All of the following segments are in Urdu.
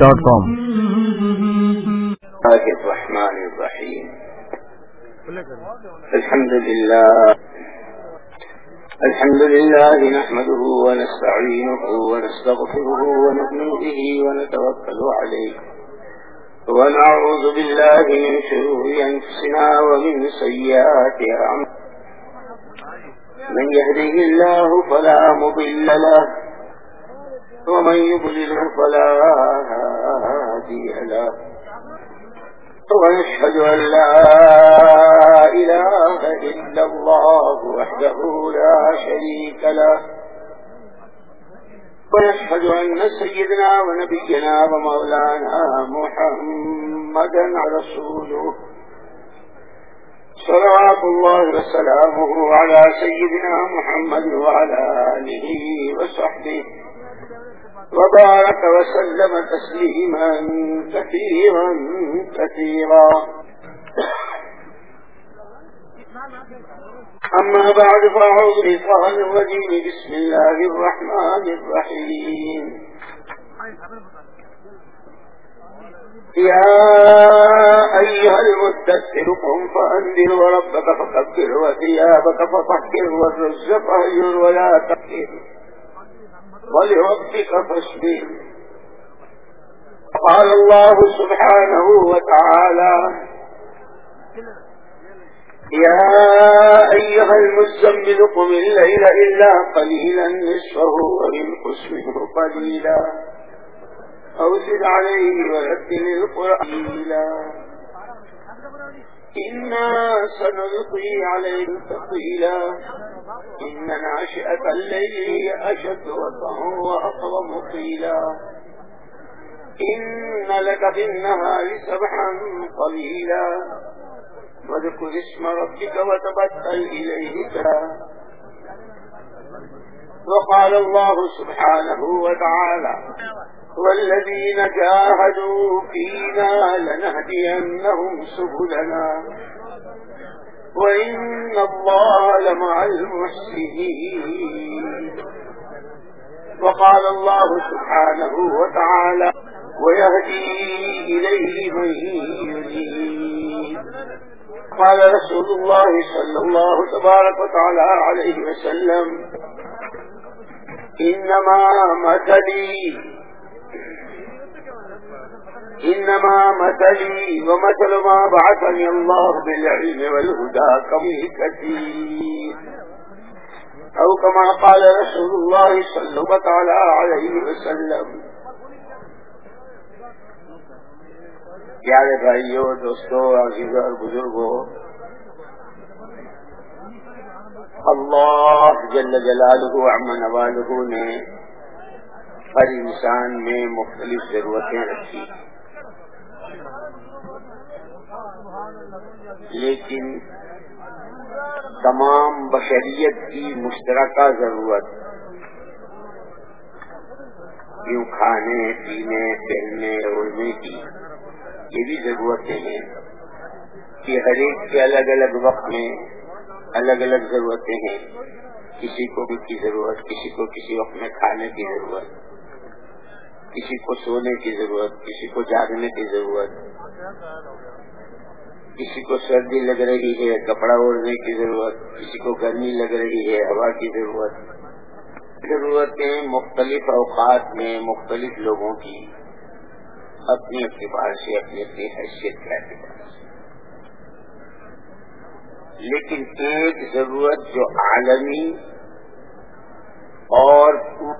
ڈاٹ کام الرحمن الرحيم الحمد لله الحمد لله نحمده ونستعينه ونستغفره ونؤمن به ونتوكل عليه ونعوذ بالله من شرور أنفسنا ومن سيئات أعمالنا من يهده الله فلا مضل له ومن يضلله فلا هادي له. ونشهد أن لا إله إلا الله وحده لا شريك له. ونشهد أن سيدنا ونبينا ومولانا محمدا رسوله. صلوات الله وسلامه على سيدنا محمد وعلى آله وصحبه. وبارك وسلم تسليما كثيرا كثيرا. أما بعد فأعوذ بالله الرجيم. بسم الله الرحمن الرحيم. يا أيها المدثر قم فأنذر وربك فكبر وثيابك فطهر والرز فهجر ولا تكفر ولربك فاصبر قال الله سبحانه وتعالى يا أيها المزمل قم الليل إلا قليلا نصفه وينقص منه قليلا. أو زد عليه ورتل القرآن إنا سنلقي عليك ثقيلا إن ناشئة الليل هي أشد وطعا وأقوم قيلا. إن لك في النهار سبحا طويلا واذكر اسم ربك وتبتل إليه وقال الله سبحانه وتعالى والذين جاهدوا فينا لنهدينهم سبلنا. وإن الله لمع المحسنين. وقال الله سبحانه وتعالى ويهدي إليه من يريد قال رسول الله صلى الله تبارك وتعالى عليه وسلم إنما مثلي إنما مثلي ومثل ما بعثني الله بالعلم والهدى كم كثير أو كما قال رسول الله صلى الله عليه وسلم. پیارے بھائیو دوستو عزیز اور بزرگو. اللہ جل جلاله عم نوالہ نے ہر انسان میں مختلف ضرورتیں رکھی۔ لیکن تمام بشریت کی مشترکہ ضرورت یوں کھانے، پینے، پہننے اڑنے کی، یہ بھی ضرورتیں ہیں کہ ہر ایک کے الگ الگ وقت میں الگ الگ ضرورتیں ہیں۔ کسی کو بھی کی ضرورت، کسی کو کسی وقت میں کھانے کی ضرورت، کسی کو سونے کی ضرورت، کسی کو جاگنے کی ضرورت۔ کسی کو سردی لگ رہی ہے، کپڑا اوڑھنے کی ضرورت، کسی کو گرمی لگ رہی ہے، ہوا کی ضرورت۔ ضرورتیں مختلف اوقات میں مختلف لوگوں کی اپنی اعتبار سے اپنی اپنی حیثیت کے اعتبار سے۔ لیکن ایک ضرورت جو عالمی اور تو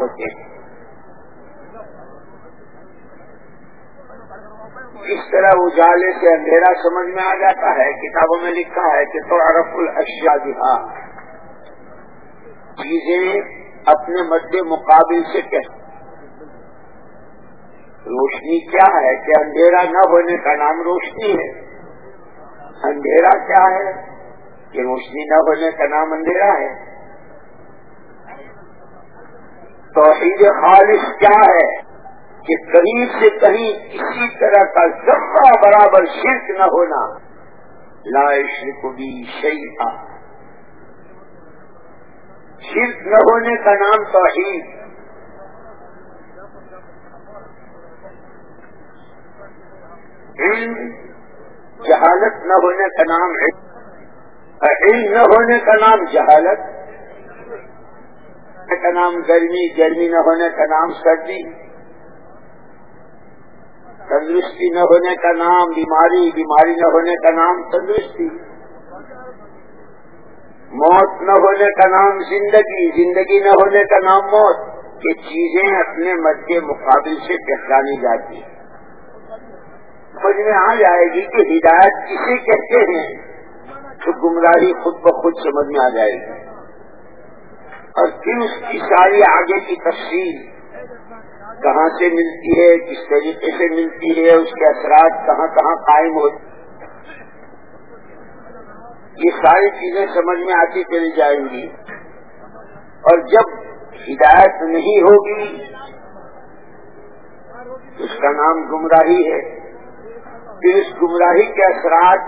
ہوتے ہیں۔ اس طرح اجالے سے اندھیرا سمجھ میں آ جاتا ہے۔ کتابوں میں لکھا ہے کہ تو عرف الاشیاء دہا چیزیں اپنے مد مقابل سے کہتے روشنی کیا ہے کہ اندھیرا نہ ہونے کا نام روشنی ہے۔ اندھیرا کیا ہے کہ روشنی نہ ہونے کا نام اندھیرا ہے۔ توحید خالص کیا ہے کہ کہیں سے کہیں کسی طرح کا ذرہ برابر شرک نہ ہونا لا شرک بھی شیء شرک نہ ہونے کا نام توحید۔ علم جہالت نہ ہونے کا نام علم علم نہ ہونے کا نام جہالت۔ کا نام گرمی گرمی نہ ہونے کا نام سردی۔ تندرستی نہ ہونے کا نام بیماری بیماری نہ ہونے کا نام تندرستی۔ موت نہ ہونے کا نام زندگی زندگی نہ ہونے کا نام موت۔ یہ چیزیں اپنے مد کے مقابل سے پہچانی جاتی سمجھ میں آ جائے گی کہ ہدایت کسے کہتے ہیں؟ تو گمراہی خود بخود سمجھ میں آ جائے گی۔ اور پھر اس کی ساری آگے کی تفصیل کہاں سے ملتی ہے، کس طریقے سے ملتی ہے، اس کے اثرات کہاں کہاں قائم ہوتے یہ ساری چیزیں سمجھ میں آتی چلی جائیں گی۔ اور جب ہدایت نہیں ہوگی، اس کا نام گمراہی ہے۔ پھر اس گمراہی کے اثرات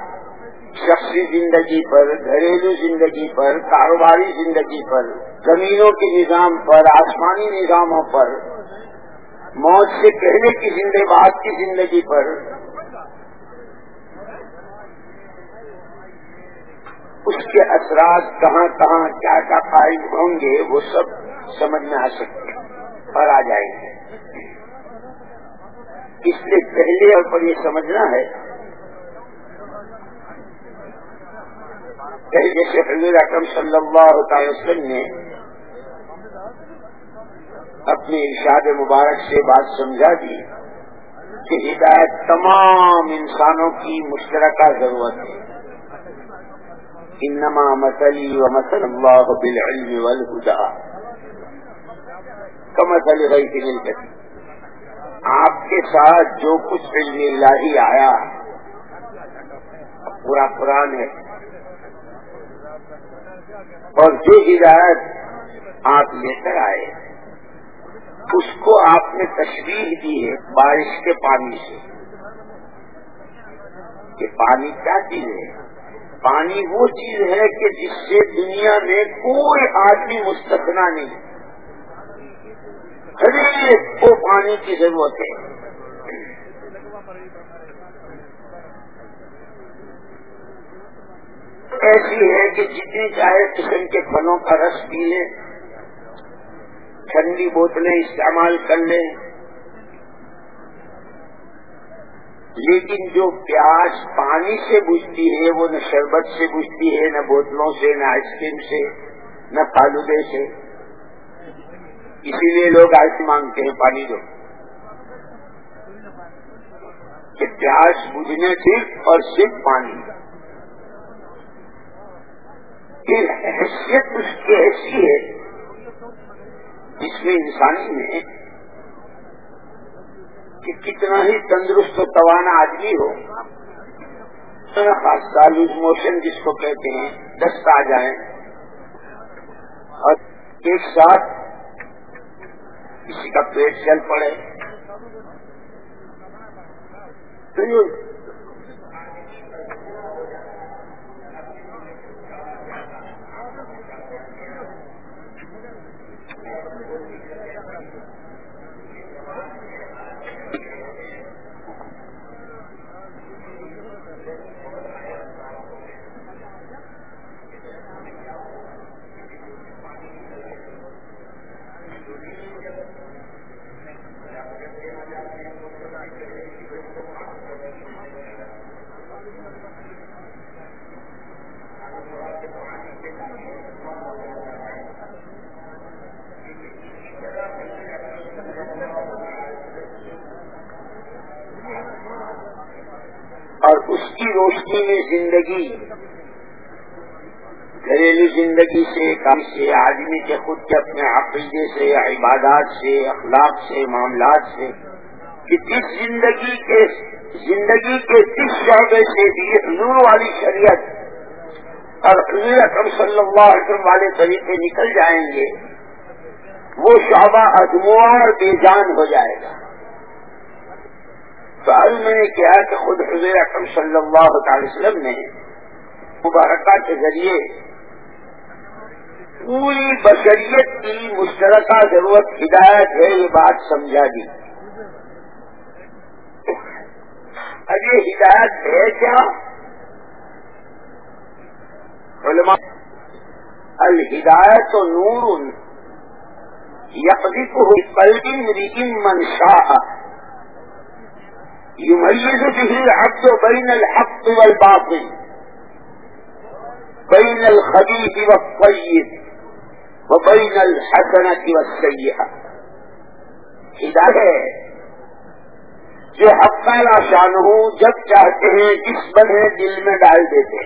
شخصی زندگی پر، گھریلو زندگی پر، کاروباری زندگی پر زمینوں کے نظام پر، آسمانی نظاموں پر، موت سے پہلے کی زندگی، بعد کی زندگی پر۔ اس کے اثرات کہاں کہاں کیا کیا قائم ہوں گے، وہ سب سمجھ میں آ سکتے اور آ جائیں گے۔ اس لیے پہلے اور پر یہ سمجھنا ہے کہ جیسے حضور اکرم صلی اللہ تعالی وسلم نے اپنے ارشاد مبارک سے بات سمجھا دی کہ ہدایت تمام انسانوں کی مشترکہ ضرورت ہے۔ انما مسلی و مسل اللہ بالعلم والہدا کمسل غیث ملکتی آپ کے ساتھ جو کچھ علم الہی آیا پورا قرآن ہے۔ اور جو ہدایت آپ لے کر آئے اس کو آپ نے تشریح دی ہے بارش کے پانی سے۔ کہ پانی کیا چیز ہے؟ پانی وہ چیز ہے کہ جس سے دنیا میں کوئی آدمی مستقنا نہیں۔ ہر ایک کو پانی کی ضرورت ہے۔ ایسی ہے کہ جتنی چاہے قسم کے پھلوں کا رس پی لیں۔ ٹھنڈی بوتلیں استعمال کر لیں۔ لیکن جو پیاس پانی سے بجھتی ہے، وہ نہ شربت سے بجھتی ہے، نہ بوتلوں سے، نہ آئس کریم سے، نہ فالودے سے۔ اسی لیے لوگ آئس مانگتے ہیں، پانی دو۔ کہ پیاس بجھنے صرف اور صرف پانی۔ حیثیت اس کی ایسی ہے جس میں انسانی میں کہ کتنا ہی تندرست و توانا آدمی ہو خاص لوز موشن جس کو کہتے ہیں، دست آ جائیں اور ایک ساتھ کسی کا پیٹ چل پڑے۔ تو کی عبادات سے، اخلاق سے، معاملات سے، کہ جس زندگی کے زندگی کے جس شعبے سے بھی حضور والی شریعت اور حضور اکرم صلی اللہ علیہ وسلم والے طریقے نکل جائیں گے، وہ شعبہ ادموار بے جان ہو جائے گا۔ تو آج میں نے کہا کہ خود حضور اکرم صلی اللہ تعالی وسلم نے مبارکہ کے ذریعے پوری بشریت کی مشترکہ ضرورت ہدایت ہے یہ بات سمجھا دی۔ اب یہ ہدایت ہے کیا؟ علماء الہدایت و نور یقین کو قلب مریض منشا يميز به العبد بين الحق والباطل بين الخبيث والطيب وبين الحسنة والسيئة. ہدایت ہے. جو حق لا شان ہو جب چاہتے ہیں، جس بنے دل میں ڈال دیتے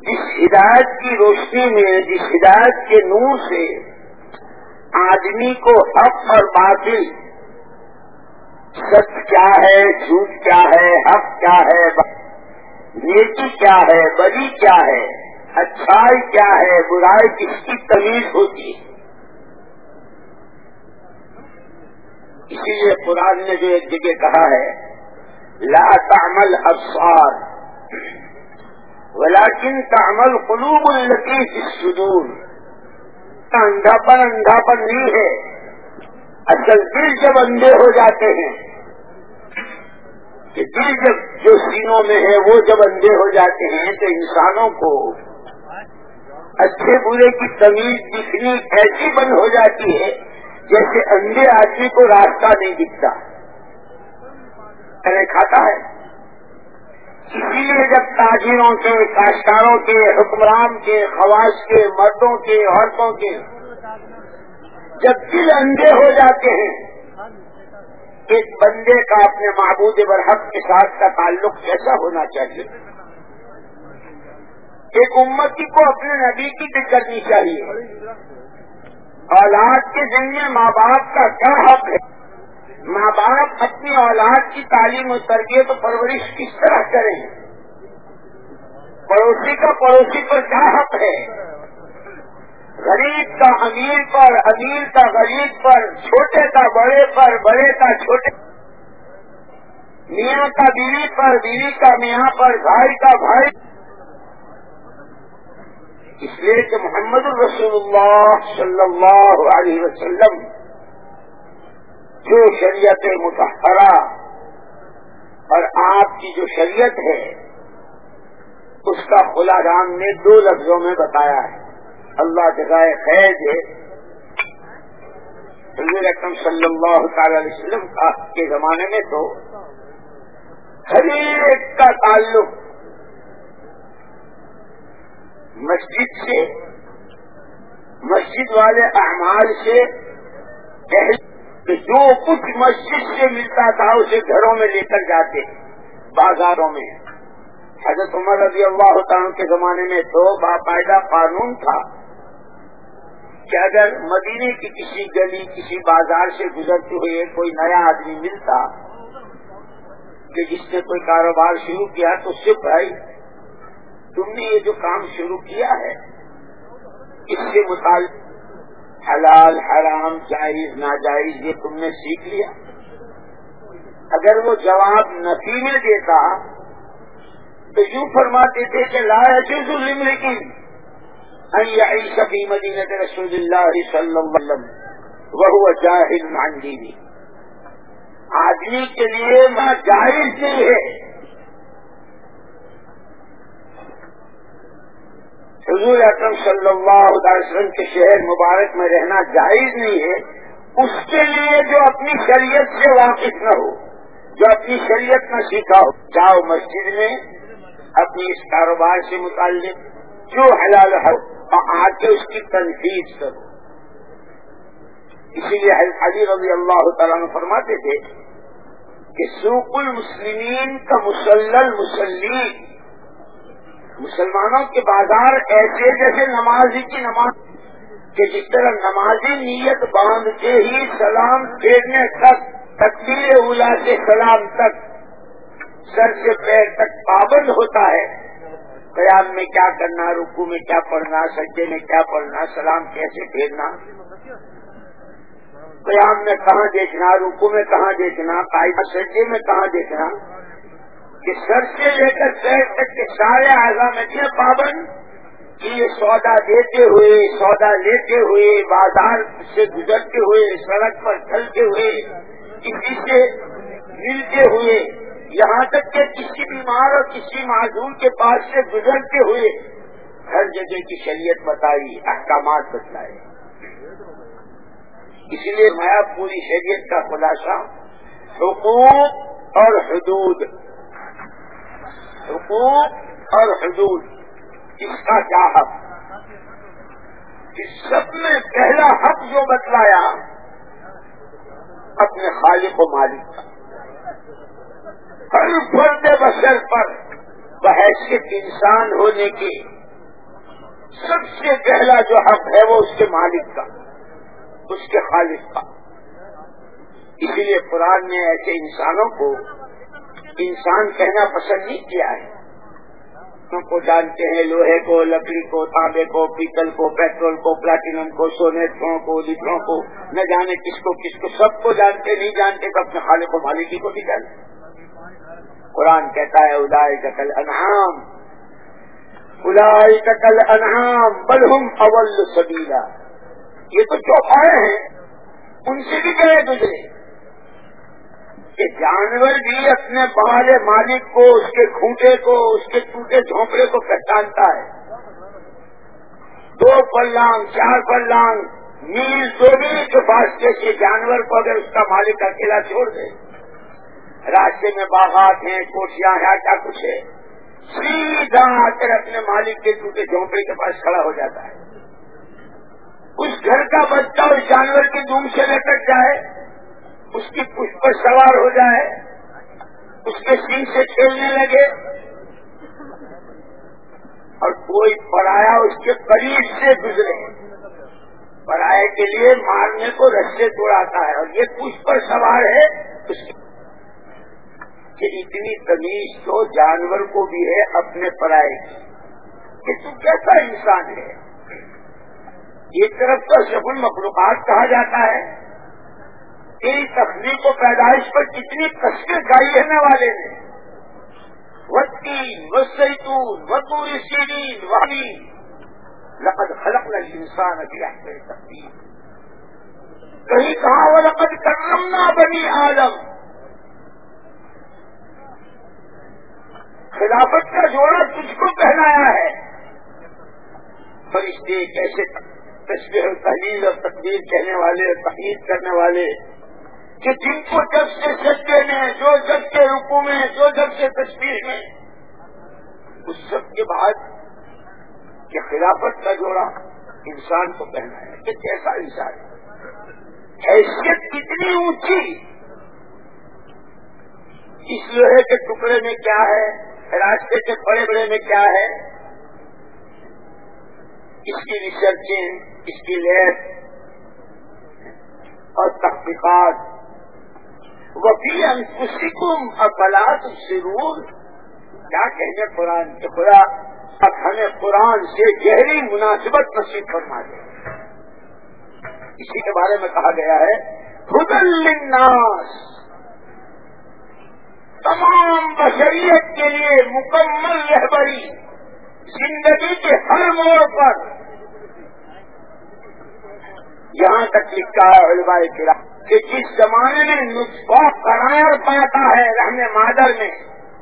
جس ہدایت کی روشنی میں، جس ہدایت کے نور سے آدمی کو حق اور باطل، سچ کیا ہے، جھوٹ کیا ہے، حق کیا ہے، نیکی کیا ہے، بلی کیا ہے اچھائی کیا ہے؟ برائی کس کی تمیز ہوتی ہے؟ اسی لیے قرآن نے جو ایک جگہ کہا ہے، لا تعمل ابصار، ولیکن تعمل قلوب التی کی الصدور۔ اندھاپن اندھاپن نہیں ہے۔ اصل دل جب اندھے ہو جاتے ہیں، کہ دل جب جو سینوں میں ہے، وہ جب اندھے ہو جاتے ہیں، تو انسانوں کو اچھے برے کی تمیز دکھنی ایسی بند ہو جاتی ہے، جیسے اندھے آدمی کو راستہ نہیں دکھتا۔ ارے کھاتا ہے۔ اسی لیے جب تاجروں کے، کاشتکاروں کے، حکمران کے، خواص کے، مردوں کے، عورتوں کے جب دل اندھے ہو جاتے ہیں، ایک بندے کا اپنے معبود برحق کے ساتھ کا تعلق کیسا ہونا چاہیے؟ ایک امتی کو اپنے نبی کی بھی کرنی چاہیے۔ اولاد کے ذریعے ماں باپ کا کیا حق ہے؟ ماں باپ اپنی اولاد کی تعلیم و تربیت و پرورش کس طرح کریں؟ پڑوسی کا پڑوسی پر کیا حق ہے؟ غریب کا امیر پر، امیر کا غریب پر، چھوٹے کا بڑے پر، بڑے کا چھوٹے میاں کا بیوی پر، بیوی کا میاں پر، بھائی کا بھائی اس لیے کہ محمد الرسول اللہ صلی اللہ علیہ وسلم جو شریعت متحرہ اور آپ کی جو شریعت ہے، اس کا خلا رام نے دو لفظوں میں بتایا ہے۔ اللہ جگائے خیر ہے۔ اکرم صلی اللہ تعالی علیہ وسلم کا کے زمانے میں تو ہر ایک کا تعلق مسجد سے، مسجد والے اعمال سے جو کچھ مسجد سے ملتا تھا اسے گھروں میں لے کر جاتے، بازاروں میں۔ حضرت عمر رضی اللہ تعالیٰ کے زمانے میں تو باقاعدہ قانون تھا کہ اگر مدینے کی کسی گلی، کسی بازار سے گزرتے ہوئے کوئی نیا آدمی ملتا، کہ جس نے کوئی کاروبار شروع کیا تو صرف بھائی تم نے یہ جو کام شروع کیا ہے، اس سے متعلق حلال، حرام، جائز، ناجائز، یہ تم نے سیکھ لیا۔ اگر وہ جواب نفی میں دیتا تو یوں فرماتے تھے کہ لا جز لیکن شبی مدینہ رسول اللہ صلی اللہ علیہ وسلم وہ جاہل مانگی آدمی کے لیے وہاں جائز نہیں ہے۔ حضور اکرم صلی اللہ علیہ وسلم کے شہر مبارک میں رہنا جائز نہیں ہے، اس کے لیے جو اپنی شریعت سے واقف نہ ہو، جو اپنی شریعت نہ سیکھا ہو، جاؤ مسجد میں اپنی اس کاروبار سے متعلق جو حلال ہو، اور آ کے اس کی تنقید کرو۔ اسی لیے علی رضی اللہ تعالیٰ فرماتے تھے کہ سوق المسلمین کا مسلل مسلم مسلمانوں کے بازار ایسے جیسے نمازی کی نماز کہ جس طرح نمازی نیت باندھ کے ہی سلام پھیرنے تک تقبیر اولا سے سلام تک سر سے پیر تک پابند ہوتا ہے۔ قیام میں کیا کرنا رکو میں کیا پڑھنا سجے میں کیا پڑھنا، سلام کیسے پھیرنا؟ قیام میں کہاں دیکھنا رکو میں کہاں دیکھنا، قائدہ سجے میں کہاں دیکھنا؟ کہ سر سے لے کر پیر تک کے سارے آزام پابند کہ یہ سودا دیتے ہوئے، سودا لیتے ہوئے، بازار سے گزرتے ہوئے، سڑک پر چلتے ہوئے، کسی سے ملتے ہوئے، یہاں تک کہ کسی بیمار اور کسی معذور کے پاس سے گزرتے ہوئے ہر جگہ کی شریعت بتائی، احکامات بتلائے۔ اس لیے میں پوری شریعت کا خلاصہ، حقوق اور حدود حقوق اور حدود. اس کا کیا حق؟ اس سب میں پہلا حق جو بتلایا، اپنے خالق و مالک کا. ہر فرد بشر پر بحثیت انسان ہونے کے سب سے پہلا جو حق ہے وہ اس کے مالک کا، اس کے خالق کا. اسی لیے قرآن نے ایسے انسانوں کو انسان کہنا پسند نہیں کیا ہے۔ کو جانتے ہیں لوہے کو، لکڑی کو تانبے کو، پیتل کو، پیٹرول کو، پلاٹینم کو سونیٹروں کو، لیٹروں کو۔ نہ جانے کس کو کس کو۔ سب کو جانتے، نہیں جانتے تو اپنے خالق و مالکی کو بھی جانتے قرآن کہتا ہے ادائے کل انعام ادائے کل انعام بلہم اول سبیلا۔ یہ تو چوپائے ہیں، ان سے بھی گئے گزرے۔ کہ جانور بھی اپنے بہالے مالک کو، اس کے کھوٹے کو، اس کے ٹوٹے جھونپڑے کو پہچانتا ہے۔ دو پلانگ، چار پلانگ میل دو میل کے فاصلے سے جانور کو اگر اس کا مالک اکیلا چھوڑ دے۔ راستے میں باغات ہیں، کوٹیاں ہیں، کیا کچھ ہے۔ سیدھا آ کر اپنے مالک کے ٹوٹے جھونپڑے کے پاس کھڑا ہو جاتا ہے۔ اس گھر کا بچہ اس جانور کے دوم سے لٹک جائے۔ اس کی پش پر سوار ہو جائے، اس کے سنگ سے کھیلنے لگے۔ اور کوئی پڑایا اس کے قریب سے گزرے۔ پڑائے کے لیے مارنے کو رسے توڑاتا ہے اور یہ پش پر سوار ہے۔ اس کہ اتنی تمیز تو جانور کو بھی ہے اپنے پرائے کی۔ کہ تو کیسا انسان ہے؟ ایک طرف تو شگن مخلوقات کہا جاتا ہے۔ تیری تخلیق و پیدائش پر کتنی کشمیر گائی رہنے والے ہیں۔ وطین وسیتون وطور سیرین وانی لقد انسان ابھی آتے کہیں کہاں وہ لقد کرمنا بنی آدم۔ خلافت کا جوڑا تجھ کو پہنایا ہے۔ فرشتے کیسے تصویر تحلیل اور تقدیر کہنے والے تحریر کرنے والے۔ کہ جن کو جب سے سچے میں، جو جب کے رکو میں، جو جب سے تصویر میں، اس سب کے بعد کہ خلافت کا جوڑا انسان کو پہنا ہے۔ کہ کیسا انسان ہے؟ حیثیت کتنی اونچی! اس لوہے کے ٹکڑے میں کیا ہے؟ راستے کے بڑے بڑے میں کیا ہے؟ اس کی ریسرچیں، اس کی لیب اور تحقیقات وفی انفسکم اقلات سرور کیا کہیں قرآن؟ کے خدا اب ہمیں قرآن سے گہری مناسبت نصیب فرما دے۔ اسی کے بارے میں کہا گیا ہے خدل للناس۔ تمام بشریت کے لیے مکمل رہبری زندگی کے ہر موڑ پر یہاں تک لکھا ہے علماء کرام کہ جس زمانے میں نسخہ قرار پاتا ہے رہنے مادر میں،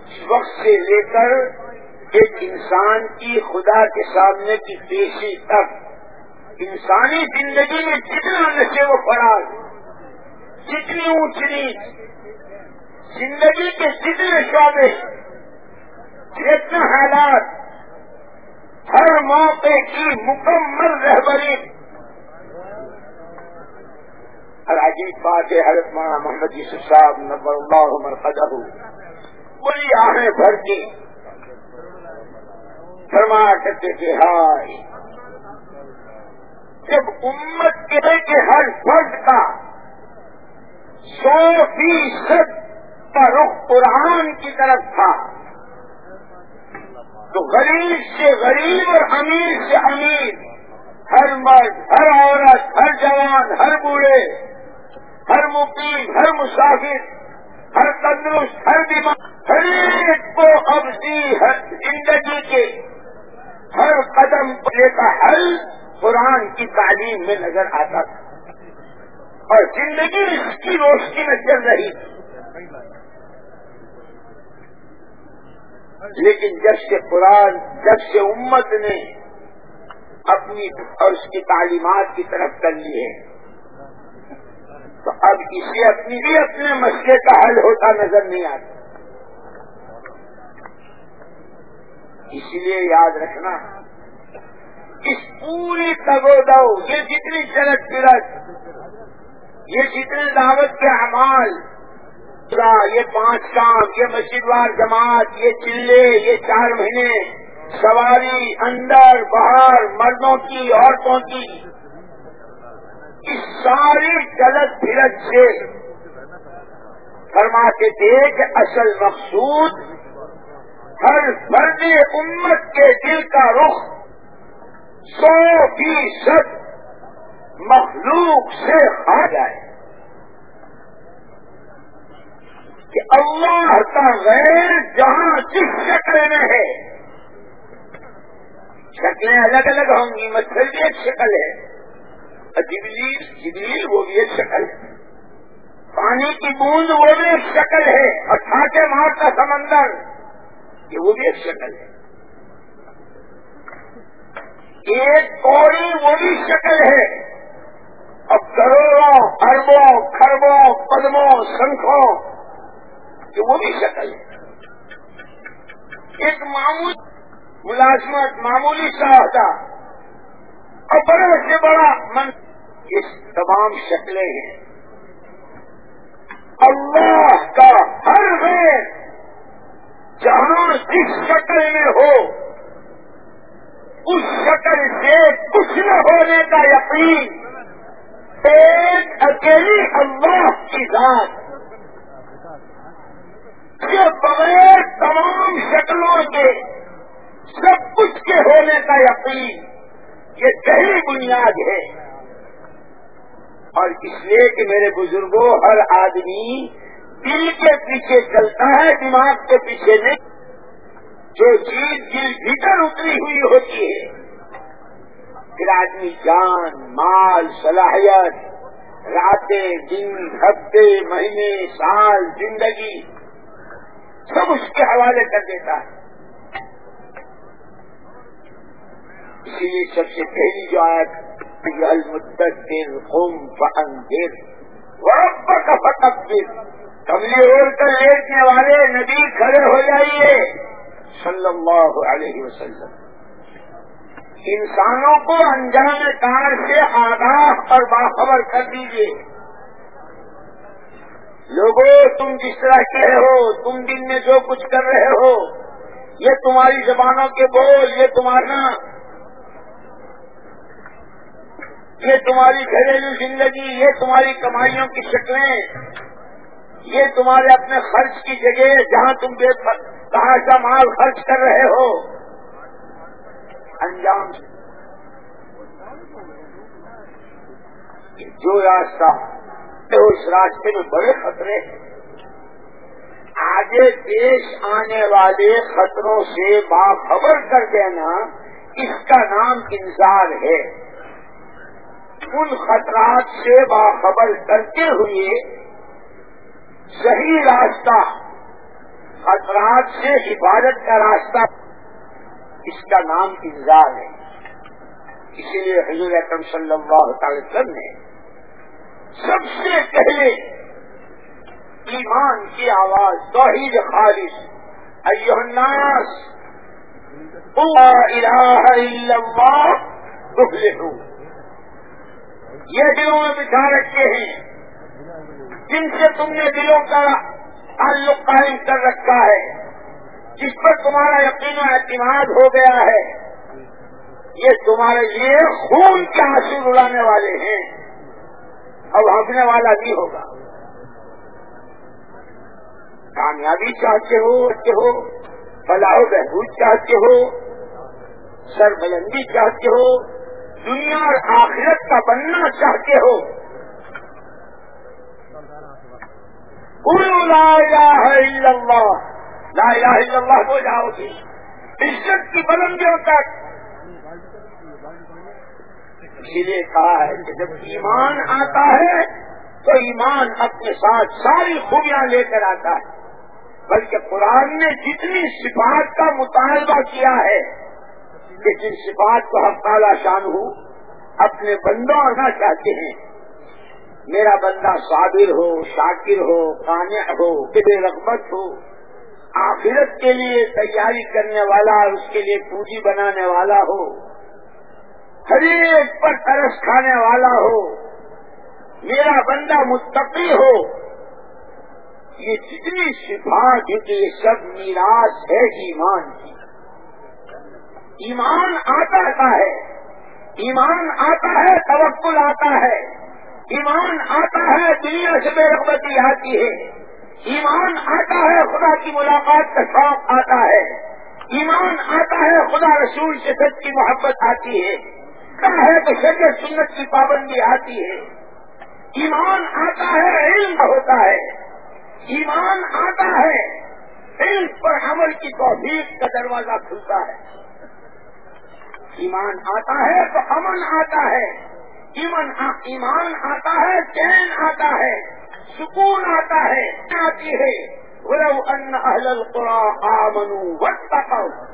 اس وقت سے لے کر ایک انسان کی خدا کے سامنے کی پیشی تک، انسانی زندگی میں جتنا نشے و فراغ، جتنی اونچ نیچ زندگی کے جتنے شعبے، جتنے حالات، ہر موقع کی مکمل رہبری اور عجیب بات ہے، حضرت مولانا محمد یوسف صاحب نبر اللہ مرقدہ۔ بڑی آہیں بھر کے فرمایا کرتے تھے، ہائے! جب امت کے کہ ہر فرد کا سو فیصد کا رخ قرآن کی طرف تھا، تو غریب سے غریب اور امیر سے امیر، ہر مرد، ہر عورت، ہر جوان، ہر بوڑھے ہر مقیم ہر مسافر ہر تندرست ہر بیمار ہر ایک کو اب زندگی کے ہر قدم پلے کا حل قرآن کی تعلیم میں نظر آتا تھا۔ اور زندگی اس کی روشنی میں چل رہی تھی۔ لیکن جب سے قرآن، جب سے امت نے اپنی اور اس کی تعلیمات کی طرف کر لی ہے تو اب اسے اپنی بھی اپنے مسئلے کا حل ہوتا نظر نہیں آتا۔ اس لیے یاد رکھنا، اس پوری تگو یہ جتنی چلک پلک یہ جتنے دعوت کے اعمال یہ پانچ کام، یہ مسجد وار جماعت، یہ چلے یہ چار مہینے، سواری، اندر باہر مردوں کی، عورتوں کی ساری چلک پھرت سے۔ فرماتے تھے کہ اصل مقصود ہر فرد امت کے دل کا رخ سو فیصد مخلوق سے آ جائے۔ کہ اللہ کا غیر جہاں جس شکل میں ہے، شکلیں الگ الگ ہوں گی مچھر ایک شکل ہے۔ جبلیل جبلیل وہ بھی ایک شکل ہے۔ پانی کی بوند وہ بھی ایک شکل ہے اور چھاٹے مار کا سمندر۔ یہ وہ بھی ایک شکل ہے۔ ایک کوڑی وہ بھی شکل ہے۔ اب کروڑوں، اربوں خربوں پدموں شنکھوں وہ بھی شکل ہے۔ ایک معمول ملازمت، معمولی سا ہوتا اور بڑے سے بڑا من اس تمام شکلیں ہیں۔ اللہ کا ہر غیر جہاں جس شکل میں ہو، اس شکل سے کچھ نہ ہونے کا یقین، ایک اکیلی اللہ کی ذات۔ کے بغیر تمام شکلوں کے سب کچھ کے ہونے کا یقین، یہ صحیح بنیاد ہے۔ اور اس لیے کہ میرے بزرگوں، ہر آدمی دل کے پیچھے چلتا ہے، دماغ کے پیچھے نہیں۔ جو چیز دل بھیتر اتری ہوئی ہوتی ہے، پھر آدمی جان، مال، صلاحیت، راتیں، دن، ہفتے، مہینے، سال، زندگی، سب اس کے حوالے کر دیتا ہے۔ اسی لیے سب سے پہلی جو آیت المدر قم فانذر وربک فکبر کملی اوڑھ کر لیٹنے والے نبی کھڑے ہو جائیے. صلی اللہ علیہ وسلم. انسانوں کو انجام کار سے آگاہ اور باخبر کر دیجیے لوگوں تم جس طرح کے ہو، تم دن میں جو کچھ کر رہے ہو، یہ تمہاری زبانوں کے بول، یہ تمہارا یہ تمہاری گھریلو زندگی، یہ تمہاری کمائیوں کی شکلیں، یہ تمہارے اپنے خرچ کی جگہ جہاں تم بے کہاں کا مال خرچ کر رہے ہو۔ انجام۔ جو راستہ اس راستے میں بڑے خطرے آگے پیش آنے والے خطروں سے باخبر کر دینا اس کا نام انسان ہے۔ ان خطرات سے باخبر کرتے ہوئے صحیح راستہ، خطرات سے حفاظت کا راستہ، اس کا نام انتظار ہے۔ اسی لیے حضور اکرم صلی اللہ تعالی وسلم نے سب سے پہلے ایمان کی آواز، توحید خالص، ایوہ الناس لا الہ الا اللہ تفلحو یہ دلوں میں بچھا رکھتے ہیں۔ جن سے تم نے دلوں کا تعلق قائم کر رکھا ہے، جس پر تمہارا یقین و اعتماد ہو گیا ہے، یہ تمہارے لیے خون کے آنسو اڑانے والے ہیں۔ اب ہنسنے والا نہیں ہوگا۔ کامیابی چاہتے ہو اچھے ہو فلاح بہبود چاہتے ہو سر بلندی چاہتے ہو دنیا اور آخرت کا بننا چاہتے ہو۔ لا الہ الا اللہ لا الہ الا اللہ ہو جاؤ گی عزت کی بلندیوں تک۔ اسی لیے کہا ہے کہ جب ایمان آتا ہے تو ایمان اپنے ساتھ ساری خوبیاں لے کر آتا ہے۔ بلکہ قرآن نے جتنی صفات کا مطالبہ کیا ہے کہ جن صفات کو ہم تعالی شان ہوں، اپنے بندوں آنا چاہتے ہیں۔ میرا بندہ صابر ہو، شاکر ہو کانع ہو، بے رغبت ہو، آخرت کے لیے تیاری کرنے والا اس کے لیے پوجی بنانے والا ہو، ہر ایک پر ترس کھانے والا ہو، میرا بندہ متقی ہو، یہ جتنی صفات یہ سب میراث ہے ایمان کی۔ ایمان آتا ہے، ایمان آتا ہے، توکل آتا ہے۔ ایمان آتا ہے، دنیا سے بے رغبتی آتی ہے۔ ایمان آتا ہے، خدا کی ملاقات کا شوق آتا ہے۔ ایمان آتا ہے، خدا رسول سے سچی محبت آتی ہے۔ ہے تو شکر سنت کی پابندی آتی ہے۔ ایمان آتا ہے، علم ہوتا ہے۔ ایمان آتا ہے، علم پر عمل کی توفیق کا دروازہ کھلتا ہے۔ ایمان آتا ہے تو امن آتا ہے۔ ایمان ایمان آتا ہے، چین آتا ہے، سکون آتا ہے، آتی ہے۔ ان اہل القرى آمنوا واتقوا۔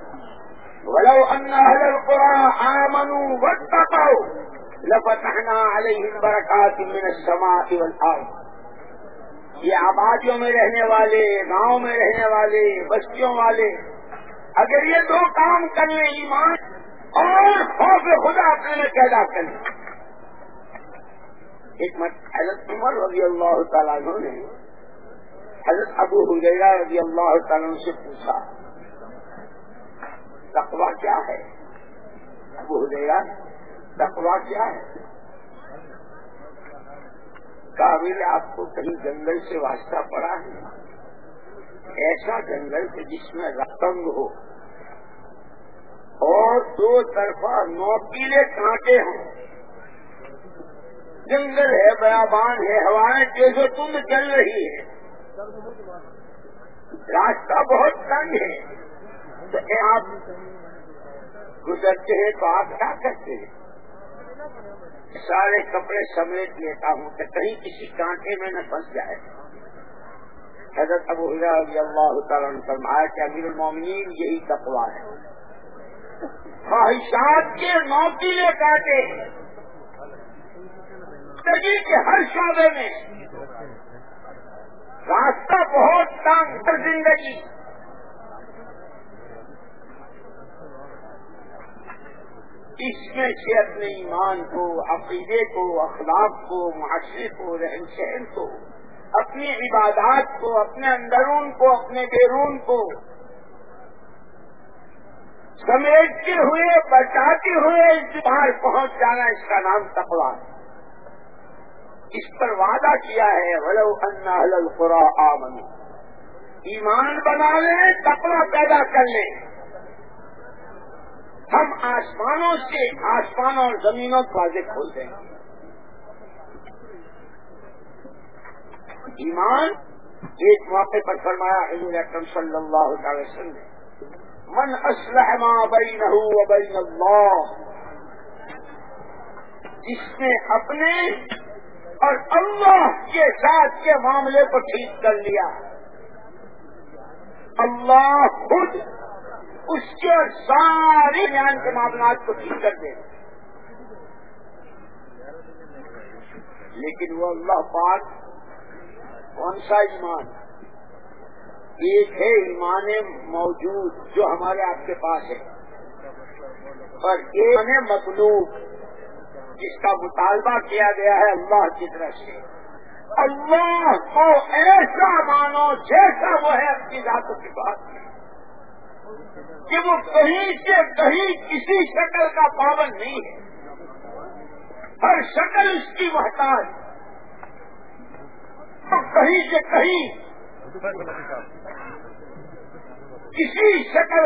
ولو ان اهل القرى امنوا واتقوا۔ لفتحنا عليهم بركات من السماء والارض۔ یہ آبادیوں میں رہنے والے، گاؤں میں رہنے والے، بستیوں والے، اگر یہ دو کام کریں ایمان اور خوف خدا اپنے میں پیدا کریں ایک حضرت عمر رضی اللہ تعالیٰ نے حضرت ابو حجیرہ رضی اللہ تعالیٰ سے پوچھا تقوا کیا ہے؟ ابو گا تقوا کیا ہے؟ کابل آپ کو کہیں جنگل سے واسطہ پڑا ہے؟ ایسا جنگل کہ جس میں رتنگ ہو۔ اور دو طرفہ نوکیلے کانٹے ہوں جنگل ہے، بیابان ہے، ہوائیں جیسے تم چل رہی ہے راستہ بہت تنگ ہے۔ آپ گزرتے ہیں تو آپ کیا کرتے ہیں؟ سارے کپڑے سمیٹ لیتا ہوں کہ کہیں کسی کانٹے میں نہ پھنس جائے۔ حضرت ابو رضی اللہ تعالیٰ نے فرمایا کہ امیر المومنین یہی تقوا ہے۔ خواہشات کے نوکیلے کاٹے۔ زندگی کے ہر شعبے میں۔ راستہ بہت تنگ زندگی۔ اس میں سے اپنے ایمان کو، عقیدے کو، اخلاق کو، معاشرے کو رہن سہن کو، اپنی عبادات کو، اپنے اندرون کو، اپنے بیرون کو سمیٹتے ہوئے بچاتے ہوئے اس باہر پہنچ جانا، اس کا نام تقوا اس پر وعدہ کیا ہے، ولو ان خورا آمن ایمان بنا لیں تقوا پیدا کر لیں۔ ہم آسمانوں سے آسمانوں اور زمینوں کو واضح کھول دیں۔ ایمان ایک موقع پر فرمایا حضور اکرم صلی اللہ تعالی وسلم من اسلح ما بینہ و بین اللہ جس نے اپنے اور اللہ کے ساتھ کے معاملے کو ٹھیک کر لیا۔ اللہ خود اس کے سارے بیان کے معاملات کو ٹھیک کر دے۔ لیکن وہ اللہ پاک کون سا ایمان؟ ایک ہے ایمان موجود جو ہمارے آپ کے پاس ہے اور ایک مطلوب جس کا مطالبہ کیا گیا ہے اللہ کی طرف سے۔ اللہ کو ایسا مانو جیسا وہ ہے اپنی ذات کی بات۔ کہ وہ کہیں سے کہیں کسی شکل کا پابند نہیں ہے۔ ہر شکل اس کی محتاج۔ کہیں سے کہیں کسی شکل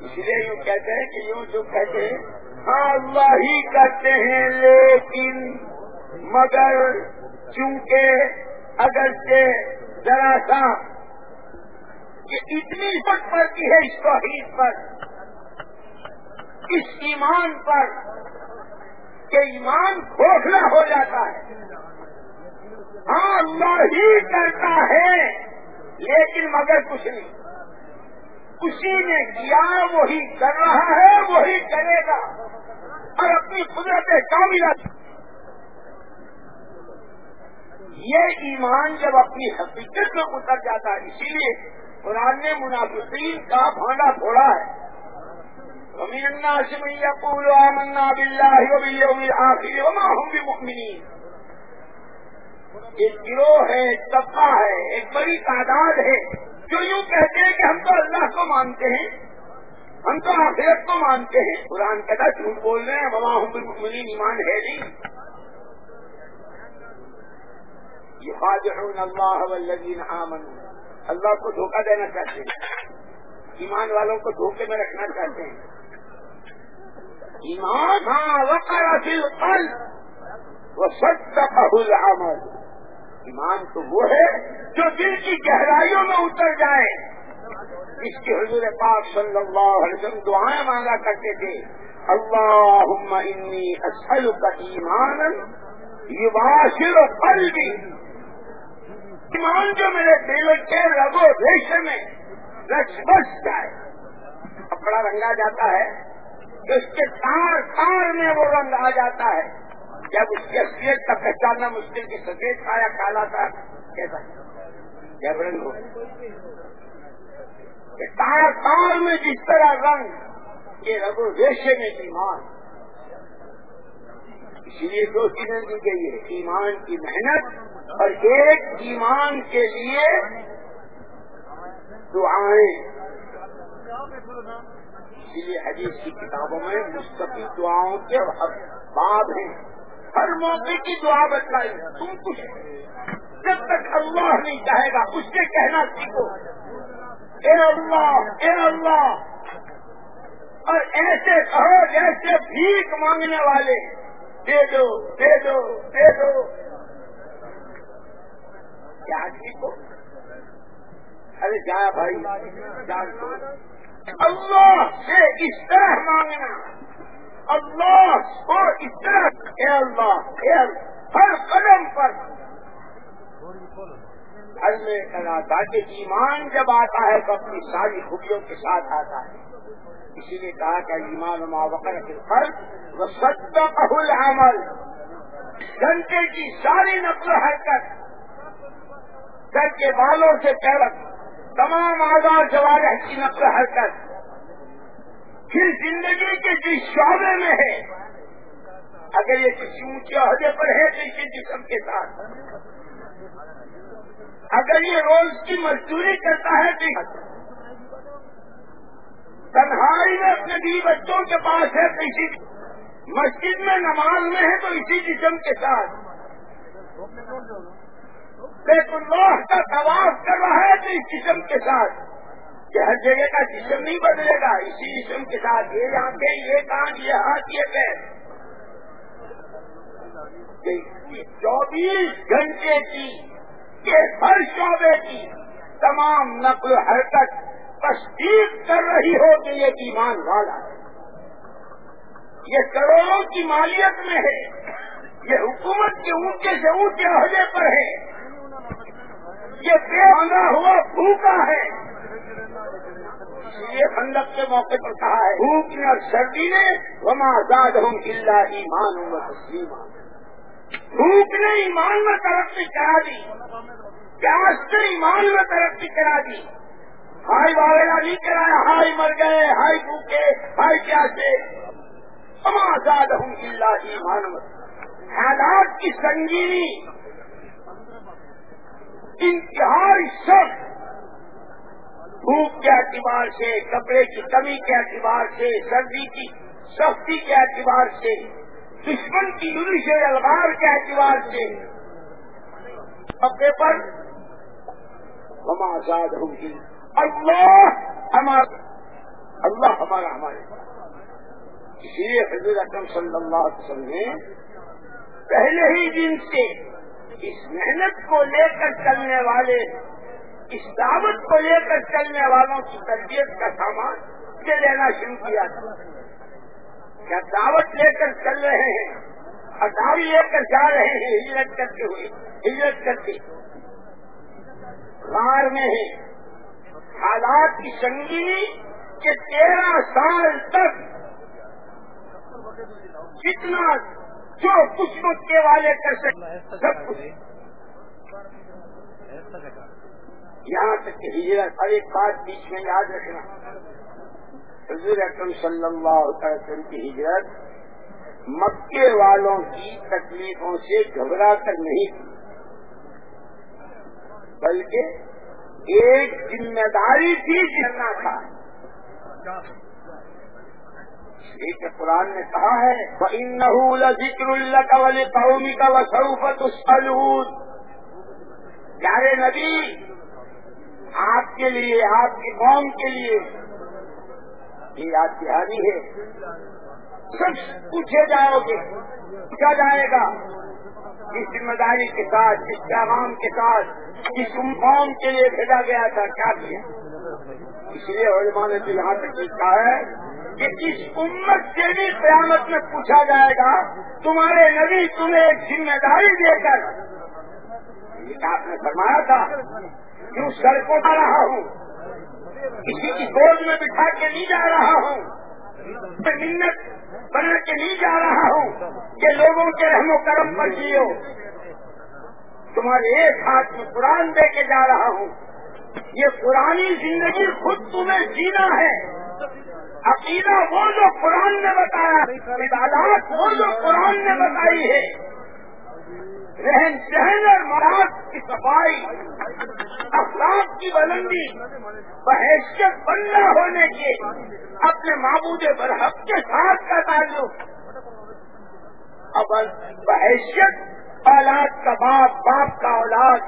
اس لیے یوں کہتے ہیں کہ یوں جو کہتے ہیں ہاں اللہ ہی کہتے ہیں، لیکن مگر چونکہ اگر سے ذرا سا یہ اتنی بٹ پڑتی ہے اس توحید پر، اس ایمان پر کہ ایمان کھوکھلا ہو جاتا ہے۔ ہاں اللہ ہی کرتا ہے۔ لیکن مگر کچھ نہیں اسی نے کیا وہی کر رہا ہے، وہی کرے گا۔ اور اپنی قدرت کاملہ یہ ایمان جب اپنی حقیقت میں اتر جاتا ہے، اسی لیے قرآن نے منافقین کا بھانڈا پھوڑا ہے۔ ومن الناس من يقول آمنا بالله وباليوم الآخر وما هم بمؤمنين۔ ایک گروہ ہے، ایک طبقہ ہے، ایک بڑی تعداد ہے۔ جو یوں کہتے ہیں کہ ہم تو اللہ کو مانتے ہیں، ہم تو آخرت کو مانتے ہیں۔ قرآن کہتا جھوٹ بول رہے ہیں، وما هم بمؤمنين ایمان ہے نہیں۔ يخادعون الله والذين آمنوا۔ اللہ کو دھوکہ دینا چاہتے ہیں۔ ایمان والوں کو دھوکے میں رکھنا چاہتے ہیں۔ ایمان ہاں وقر فی القلب۔ وصدقه العمل۔ ایمان تو وہ ہے جو دل کی گہرائیوں میں اتر جائے۔ اس کی حضور پاک صلی اللہ علیہ وسلم دعائیں مانگا کرتے تھے۔ اللہم انی اسألک ایمانا یباشر قلبی۔ ایمان جو میرے دل کے رگو ریشے میں رچ بس جائے۔ کپڑا رنگا جاتا ہے، اس کے تار تار میں وہ رنگ آ جاتا ہے۔ جب اس کی اصلیت کا پہچاننا مشکل کی سفید تھا یا کالا تھا کیسا؟ جب رنگ ہو۔ تار تار میں جس طرح رنگ، یہ رگو ریشے میں ایمان۔ اسی لیے دو چیزیں دی گئی ہے ایمان کی محنت اور ایک ایمان کے لیے دعائیں۔ اسی لیے حدیث کی کتابوں میں مستقل دعاؤں کے باب ہیں۔ ہر موقع کی دعا بتلائی۔ تم کچھ جب تک اللہ نہیں چاہے گا، اس سے کہنا سیکھو۔ اے اللہ اے اللہ۔ اور ایسے کہو جیسے بھیک مانگنے والے۔ دے دو دے دو دے دو۔ کیا سیکھو ارے جا بھائی، جان اللہ سے اس طرح مانگنا۔ اللہ کو اس طرح اے اللہ، اے ہر قدم پر۔ ہر میں کرا تاکہ ایمان جب آتا ہے تو اپنی ساری خوبیوں کے ساتھ آتا ہے۔ اسی لیے کہا کہ ایمان و ماوقر کے فرق وہ سب العمل۔ گھنٹے کی ساری نقل حرکت۔ گھر کے بالوں سے پیرک تمام آزاد جوارح کی نقل حرکت۔ پھر زندگی کے جس شعبے میں ہے، اگر یہ کسی اونچے عہدے پر ہے تو اسی جسم کے ساتھ۔ اگر یہ روز کی مزدوری کرتا ہے تو تنہائی میں اپنے بیوی بچوں کے پاس ہے تو اسی مسجد میں نماز میں ہے تو اسی جسم کے ساتھ۔ بیت اللہ کا طواف کر رہا ہے تو اس جسم کے ساتھ۔ کہ ہر جگہ کا جسم نہیں بدلے گا۔ اسی جسم کے ساتھ یہ آنکھیں یہ کان یہ ہاتھ یہ پیر چوبیس گھنٹے کی کے ہر شعبے کی تمام نقل و حرکت تصدیق کر رہی ہو کہ یہ ایمان والا ہے۔ یہ کروڑوں کی مالیت میں ہے۔ یہ حکومت کے اونچے سے اونچے عہدے پر ہے۔ یہ بے بنا ہوا بھوکا ہے۔ یہ خندق کے موقع پر کہا ہے بھوک نے اور سردی نے وما آزاد ہوں اللہ ایمان ہوں تسلیم۔ بھوک نے ایمان میں ترقی کرا دی، پیاس نے ایمان میں ترقی کرا دی۔ ہائی واویلا نہیں کرایا ہائی مر گئے ہائی بھوکے ہائی پیاسے۔ وما آزاد ہوں اللہ ایمان۔ حالات کی سنگینی، انتہائی سخت دھوپ کے اعتبار سے، کپڑے کی کمی کے اعتبار سے، سردی کی سختی کے اعتبار سے، دشمن کی سے الغار کے اعتبار سے۔ کپڑے پر ہم آزاد ہوں گی اللہ ہمارا اللہ ہمارا، ہمارے۔ اسی لیے حضرت اکرم صلی اللہ علیہ وسلم نے پہلے ہی دن سے اس محنت کو لے کر چلنے والے اس دعوت کو لے کر چلنے والوں کی تربیت کا سامان کے لینا شروع کیا تھا۔ کیا دعوت لے کر چل رہے ہیں؟ اٹاری لے کر جا رہے ہیں؟ ہجرت کرتے ہوئے، ہجرت کرتے۔ غار میں ہے حالات کی سنگینی کہ تیرہ سال تک جتنا جو کچھ کے والے کر سکتے، سب کچھ۔ یہاں تک کہ ہجرت ہر ایک بات بیچ میں یاد رکھنا۔ حضور اکرم صلی اللہ علیہ وسلم کی ہجرت مکے والوں کی تکلیفوں سے گھبرا کر نہیں کی بلکہ ایک ذمہ داری تھی کرنا تھا۔ ایک قرآن نے کہا ہے ذکر اللہ کا ولی قومی کا وسعت پیارے نبی آپ کے لیے، آپ کی قوم کے لیے۔ یہ یاد دہانی ہے۔ سب پوچھے جاؤ گے۔ پوچھا جائے گا۔ اس ذمہ داری کے ساتھ جس پیغام کے ساتھ جس قوم کے لیے بھیجا گیا تھا، کیا کیا؟ اس لیے علماء نے تو یہاں تک لکھا ہے کہ اس امت سے بھی قیامت میں پوچھا جائے گا، تمہارے نبی تمہیں ایک ذمہ داری دے کر۔ آپ نے فرمایا تھا۔ کیوں سڑکوں آ رہا ہوں۔ کسی کی گود میں بٹھا کے نہیں جا رہا ہوں۔ میں منت بنا کے نہیں جا رہا ہوں۔ کہ لوگوں کے رحم و کرم پر جیو تمہارے ایک ہاتھ میں قرآن دے کے جا رہا ہوں۔ یہ پرانی زندگی خود تمہیں جینا ہے۔ عقیدہ وہ جو قرآن نے بتایا عبادات وہ جو قرآن نے بتائی ہے۔ رہن سہن اور مراد کی صفائی، اخلاق کی بلندی، بحیثیت بندہ ہونے کے اپنے معبود برحق کے ساتھ کا تعلق۔ اب بحیثیت، اولاد کا باپ باپ کا اولاد۔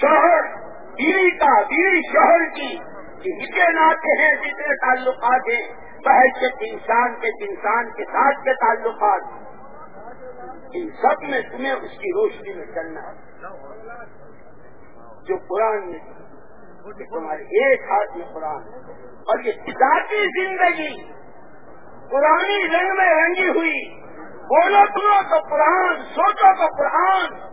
شوہر، بیوی کا، بیوی شوہر کی جتنے ناطے ہیں، جتنے تعلقات ہیں بحث انسان کے انسان کے ساتھ کے تعلقات۔ ان سب میں تمہیں اس کی روشنی میں چلنا ہے۔ جو قرآن میں تمہارے ایک ہاتھ میں قرآن اور یہ ذاتی زندگی پرانی رنگ میں رنگی ہوئی۔ بولو سنو تو قرآن، سوچو تو قرآن۔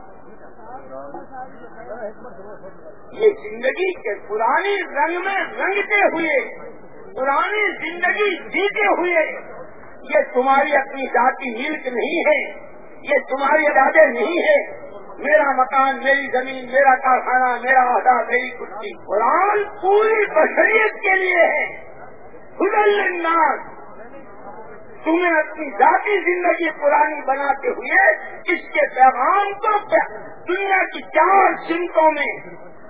یہ زندگی کے پرانی رنگ میں رنگتے ہوئے پرانی زندگی جیتے ہوئے، یہ تمہاری اپنی ذاتی ملک نہیں ہے۔ یہ تمہاری ارادے نہیں ہے میرا مکان، میری زمین، میرا کارخانہ، میرا عہدہ میری کشتی قرآن پوری بشریت کے لیے ہے۔ تمہیں اپنی ذاتی زندگی پرانی بناتے ہوئے اس کے پیغام کو دنیا کی چار سمتوں میں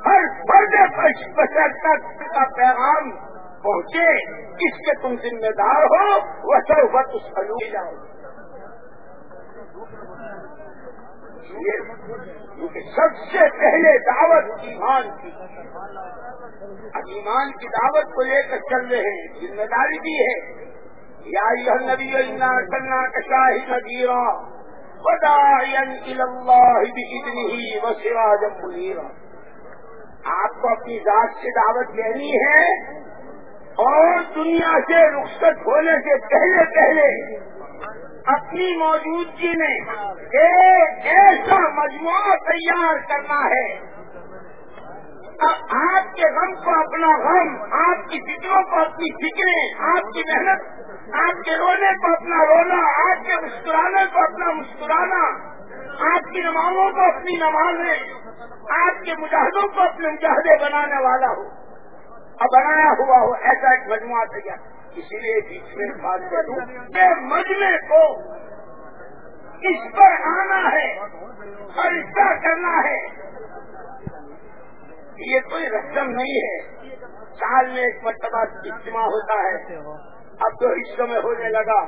ہر فرد بشر تک کا پیغام پہنچے۔ اس کے تم ذمہ دار ہو۔ وہ سب وقت سلو جاؤ سب سے پہلے دعوت ایمان کی۔ اب ایمان کی دعوت کو لے کر چل رہے ہیں، ذمہ داری بھی ہے۔ یا یہ نبی کرنا کشاہی نذیرا ہی وسراج منیرا۔ آپ کو اپنی ذات سے دعوت دینی ہے اور دنیا سے رخصت ہونے سے پہلے پہلے اپنی موجودگی میں ایک ایسا مجموعہ تیار کرنا ہے۔ آپ کے غم کو اپنا غم، آپ کی فکروں کو اپنی فکریں، آپ کی محنت، آپ کے رونے کو اپنا رونا، آپ کے مسکرانے کو اپنا مسکرانا، آپ کی نمازوں کو اپنی نمازیں، آپ کے مجاہدوں کو اپنے مجاہدے بنانے والا ہو اب بنایا ہوا ہو، ایسا ایک مجموعہ تیار۔ اسی لیے بیچ میں بات کروں کہ مجمے کو اس پر آنا ہے اور اس کرنا ہے۔ یہ کوئی رسم نہیں ہے۔ سال میں ایک مرتبہ اجتماع ہوتا ہے۔ اب تو حصوں میں ہونے لگا۔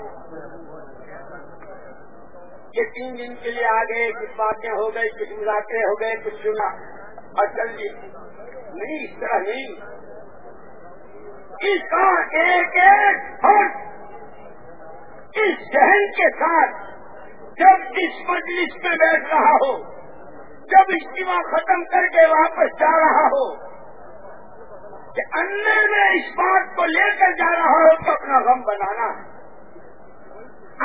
کہ تین دن کے لیے آ گئے کچھ باتیں ہو گئی، کچھ مذاکرے ہو گئے، کچھ سنا۔ اور چل جی نہیں، اس طرح نہیں۔ اس کا ایک ایک فرق اس ذہن کے ساتھ جب اس مجلس میں بیٹھ رہا ہو، جب اجتماع ختم کر کے واپس جا رہا ہو، کہ اندر میں اس بات کو لے کر جا رہا ہو تو اپنا غم بنانا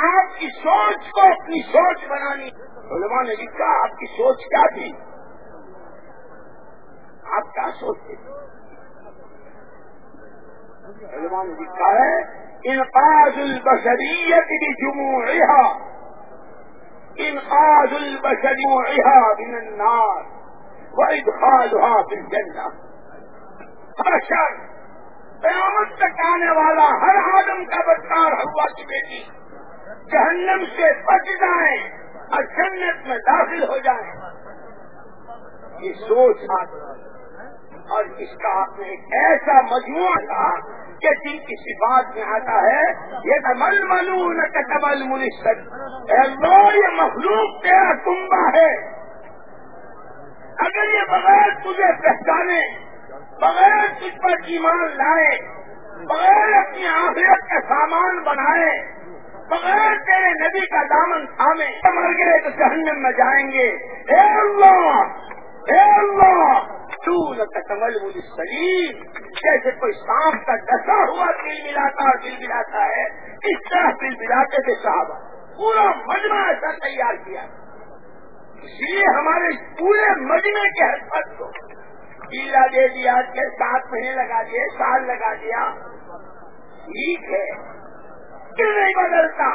آپ کی سوچ کو اپنی سوچ بنانی علماء نے لکھا، آپ کی سوچ کیا تھی؟ آپ کیا سوچتے علماء نے لکھا ہے، انقاذ البشریت کی انقاذ البشریہ من النار، وادخالها في الجنہ ہر شر قیامت تک آنے والا ہر آدم کا بدکار ہوا کی بیٹی، جہنم سے بچ جائیں اور جنت میں داخل ہو جائیں۔ یہ سوچ اور اس کا ایسا مجموعہ تھا کہ جن کی صفات میں آتا ہے یہ کمل ملون کا کمل منسٹ یہ مخلوق تیرا کنبا ہے۔ اگر یہ بغیر تجھے پہچانے، بغیر تجھ پر ایمان لائے، بغیر اپنی آخرت کا سامان بنائے، بغیر تیرے نبی کا دامن تھامے مر گئے تو جہنم میں جائیں گے۔ اے اللہ اے اللہ تو مجھے سلیم جیسے کوئی سانپ کا ڈسا ہوا دل ملاتا اور دل ملاتا ہے اس طرح دل ملاتے تھے صاحب پورا مجمع ایسا تیار کیا اس لیے ہمارے پورے مجمع کے حرکت کو پیلا دے دیا کہ سات مہینے لگا دیے سال لگا دیا ٹھیک ہے کیوں نہیں بدلتا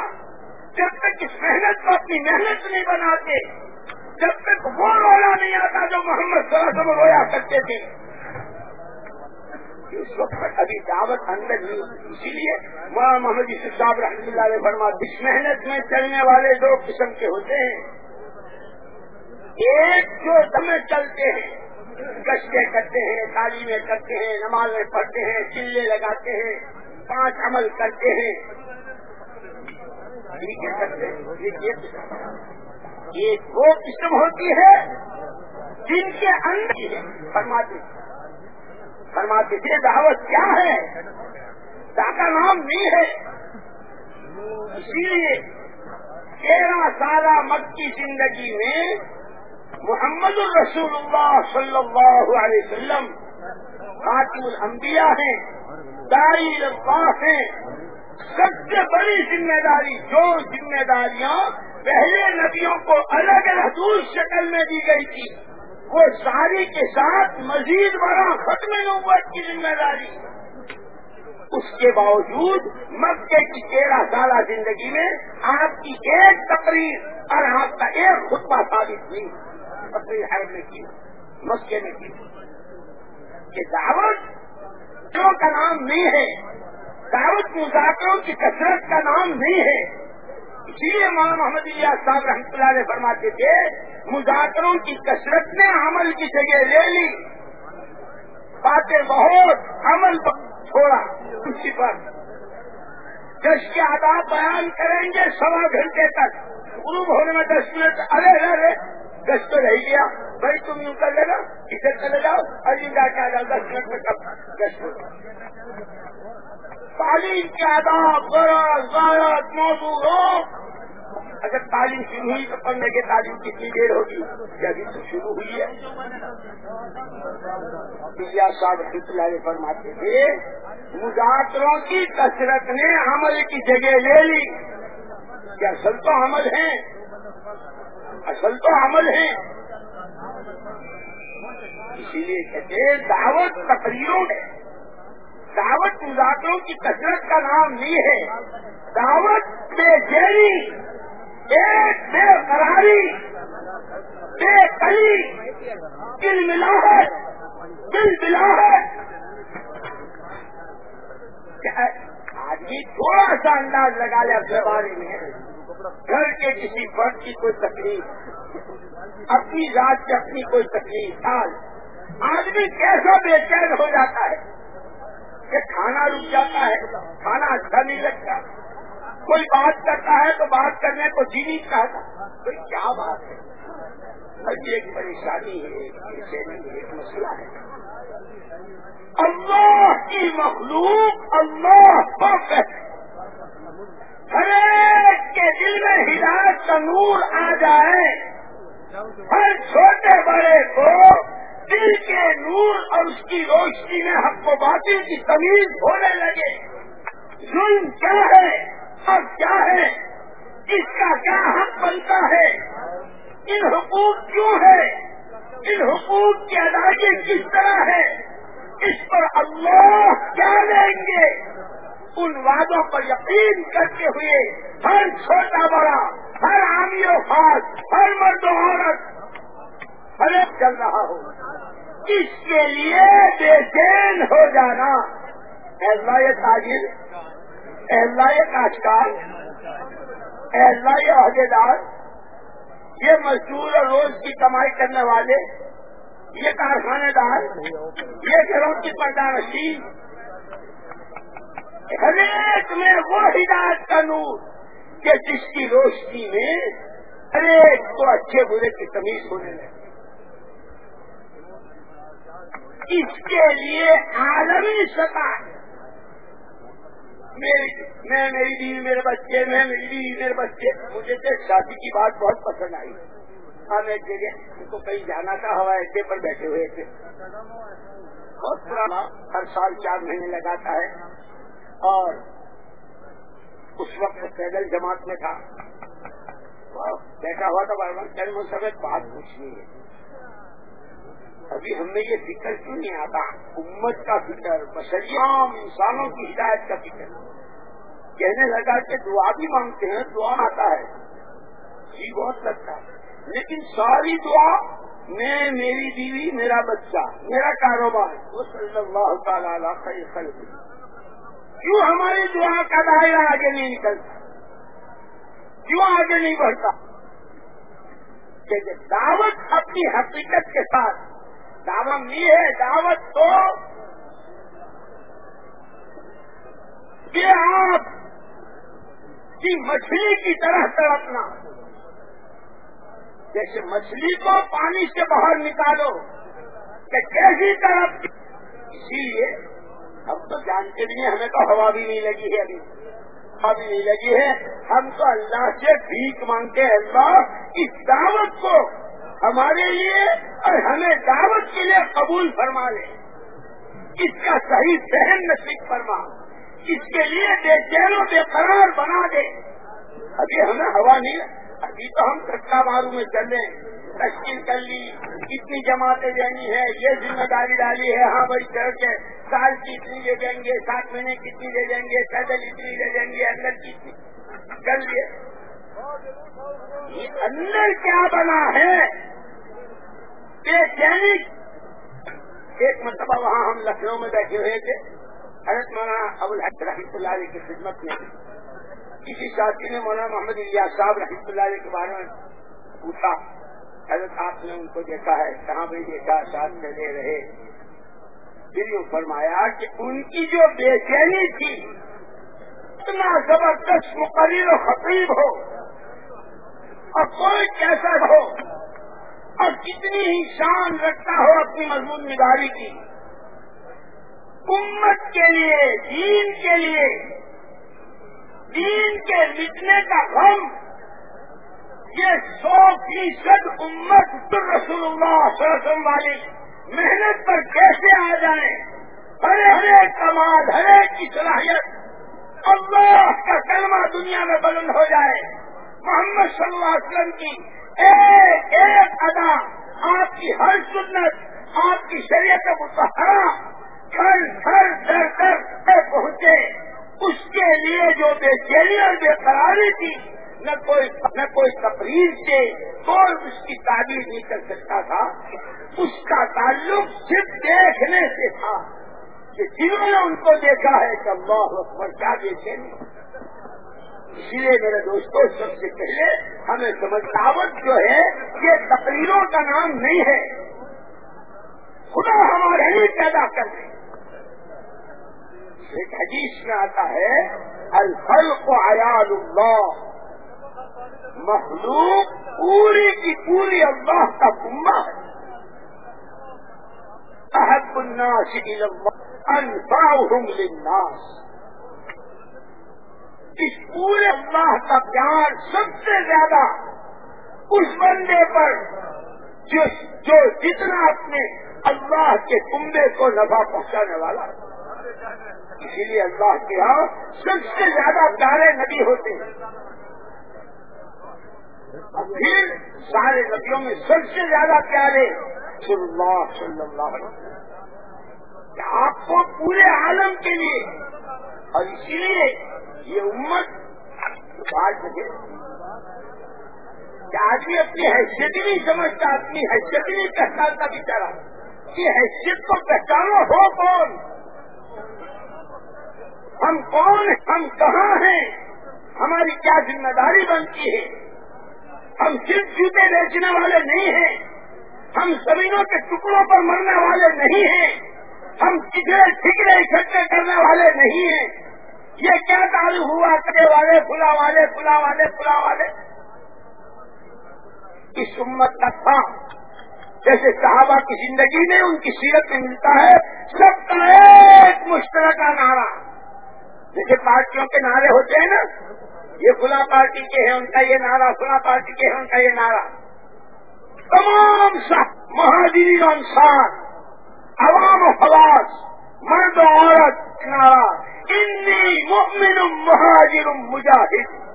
جب تک اس محنت کو اپنی محنت نہیں بناتے جب تک وہ رولا نہیں آتا جو محمد صلی اللہ علیہ وسلم رویا کرتے تھے۔ اس وقت ابھی دعوت اندر نہیں اسی لیے مولانا محمد یوسف صاحب رحمۃ اللہ علیہ فرما اس محنت میں چلنے والے دو قسم کے ہوتے ہیں۔ ایک جو دمے چلتے ہیں گشتے کرتے ہیں، تعلیمیں کرتے ہیں، نمازیں پڑھتے ہیں، چلے لگاتے ہیں، پانچ عمل کرتے ہیں؟ یہ دو قسم ہوتی ہے جن کے اندر فرماتے فرماتے تھے دعوت کیا ہے؟ دا کا نام نہیں ہے۔ اسی لیے تیرہ سالہ مکی زندگی میں محمد الرسول اللہ صلی اللہ علیہ وسلم خاتم الانبیاء ہیں داری اللہ ہیں۔ سب سے بڑی ذمہ داری، جو ذمہ داریاں پہلے نبیوں کو الگ محدود شکل میں دی گئی تھی۔ وہ ساری کے ساتھ مزید بڑا ختم نوبت کی ذمہ داری۔ اس کے باوجود مکے کی تیرہ سالہ زندگی میں آپ کی ایک تقریر اور آپ کا ایک خطبہ ثابت نہیں۔ تقریر ہے میں کی مکے میں کی۔ یہ دعوت جو کا نام نہیں ہے، دعوت مذاکروں کی کثرت کا نام نہیں ہے۔ اسی لیے مولانا محمد اللہ صاحب رحمۃ اللہ علیہ فرماتے تھے، مذاکروں کی کثرت نے عمل کی جگہ لے لی۔ باتیں بہت عمل چھوڑا۔ اسی پر۔ جش کے آداب بیان کریں گے سوا گھنٹے تک۔ غروب ہونے میں دس منٹ ارے ارے دس تو رہ گیا۔ بھائی، تم یوں کر لے گا ادھر چلے جاؤ۔ اور جا کے آ جاؤ دس منٹ میں کب دس منٹ تعلیم کے آداب، غرض، غارت، موضوع ہو، اگر تعلیم شروع ہوئی تو پڑھنے کی تعلیم کتنی دیر ہوگی؟ یہ ابھی تو شروع ہوئی ہے۔ صاحب رحمۃ فرماتے تھے مذاکروں کی کثرت نے عمل کی جگہ لے لی۔ کہ اصل تو عمل ہیں اصل تو عمل ہیں اسی لیے کہتے دعوت تقریروں میں دعوت مذاکروں کی کثرت کا نام نہیں ہے۔ دعوت بے جیری ایک بے قراری، بے کلی دل ملاحت دل ملاحت آدمی تھوڑا سا انداز لگا لے اپنے بارے میں۔ گھر کے کسی فرد کی کوئی تکلیف، اپنی ذات کی اپنی کوئی تکلیف حال آدمی کیسا بے چین ہو جاتا ہے؟ کہ کھانا رک جاتا ہے، کھانا اچھا نہیں لگتا۔ کوئی بات کرتا ہے تو بات کرنے کو جی نہیں چاہتا۔ تو کیا بات ہے؟ ایک پریشانی ہے، ایک مسئلہ ہے۔ اللہ کی مخلوق، اللہ کو ہر ایک کے دل میں ہدایت کا نور آ جائے۔ ہر چھوٹے بڑے کو دل کے نور اور اس کی روشنی میں حق و باطل کی تمیز ہونے لگے۔ ظلم کیا ہے؟ اور کیا ہے؟ اس کا کیا حق بنتا ہے؟ ان حقوق کیوں ہے؟ ان حقوق کی ادائیگی کس طرح ہے؟ اس پر اللہ کیا لیں گے؟ ان وعدوں پر یقین کرتے ہوئے ہر چھوٹا بڑا، ہر عامی و خاص، ہر مرد و عورت ہر چل رہا ہو اس کے لیے بے چین ہو جانا۔ اللہ یہ تاجر اللہ یہ کاشکار اللہ یہ عہدے دار یہ مزدور اور روز کی کمائی کرنے والے، یہ کارخانے دار، یہ گھروں کی پردہ رشید ہر ایک میں وہ ہدایت کا نور کہ جس کی روشنی میں ہر ایک کو اچھے برے کی تمیز ہونے لگے۔ اس کے لیے عالمی سطح میری میں میری بیوی، میرے بچے، میں میری بیوی، میرے بچے۔ مجھے تو شادی کی بات بہت پسند آئی۔ ہاں، ہم ایک جگہ ان کو کہیں جانا تھا ہوائی اڈے پر بیٹھے ہوئے تھے۔ بہت پرانا ہر سال چار مہینے لگاتا ہے۔ اور اس وقت پیدل جماعت میں تھا۔ بیٹھا ہوا تھا بار بار سمیت بات پوچھنی ہے ابھی ہم نے یہ فکر کیوں نہیں آتا؟ امت کا فکر بشریام انسانوں کی ہدایت کا فکر کہنے لگا کہ دعا بھی مانگتے ہیں، دعا آتا ہے۔ جی بہت لگتا ہے۔ لیکن ساری دعا، میں، میری بیوی، میرا بچہ، میرا کاروبار، وہ صلی اللہ تعالیٰ خیر کیوں ہماری دعا کا دائرہ آگے نہیں نکلتا؟ کیوں آگے نہیں بڑھتا؟ کہ دعوت اپنی حقیقت کے ساتھ دعوت نہیں ہے، دعوت تو کہ آپ کی مچھلی کی طرح تڑپنا۔ جیسے مچھلی کو پانی سے باہر نکالو کہ کیسی طرف اسی لیے ہم تو جانتے بھی ہیں، ہمیں تو ہوا بھی نہیں لگی ہے ابھی۔ ہوا بھی نہیں لگی ہے۔ ہم تو اللہ سے بھیک مانگتے ہیں۔ اللہ اس دعوت کو ہمارے لیے اور ہمیں دعوت کے لیے قبول فرما لے۔ اس کا صحیح ذہن نصیب فرما۔ اس کے لیے بے چینوں بے قرار بنا دے۔ ابھی ہمیں ہوا نہیں ابھی تو ہم کچا مارو میں چل رہے ہیں۔ تشکیل کر لی۔ کتنی جماعتیں دینی ہے یہ ذمہ داری ڈالی ہے۔ ہاں بھائی چڑھ کے سال کی اتنی دے دیں گے، سات مہینے کتنی دے دیں گے، پیدل اتنی دے دیں گے، اندر کی کر لیے۔ اندر کیا بنا ہے؟ بے چینی ایک مرتبہ وہاں ہم لکھنؤ میں بیٹھے ہوئے تھے، حضرت مولانا ابو الحق رحمۃ اللہ علیہ کی خدمت میں۔ کسی ساتھی نے مولانا محمد الیاس صاحب رحمۃ اللہ علیہ کے بارے میں پوچھا، حضرت آپ نے ان کو دیکھا ہے، کہاں بھی دیکھا ساتھ میں لے رہے؟ پھر یوں فرمایا کہ ان کی جو بے چینی تھی، اتنا زبردست مقرر و خطیب ہو اور کوئی کیسا ہو، اور کتنی ہی شان رکھتا ہو اپنی مضمون نگاری کی۔ امت کے لیے، دین کے لیے، دین کے مٹنے کا غم، یہ سو فیصد امت رسول اللہ صلی اللہ علیہ وسلم والی محنت پر کیسے آ جائیں؟ ہر ہر ایک کمال ہر ایک کی صلاحیت۔ اللہ کا کلمہ دنیا میں بلند ہو جائے۔ محمد صلی اللہ علیہ وسلم کی ایک ایک ادا، آپ کی ہر سنت، آپ کی شریعت متحرہ گھر گھر در در پہنچے۔ اس کے لیے جو بے چینی اور بے قراری تھی، نہ کوئی نہ کوئی تقریر سے کوئی اس کی تعبیر نہیں کر سکتا تھا۔ اس کا تعلق صرف دیکھنے سے تھا۔ کہ جنہوں نے ان کو دیکھا ہے کہ اللہ اکبر کیا بے اسی لیے میرے دوستوں سب سے پہلے ہمیں سمجھاوٹ جو ہے، یہ تقریروں کا نام نہیں ہے۔ خدا ہمارے لیے پیدا کر دیں ایک حدیث میں آتا ہے، الخلق عیال اللہ۔ مخلوق پوری کی پوری اللہ کا کنبا ہے۔ احب الناس الى الله انفعهم للناس۔ اس پورے اللہ کا پیار سب سے زیادہ اس بندے پر جو جو جتنا اپنے اللہ کے کنبے کو نفع پہنچانے والا اسی لیے اللہ کے یہاں سب سے زیادہ پیارے نبی ہوتے ہیں۔ پھر سارے نبیوں میں سب سے زیادہ پیارے صلی اللہ صلی اللہ علیہ وسلم۔ آپ کو پورے عالم کے لیے اور اسی لیے یہ امت بات لگے کہ آدمی اپنی حیثیت ہی نہیں سمجھتا، اپنی حیثیت ہی نہیں پہچانتا بیچارا کہ حیثیت کو پہچانو ہو کون؟ ہم کون ہم کہاں ہیں؟ ہماری کیا ذمہ داری بنتی ہے؟ ہم صرف جوتے بیچنے والے نہیں ہیں۔ ہم زمینوں کے ٹکڑوں پر مرنے والے نہیں ہیں۔ ہم ٹکڑے ٹکڑے اکٹھے کرنے والے نہیں ہیں۔ یہ کیا تعلق ہوا کرے والے پھلا والے پھلا والے پھلا والے؟ اس امت کا تھا۔ جیسے صحابہ کی زندگی میں ان کی سیرت میں ملتا ہے، سب کا ایک مشترکہ نعرہ۔ جیسے پارٹیوں کے نعرے ہوتے ہیں نا۔ یہ کھلا پارٹی کے ہیں، ان کا یہ نعرہ کھلا پارٹی کے ہیں، ان کا یہ نعرہ۔ تمام مہاجرین انسان عوام و خواص، مرد و عورت نعرہ انی مؤمن مہاجر مجاہد۔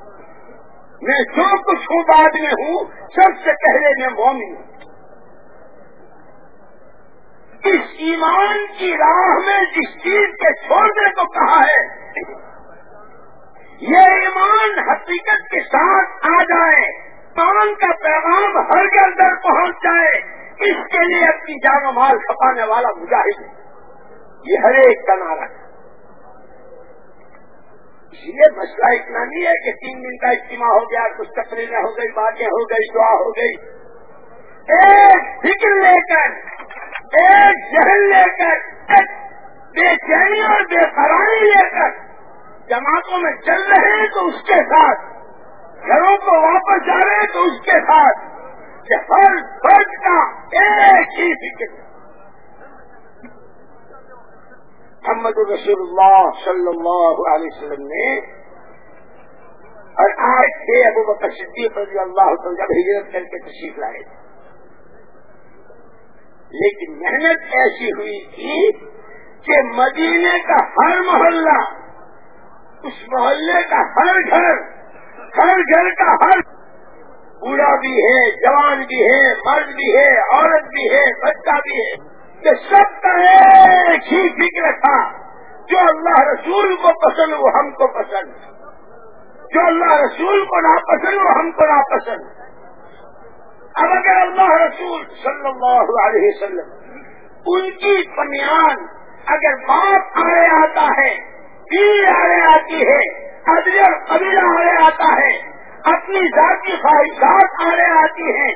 میں جو کچھ ہوں، بعد میں ہوں، سب سے پہلے میں مومن ہوں۔ اس ایمان کی راہ میں جس چیز کے چھوڑنے کو کہا ہے، یہ ایمان حقیقت کے ساتھ آ جائے، ایمان کا پیغام ہر گھر در پہنچ جائے۔ اس کے لیے اپنی جان و مال کھپانے والا مجاہد ہے۔ یہ ہر ایک کا نعرہ ہے۔ اس لیے مسئلہ اتنا نہیں ہے کہ تین دن کا اجتماع ہو گیا، کچھ تقریریں ہو گئی، باتیں ہو گئی، دعا ہو گئی۔ ایک فکر لے کر، ایک ذہن لے کر، ایک بے چینی اور بے قراری لے کر جماعتوں میں چل رہے ہیں تو اس کے ساتھ، گھروں کو واپس جا رہے ہیں تو اس کے ساتھ۔ کہ ہر فرد کا ایک ہی فکر محمد رسول اللہ صلی اللہ علیہ وسلم نے اور آج سے ابو بکر صدیق رضی اللہ جب ہجرت کر کے تشریف لائے۔ لیکن محنت ایسی ہوئی تھی کہ مدینے کا ہر محلہ، اس محلے کا ہر گھر ہر گھر کا ہر بوڑھا بھی ہے، جوان بھی ہے، مرد بھی ہے، عورت بھی ہے، بچہ بھی ہے۔ کہ سب کا ایک ہی فکر تھا۔ جو اللہ رسول کو پسند، وہ ہم کو پسند۔ جو اللہ رسول کو ناپسند، وہ ہم کو ناپسند۔ اب اگر اللہ رسول صلی اللہ علیہ وسلم ان کی بنیاد اگر باپ آڑے آتا ہے پیر آڑے آتی ہے ادر قبیلہ آڑے آتا ہے اپنی ذاتی خواہشات آڑے آتی ہیں۔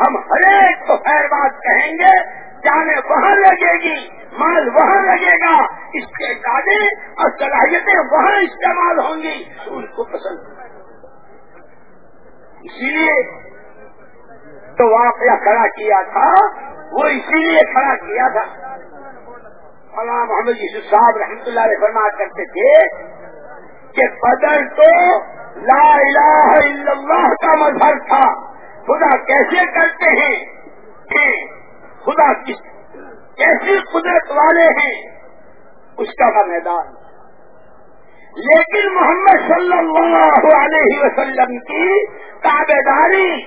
ہم ہر ایک کو خیر بات کہیں گے، جانے وہاں لگے گی، مال وہاں لگے گا، اس کے دادے اور صلاحیتیں وہاں استعمال ہوں گی۔ ان کو پسند اسی لیے تو واقعہ کھڑا کیا تھا، وہ اسی لیے کھڑا کیا تھا۔ مولانا محمد یوسف صاحب رحمۃ اللہ علیہ فرما کرتے تھے کہ بدل تو لا الہ الا اللہ کا مظہر تھا۔ خدا کیسے کرتے ہیں؟ کہ خدا کس کیسی قدرت والے ہیں؟ اس کا میدان۔ لیکن محمد صلی اللہ علیہ وسلم کی تابے داری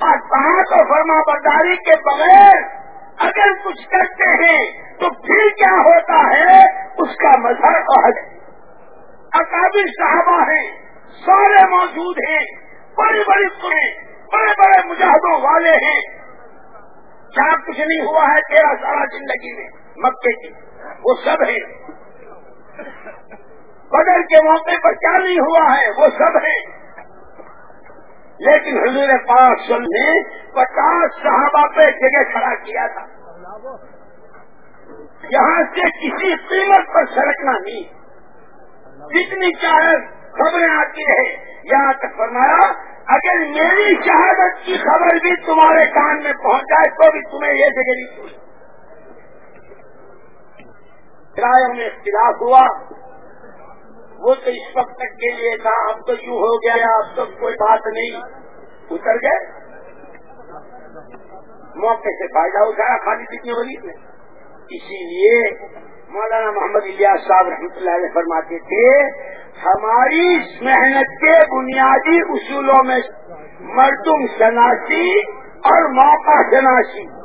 اور بات و فرما برداری کے بغیر اگر کچھ کرتے ہیں تو پھر کیا ہوتا ہے اس کا مظہر عہد اکابر صحابہ ہیں سارے موجود ہیں بڑی بڑی پورے بڑے بڑے مجاہدوں والے ہیں کیا کچھ نہیں ہوا ہے تیرہ سالہ زندگی میں، مکے کی۔ وہ سب ہیں۔ بدر کے موقع پر کیا نہیں ہوا ہے، وہ سب ہے لیکن حضور پاک سل نے پچاس صحابہ پہ جگہ کھڑا کیا تھا۔ یہاں سے کسی قیمت پر سڑکنا نہیں۔ جتنی چاہے خبریں آتی ہے یہاں تک فرمایا، اگر میری شہادت کی خبر بھی تمہارے کان میں پہنچ جائے تو بھی تمہیں یہ جگہ نہیں چھوڑی کرایہ میں اختلاف ہوا۔ وہ تو اس وقت تک کے لیے تھا، اب تو یوں ہو گیا اب تو کوئی بات نہیں۔ اتر گئے۔ موقع سے فائدہ اٹھایا، خالی کتنی بڑی نے اسی لیے مولانا محمد الیاس صاحب رحمۃ اللہ علیہ فرماتے تھے، ہماری محنت کے بنیادی اصولوں میں مردم شناسی اور موقع شناسی۔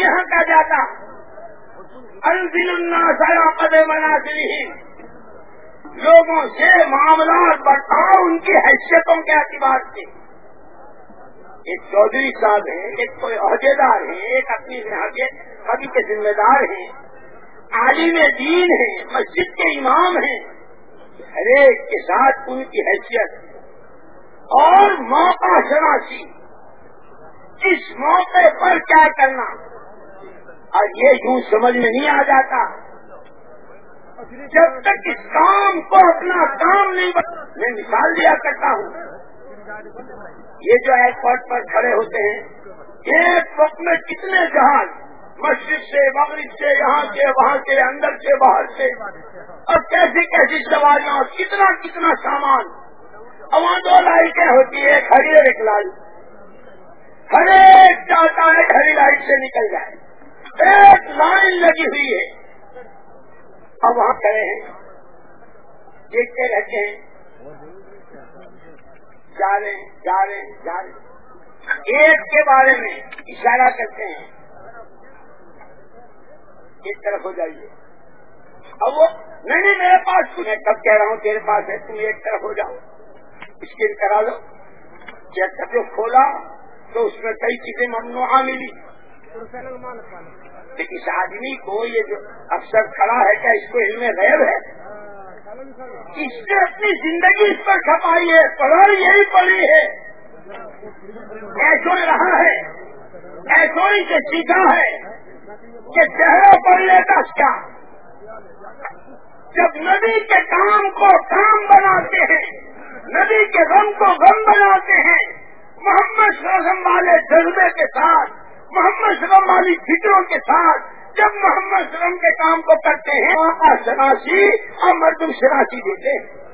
یہاں کا جاتا۔ انزل الناس على قدم منازلهم. لوگوں سے معاملات برتاؤ ان کی حیثیتوں کے اعتبار سے. ایک چودھری صاحب ہیں، ایک کوئی عہدے دار ہیں، ایک اپنی کبھی کے ذمہ دار ہیں. عالم دین ہیں، مسجد کے امام ہیں. ہر ایک کے ساتھ ان کی حیثیت. اور موقع شناسی. اس موقع پر کیا کرنا؟ اور یہ یوں سمجھ میں نہیں آ جاتا۔ جب تک اس کام کو اپنا کام نہیں میں مثال دیا کرتا ہوں۔ یہ جو ایئرپورٹ پر کھڑے ہوتے ہیں۔ ایک وقت میں کتنے جہاز مسجد سے، مغرب سے، یہاں سے، وہاں سے، اندر سے، باہر سے۔ اور کیسی کیسی سواریاں کتنا کتنا سامان۔ وہاں دو لائٹیں ہوتی ہے ہری اور ایک لائٹ۔ ہر ایک چاہتا ہے، ہری لائٹ سے نکل جائے ایک لائن لگی ہوئی ہے۔ اب وہاں کھڑے ہیں۔ دیکھتے رہتے ہیں۔ جا رہے ہیں، جا رہے ہیں، جا رہے ہیں۔ ایک کے بارے میں اشارہ کرتے ہیں۔ ایک طرف ہو جائیے۔ اب وہ، نہیں نہیں، میرے پاس میں کب کہہ رہا ہوں، تیرے پاس ہے، تم ایک طرف ہو جاؤ۔ اسکین کرا لو۔ چیک کر جو کھولا تو اس میں کئی چیزیں ممنوع ملی۔ اس آدمی کو یہ جو افسر کھڑا ہے کیا اس کو علم غیب ہے؟ اس نے اپنی زندگی اس پر کھپائی ہے، پڑھائی یہی پڑھی ہے۔ ایسو رہا ہے، ایسو ہی سے سیکھا ہے کہ چہرہ پڑھ لیتا کیا۔ جب ندی کے کام کو کام بناتے ہیں ندی کے غم کو غم بناتے ہیں، محمد سوزم والے جذبے کے ساتھ محمد سلم والی فکروں کے ساتھ جب محمد سلم کے کام کو کرتے ہیں وہاں شناسی اور مردم شناسی دیتے ہیں۔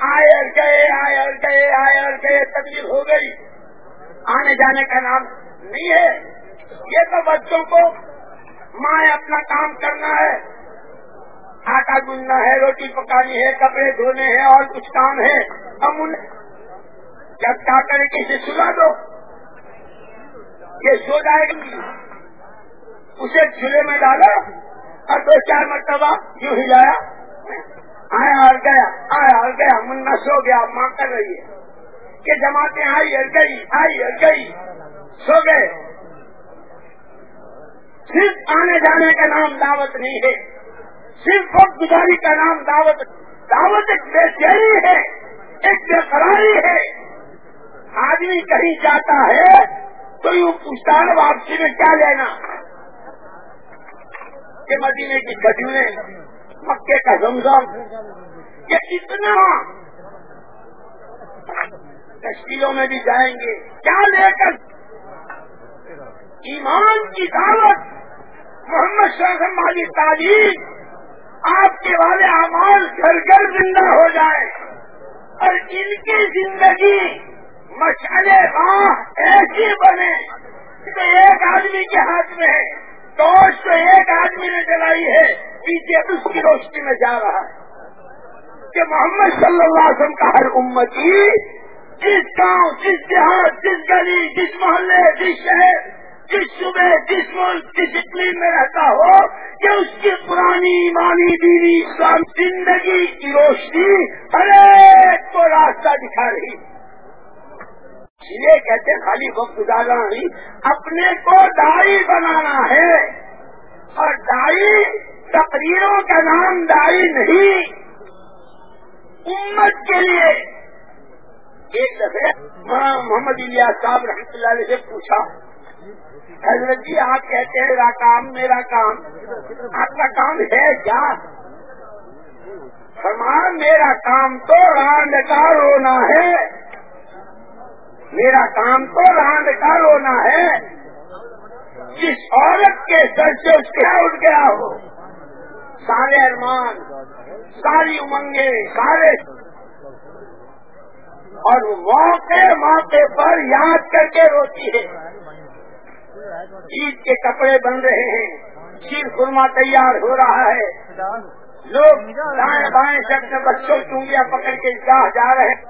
آئے اور گئے آئے اور گئے آئے اور گئے، تبدیل ہو گئی۔ آنے جانے کا نام نہیں ہے۔ یہ تو بچوں کو ماں اپنا کام کرنا ہے۔ آٹا گننا ہے، روٹی پکانی ہے، کپڑے دھونے ہیں اور کچھ کام ہے ہم انہیں جب کیا کریں کسی سنا دو یہ سو جائے گی۔ اسے چولہے میں ڈالا اور دو چار مرتبہ یوں ہلایا۔ آیا اور گیا آیا اور گیا منا سو گیا، ماں کر رہی ہے۔ کہ جماعتیں آئی اور گئی، آئی اور گئی، سو گئے۔ صرف آنے جانے کا نام دعوت نہیں ہے۔ صرف وقت گزاری کا نام دعوت۔ دعوت ایک بے چینی ہے، ایک بے قراری ہے۔ آدمی کہیں جاتا ہے تو یوں پوچھتا ہے واپسی میں کیا لینا؟ کہ مدینے کی کھجوریں مکے کا زمزم یہ اتنا تشکیلوں میں بھی جائیں گے، کیا لے کر؟ ایمان کی دعوت، محمد شاہم والی تعلیم، آپ کے والے اعمال گھر گھر زندہ ہو جائے، اور ان کی زندگی مشعلے راہ ہاں، ایسی بنے۔ کہ ایک آدمی کے ہاتھ میں ہے ٹارچ تو ایک آدمی نے جلائی ہے، پیچھے اس کی روشنی میں جا رہا ہے۔ کہ محمد صلی اللہ علیہ وسلم کا ہر امتی، جس گاؤں، جس دیہات، جس گلی، جس محلے، جس شہر، جس صبح جس ملک، جس ڈسپلین میں رہتا ہو، کہ اس کی پرانی ایمانی دینی اسلام زندگی کی روشنی ہر ایک کو راستہ دکھا رہی۔ یہ کہتے خالی وقت گزارنا نہیں، اپنے کو دائی بنانا ہے۔ اور دائی تقریروں کا نام داری نہیں۔ امت کے لیے۔ ایک دفعہ محمد الیاس صاحب رحمۃ اللہ علیہ سے پوچھا، حضرت جی آپ کہتے ہیں میرا کام میرا کام۔ آپ کا کام ہے کیا؟ فرمان میرا کام تو راند کا رونا ہے۔ میرا کام تو راند کا رونا ہے۔ جس عورت کے سر سے اس کے ہاں اٹھ گیا ہو، سارے ارمان، ساری امنگیں، سارے۔ اور موقع موقع پر یاد کر کے روتی ہے۔ عید کے کپڑے بن رہے ہیں شیر خورما تیار ہو رہا ہے۔ لوگ دائیں بائیں سب سے بچوں چونگیاں پکڑ کے گاہ جا رہے ہیں۔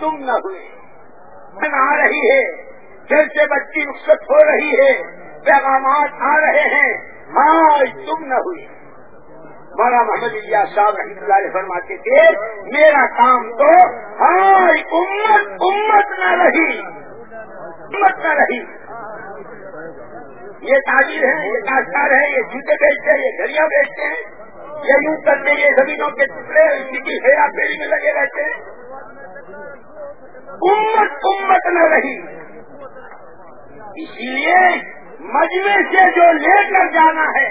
تم نہ ہوئے۔ من آ رہی ہے پھر سے بچی رخصت ہو رہی ہے، پیغامات آ رہے ہیں ہاں تم نہ ہوئی مولا محمد اللہ صاحب رحمۃ اللہ علیہ فرماتے تھے، میرا کام تو ہاں امت امت نہ رہی۔ امت نہ رہی۔ یہ تاجر ہے یہ کاشتکار ہے یہ جوتے بیچتے ہیں، یہ گھڑیاں بیچتے ہیں۔ یہ یوں کرتے یہ زمینوں کے ٹکڑے اسی کی ہیرا پھیری میں لگے رہتے امت امت نہ رہی۔ اسی لیے مجمے سے جو لے کر جانا ہے،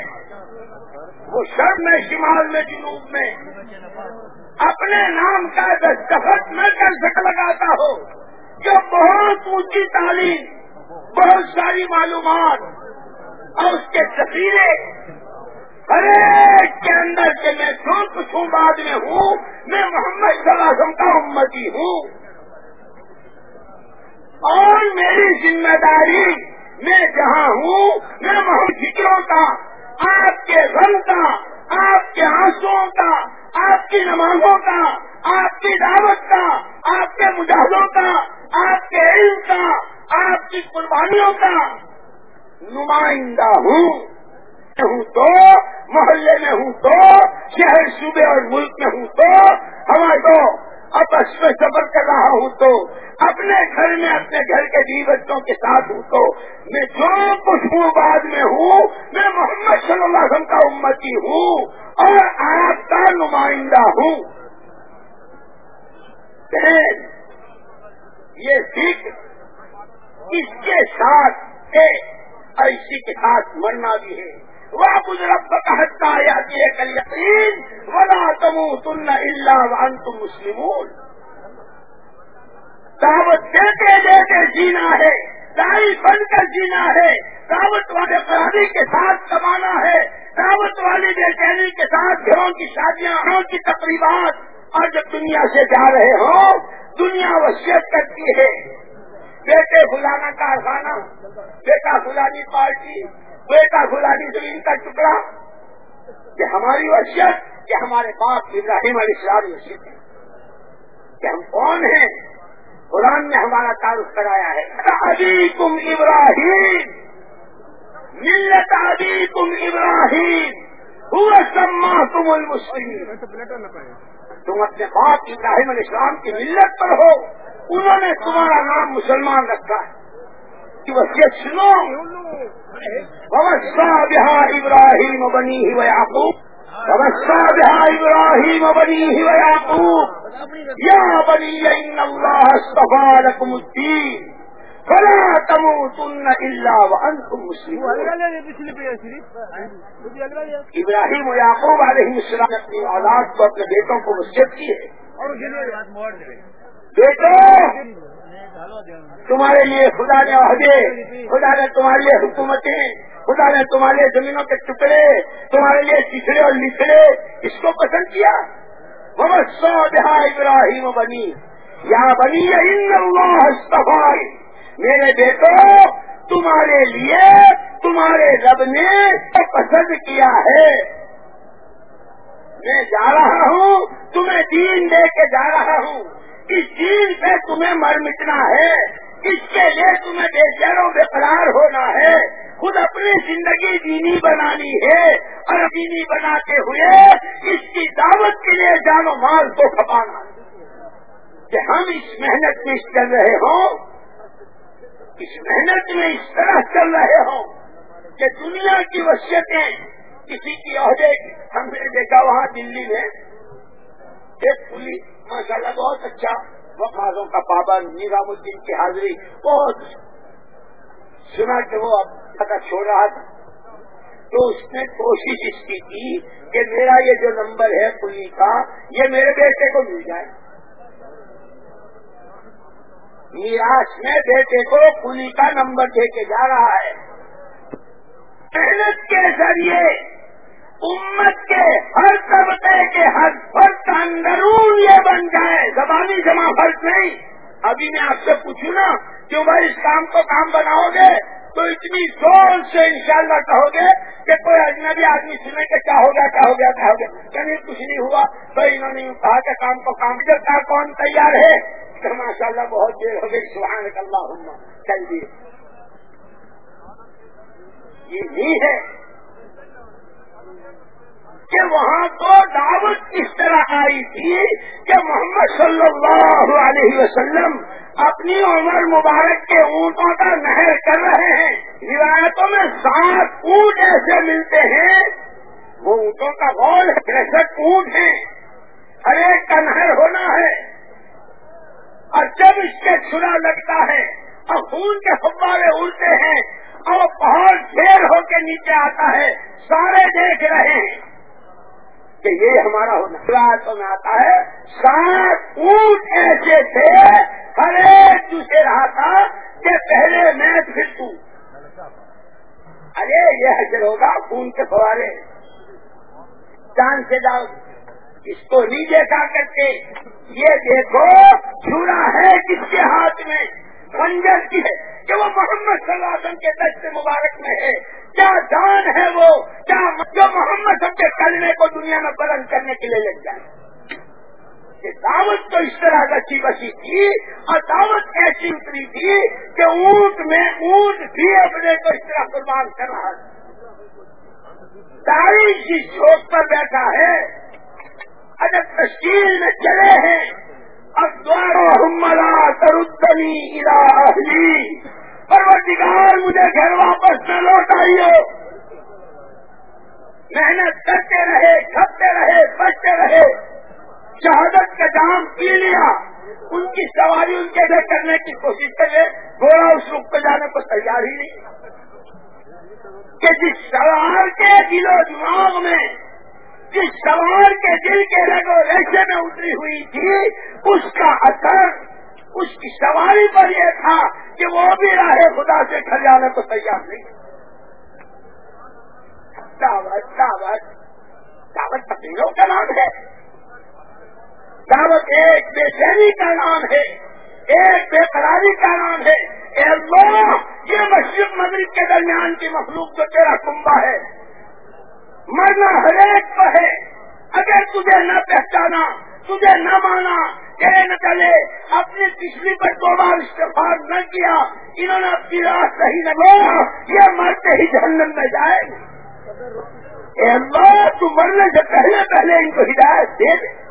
وہ شرم میں، شمال میں، جنوب میں۔ اپنے نام کا دستخط نہ کر سک لگاتا ہو، جو بہت اونچی تعلیم، بہت ساری معلومات اور اس کے سفیرے ہر ایک کے اندر کے میں جو کچھ ہوں بعد میں ہوں، میں محمد صلی اللہ علیہ وسلم کا امتی ہوں۔ اور میری ذمہ داری، میں جہاں ہوں، میں محمد فکروں کا، آپ کے غم کا، آپ کے آنسو کا، آپ کی نمازوں کا، آپ کی دعوت کا، آپ کے مجاہدوں کا، آپ کے علم کا، آپ کی قربانیوں کا۔ نمائندہ ہوں۔ میں ہوں تو، محلے میں ہوں تو، شہر، صوبے اور ملک میں ہوں تو، ہمارے تو اپس میں سفر کر رہا ہوں تو، اپنے گھر میں، اپنے گھر کے بی بچوں کے ساتھ ہوں تو، میں جو کچھ ہوں بعد میں ہوں، میں محمد صلی اللہ علیہ وسلم کا امتی ہوں اور آپ کا نمائندہ ہوں۔ یہ سکھ اس کے ساتھ اور اسی کے ساتھ مرنا بھی ہے۔ وہ رب کا حصہ آیا کہ ولا تم اللہ مسلم دعوت دیتے دیتے جینا ہے، دائی بن کر جینا ہے، دعوت والے پرانی کے ساتھ کمانا ہے، دعوت والی بے چینی کے ساتھ گھروں کی شادیاں، گھروں کی تقریبات۔ اور جب دنیا سے جا رہے ہو دنیا وصیت کرتی ہے، بیٹے فلانا کارخانہ، بیٹا فلانی پارٹی بیٹا فلانی زمین کا ٹکڑا کہ ہماری وصیت کہ ہمارے پاس ابراہیم علیہ السلام وصیت ہے۔ کہ ہم کون ہیں؟ قرآن نے ہمارا تعارف کرایا ہے۔ ابھی تم ابراہیم، ملت ابھی تم ابراہیم پورا سما تم المسلم تم اپنے باپ ابراہیم علیہ السلام کی ملت پر ہو، انہوں نے تمہارا نام مسلمان رکھا ہے۔ وسا بہا ابراہیم بنی ہی ویاقوب وسا بہا ابراہیم بنی ہی ویاقوب یا بنی اللہ استفا لکم الدین فلا تموتن الا وانتم مسلمون. ابراہیم و یعقوب علیہ السلام نے اپنی اولاد کو اپنے بیٹوں کو وصیت کی ہے بیٹو! تمہارے لیے خدا نے عہدے، خدا نے تمہارے لیے حکومتیں، خدا نے تمہارے لیے زمینوں کے ٹکڑے، تمہارے لیے چچڑے اور لکھڑے، اس کو پسند کیا؟ محمد سو دہا ابراہیم بنی یا بنی استفائی میرے بیٹو، تمہارے لیے تمہارے رب نے پسند کیا ہے۔ میں جا رہا ہوں، تمہیں دین دے کے جا رہا ہوں۔ اس دین پہ تمہیں مر مٹنا ہے، اس کے لیے تمہیں بے چیروں بے قرار ہونا ہے۔ خود اپنی زندگی دینی بنانی ہے اور دینی بناتے ہوئے اس کی دعوت کے لیے جانو مال کو کھپانا۔ کہ ہم اس محنت میں چل رہے ہوں، اس محنت میں اس طرح چل رہے ہوں کہ دنیا کی وصیتیں کسی کی عہدے، ہم نے دیکھا وہاں دلی میں ایک پولیس ماشاء اللہ بہت اچھا وفاظوں کا پابند نظام الدین کی حاضری بہت سنا کہ وہ پتا چھوڑ رہا تھا۔ تو اس نے کوشش اس کی کی کہ میرا یہ جو نمبر ہے پلی کا، یہ میرے بیٹے کو مل جائے۔ میراش میں بیٹے کو پلی کا نمبر دے کے جا رہا ہے۔ محنت کے ذریعے امت کے ہر طبقے کے ہر فرق کا اندرون یہ بن جائے، زبانی جمع فرق نہیں۔ ابھی میں آپ سے پوچھوں نا کہ بھائی اس کام کو کام بناؤ گے تو اتنی زور سے انشاءاللہ کہو گے کہ کوئی اجنبی آدمی سنے کہ کیا ہو گیا، کیا ہو گیا، کیا ہو گیا۔ کہیں کچھ نہیں ہوا۔ بھائی انہوں نے کہا کہ کام کو کام کرتا کون تیار ہے؟ تو ماشاء اللہ بہت دیر ہو گئی۔ سبحان اللہ چلیے۔ یہ نہیں ہے۔ کہ وہاں تو دعوت اس طرح آئی تھی کہ محمد صلی اللہ علیہ وسلم اپنی عمر مبارک کے اونٹوں کا نہر کر رہے ہیں۔ روایتوں میں سات اونٹ ایسے ملتے ہیں، وہ اونٹوں کا غول ہے پریشٹ اونٹ ہے ہر ایک کا نہر ہونا ہے۔ اور جب اس کے چھڑا لگتا ہے اور خون کے فبارے اڑتے ہیں اور پہاڑ ڈھیر ہو کے نیچے آتا ہے، سارے دیکھ رہے ہیں۔ کہ یہ ہمارا ہونا میں آتا ہے۔ سات اونٹ ایسے تھے، ہر ایک دوسرے رہا تھا کہ پہلے میں پھر تو ارے، یہ حجر ہوگا خون کے فوارے چاند سے جاؤ۔ اس کو نہیں دیکھا کر کے یہ دیکھو چھوڑا ہے کس کے ہاتھ میں؟ خنجر کی ہے کہ وہ محمد صلی اللہ علیہ وسلم کے دست مبارک میں ہے۔ کیا جان ہے وہ؟ کیا جو محمد سب کے کلمے کو دنیا میں بلند کرنے کے لیے لگ جائے؟ کہ دعوت تو اس طرح بچی بسی تھی اور دعوت ایسی اتری تھی کہ اونٹ میں اونٹ بھی اپنے کو اس طرح قربان کر رہا تاریخ کی چوک پر بیٹھا ہے اگر تشکیل میں چلے ہیں۔ حملہ تردنی اہلی۔ پروردگار، مجھے گھر واپس نہ لوٹ آئیے۔ محنت کرتے رہے، کھپتے رہے، بچتے رہے۔ شہادت کا جام پی لیا۔ ان کی سواری ان کے گھر کرنے کی کوشش کرے گھوڑا اس رخ پہ جانے کو تیار ہی نہیں۔ کہ جس سوار کے دل و دماغ میں، جس سوار کے دل کے رگو ریشے میں اتری ہوئی تھی، اس کا اثر اس کی سواری پر یہ تھا کہ وہ بھی راہ خدا سے گھر جانے کو تیار نہیں دعوت دعوت دعوت تبدیلوں کا نام ہے۔ دعوت ایک بے چینی کا نام ہے، ایک بے قراری کا نام ہے۔ اے اللہ، یہ مشرق مغرب کے درمیان کی مخلوق جو تیرا کنبا ہے، مرنا ہر ایک کو ہے۔ اگر تجھے نہ پہچانا، تجھے نہ مانا کہ نہ چلے اپنی پچھلی پر دو بار استفاد نہ کیا، انہوں نے اپنی راہ صحیح نہ بولا یہ مرتے ہی جہنم میں جائے اے اللہ، تو مرنے سے پہلے پہلے ان کو ہدایت دے دے۔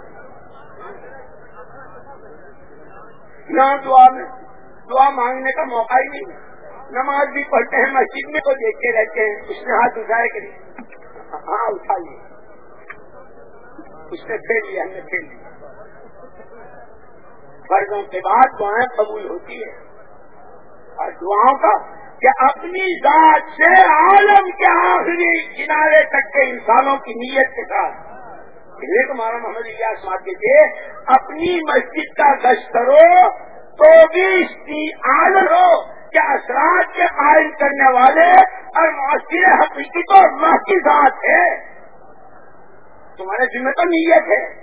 نہ دعا میں دعا مانگنے کا موقع ہی نہیں۔ نماز بھی پڑھتے ہیں، مسجد میں تو دیکھتے رہتے ہیں، اس نے ہاتھ اٹھائے کہ ہاں اٹھائیے۔ اس نے پھیر لیا، ہم نے پھیر لیا۔ فرضوں کے بعد دعائیں قبول ہوتی ہے اور دعاؤں کا کہ اپنی ذات سے عالم کے آخری کنارے تک کے انسانوں کی نیت کے ساتھ۔ ایک ہمارا محمد الیاس مارتے تھے اپنی مسجد کا گشت کرو تو بھی اس کی عالم ہو کہ اثرات کے قائم کرنے والے اور معاشر حقیقی تو اللہ کی ذات ہے۔ تمہارے ذمہ تو نیت ہے۔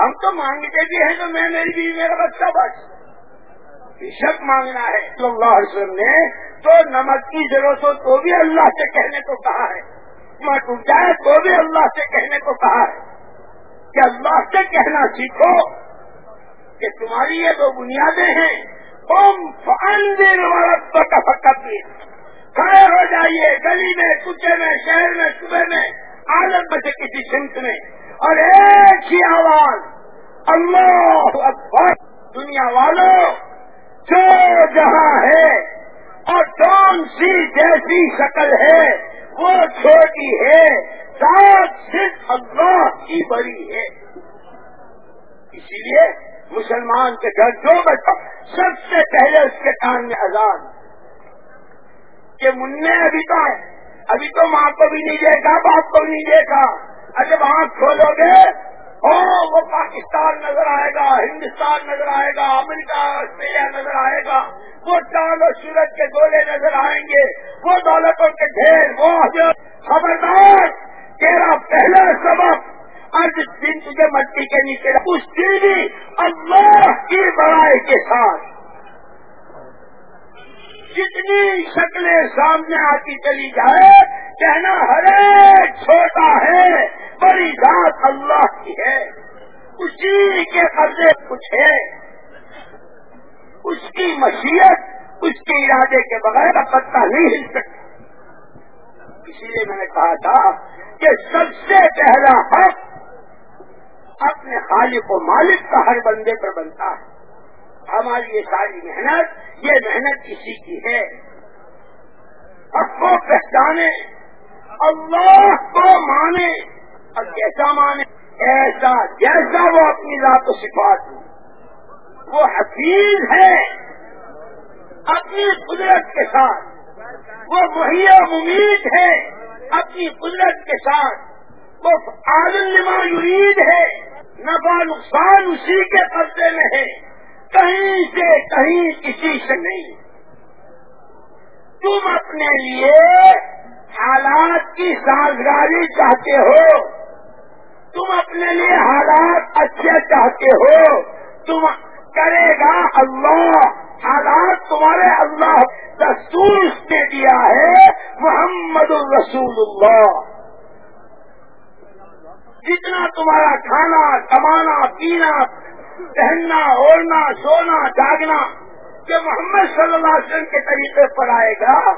ہم تو مانگتے بھی ہیں تو میں میری بھی میرا بچہ بس۔ شک مانگنا ہے۔ تو اللہ علیہ وسلم نے تو نمک کی ضرورت ہو تو بھی اللہ سے کہنے کو کہا ہے۔ میں ٹوٹ جائے تو بھی اللہ سے کہنے کو کہا ہے۔ کہ اللہ سے کہنا سیکھو کہ تمہاری یہ دو بنیادیں ہیں۔ کا فقط کھڑے ہو جائیے، گلی میں، کچے میں، شہر میں، صبح میں، عالم میں سے کسی سمت میں۔ اور ایک ہی آواز، اللہ اکبر، دنیا والوں، جو جہاں ہے اور جون سی جیسی شکل ہے، وہ چھوٹی ہے، ساتھ صرف اللہ کی بڑی ہے۔ اسی لیے مسلمان کے گھر جو بچہ سب سے پہلے اس کے کان میں آزاد کہ منہ ابھی تو ابھی تو ماں کو بھی نہیں دیکھا، باپ کو بھی نہیں دیکھا۔ جب آنکھ کھولو گے وہ پاکستان نظر آئے گا، ہندوستان نظر آئے گا، امریکہ، آسٹریلیا نظر آئے گا، وہ چال اور سورج کے گولے نظر آئیں گے، وہ دولتوں کے ڈھیر وہ خبردار، تیرا پہلا سبق آج دن تجھے مٹی کے نیچے اس دن اللہ کی بڑائی کے ساتھ۔ جتنی شکلیں سامنے آتی چلی جائے، کہنا ہر ایک چھوٹا ہے، بڑی ذات اللہ کی ہے۔ اسی کے قبضے کچھ ہے۔ اس کی مشیت، اس کے ارادے کے بغیر پتہ نہیں ہل سکتا اسی لیے میں نے کہا تھا کہ سب سے پہلا حق اپنے خالق و مالک کا ہر بندے پر بنتا ہے۔ ہماری یہ ساری محنت، یہ محنت کسی کی ہے؟ حق کو پہچانے، اللہ کو مانے۔ اور کیسا مانے؟ ایسا جیسا وہ اپنی ذات و صفات ہو۔ وہ حفیظ ہے اپنی قدرت کے ساتھ۔ وہ مہیا ممید ہے اپنی قدرت کے ساتھ۔ وہ عالما یرید ہے نفا نقصان اسی کے قبضے میں ہے۔ کہیں سے کہیں کسی سے نہیں۔ تم اپنے لیے حالات کی سازگاری چاہتے ہو۔ تم اپنے لیے حالات اچھے چاہتے ہو۔ تم کرے گا اللہ۔ حالات تمہارے اللہ دستور نے دیا ہے۔ محمد الرسول اللہ جتنا تمہارا کھانا، کمانا، پینا پہننا، اوڑھنا، سونا، جاگنا کہ محمد صلی اللہ علیہ وسلم کے طریقے پر آئے گا،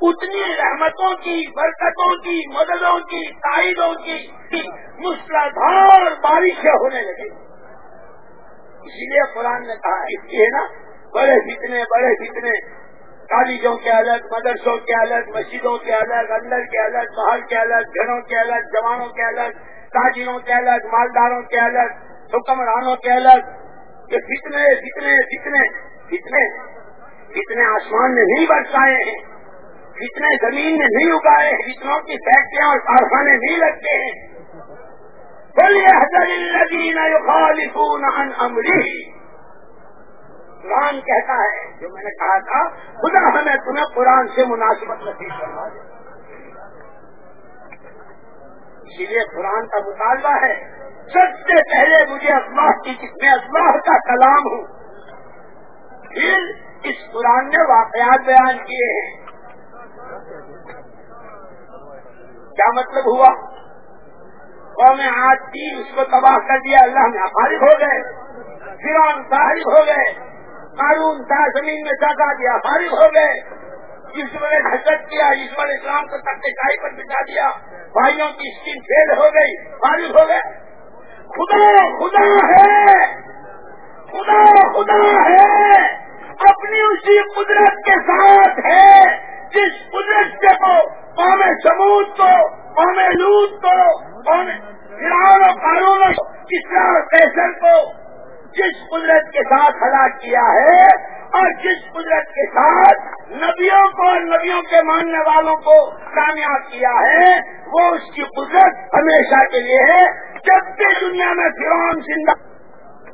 اتنی رحمتوں کی، برکتوں کی، مددوں کی، تائیدوں کی، مسلادھار بارشیں ہونے لگے اسی لیے قرآن نے کہا، اس لیے نا، بڑے فتنے بڑے فتنے۔ کالجوں کے الگ، مدرسوں کے الگ، مسجدوں کے الگ، اندر کے الگ، باہر کے الگ، گھروں کے الگ، جوانوں کے الگ، تاجروں کے الگ، مالداروں کے الگ۔ حکمرانوں کے الگ یہ فتنے فتنے فتنے فتنے فتنے آسمان میں نہیں برسائے ہیں فتنے زمین میں نہیں اگائے ہیں کی فیکٹریاں اور کارخانے نہیں لگتے ہیں بولیے حضرت امری قرآن کہتا ہے، جو میں نے کہا تھا، خدا ہمیں تمہیں قرآن سے مناسبت نصیب کروا دے۔ اسی لیے قرآن کا مطالبہ ہے، سب سے پہلے مجھے کی میں اللہ کا کلام ہوں۔ پھر اس قرآن نے واقعات بیان کیے ہیں۔ کیا مطلب ہوا؟ قوم آج تھی اس کو تباہ کر دیا، اللہ میں فارغ ہو گئے۔ فرون فارغ ہو گئے۔ قانون تھا، زمین میں جگہ دیا فارغ ہو گئے۔ جس نے حسد کیا، جس پر اسلام کو تک شاہی پر بچا دیا۔ بھائیوں کی اسکیم فیل ہو گئی فارغ ہو گئے۔ خدا خدا ہے۔ خدا خدا ہے۔ اپنی اسی قدرت کے ساتھ ہے۔ جس قدرت سے کو قوم سمود کو قوم لوت کو قوم فرعون و قانون کس طرح فیشن کو جس قدرت کے ساتھ ہلاک کیا ہے اور جس قدرت کے ساتھ نبیوں کو اور نبیوں کے ماننے والوں کو کامیاب کیا ہے، وہ اس کی قدرت ہمیشہ کے لیے ہے۔ جب بھی دنیا میں فرعون زندہ،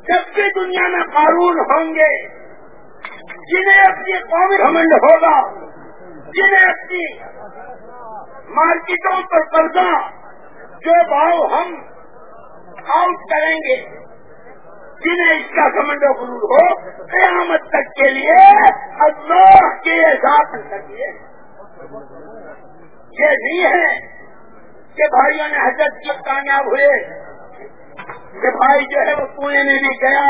جب بھی دنیا میں قارون ہوں گے، جنہیں اپنی قومی گھمنڈ ہوگا، جنہیں اپنی مارکیٹوں پر قرضہ، جو بھاؤ ہم آؤٹ کریں گے جنہیں اس کا سمندر غرور ہو، قیامت تک کے لیے اللہ کے ساتھ کریے یہ نہیں ہے کہ بھائیوں نے حضرت کی کامیاب ہوئے، کہ بھائی جو ہے وہ پونے میں بھی گیا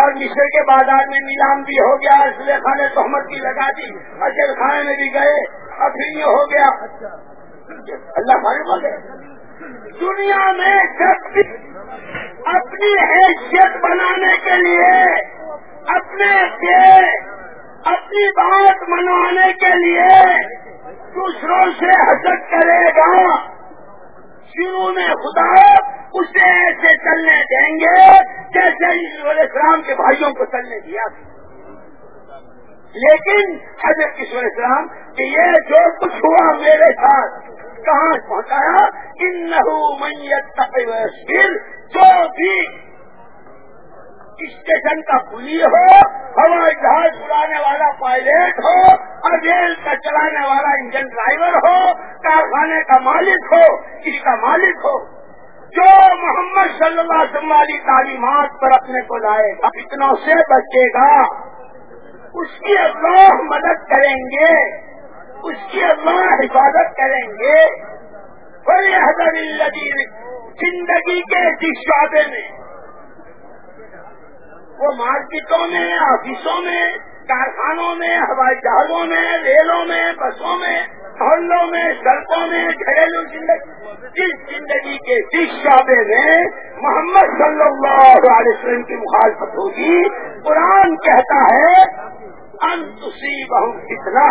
اور مصر کے بازار میں نیلام بھی ہو گیا، اس خانے تحمد بھی لگا دی اجل خانے میں بھی گئے، اور پھر یہ ہو گیا۔ اللہ بھائی بولے دنیا میں جب بھی اپنی حیثیت بنانے کے لیے، اپنے اپنی بات منوانے کے لیے دوسروں سے حسد کرے گا۔ شروع میں خدا اسے ایسے چلنے دیں گے جیسے علیہ السلام کے بھائیوں کو چلنے دیا لیکن حضرت کشور اسلام کہ یہ جو کچھ ہوا میرے ساتھ کہاں پہنچایا؟ ان میت جو بھی اسٹیشن کا پولی ہو، ہوائی جہاز اڑانے والا پائلٹ ہو، اور ریل کا چلانے والا انجن ڈرائیور ہو، کارخانے کا مالک ہو، اس کا مالک ہو، جو محمد صلی اللہ علیہ وسلم والی تعلیمات پر اپنے کو لائے گا، اتنا سے بچے گا، اس کی اللہ مدد کریں گے۔ اس کی اللہ حفاظت کریں گے۔ بڑے حضر زندگی کے جس شعبے میں۔ وہ مارکیٹوں میں آفیسوں میں، کارخانوں میں، ہوائی جہازوں میں، ریلوں میں، بسوں میں، محلوں میں، سڑکوں میں، گھریلو زندگی۔ جس زندگی کے جس شعبے میں محمد صلی اللہ علیہ وسلم کی مخالفت ہوگی، قرآن کہتا ہے انتسی بہت کتنا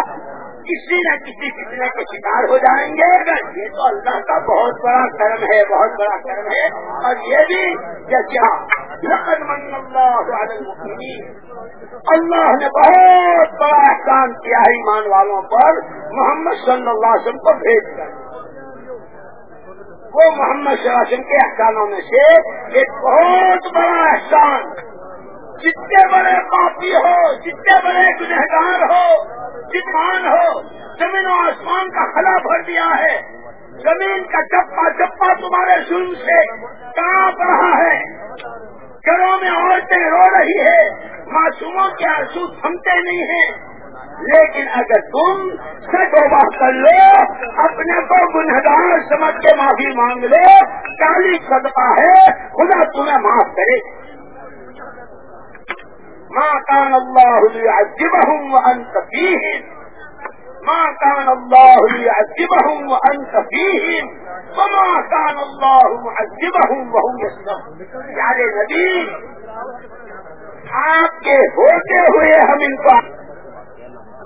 کسی نہ کسی فتنے کے شکار ہو جائیں گے؟ یہ تو اللہ کا بہت بڑا کرم ہے، بہت بڑا کرم ہے۔ اور یہ بھی کیا؟ لقد من اللہ اللہ نے بہت بڑا احسان کیا ہے ایمان والوں پر۔ محمد صلی اللہ علیہ وسلم کو بھیج کر وہ محمد صلی اللہ علیہ وسلم کے احسانوں میں سے ایک بہت بڑا احسان جتنے بڑے پاپی ہو، جتنے بڑے گنہگار ہو جتمان ہو، زمین و آسمان کا خلا بھر دیا ہے۔ زمین کا چپا چپا تمہارے ظلم سے کانپ رہا ہے۔ گھروں میں عورتیں رو رہی ہے معصوموں کے آنسو تھمتے نہیں ہیں۔ لیکن اگر تم سے توبہ کر لو، اپنے کو گنہگار سمجھ کے معافی مانگ لو۔ کالی صدقہ ہے، خدا تمہیں معاف کرے۔ ماں کان اللہ ليعذبهم وانت فيهم. ما كان الله ليعذبهم وانت فيهم. وما كان الله معذبهم وهم يسمعون. یار نبی، آپ کے ہوتے ہوئے ہم ان کو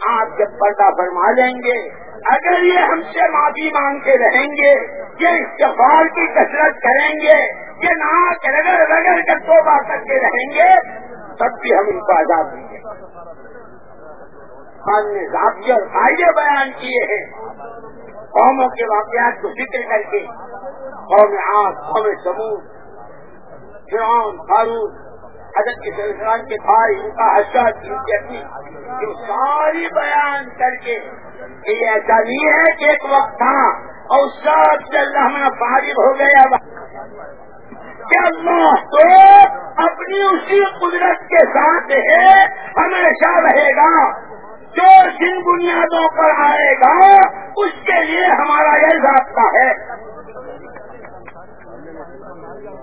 آپ جب پردہ فرما لیں گے، اگر یہ ہم سے معافی مانگتے رہیں گے، یہ استفال کی کثرت کریں گے، یہ ناک رگڑ رگڑ کر توبہ کرتے رہیں گے تب بھی ہم ان کو آزاد دیں گے ہم نے ذاتی اور فائدے بیان کیے ہیں۔ قوموں کے واقعات کو ذکر کر کے قوم آس قوم سمور فرعون، فاروق، حضرت کے سلسلان کے بھائی، ان کا حسد ان کی اپنی ساری بیان کر کے کہ یہ ایسا نہیں ہے کہ ایک وقت تھا اور سب سے اللہ فارغ ہو گیا۔ کہ اللہ تو اپنی اسی قدرت کے ساتھ ہے، ہمیشہ رہے گا۔ جو جن بنیادوں پر آئے گا، اس کے لیے ہمارا یہ ضابطہ ہے۔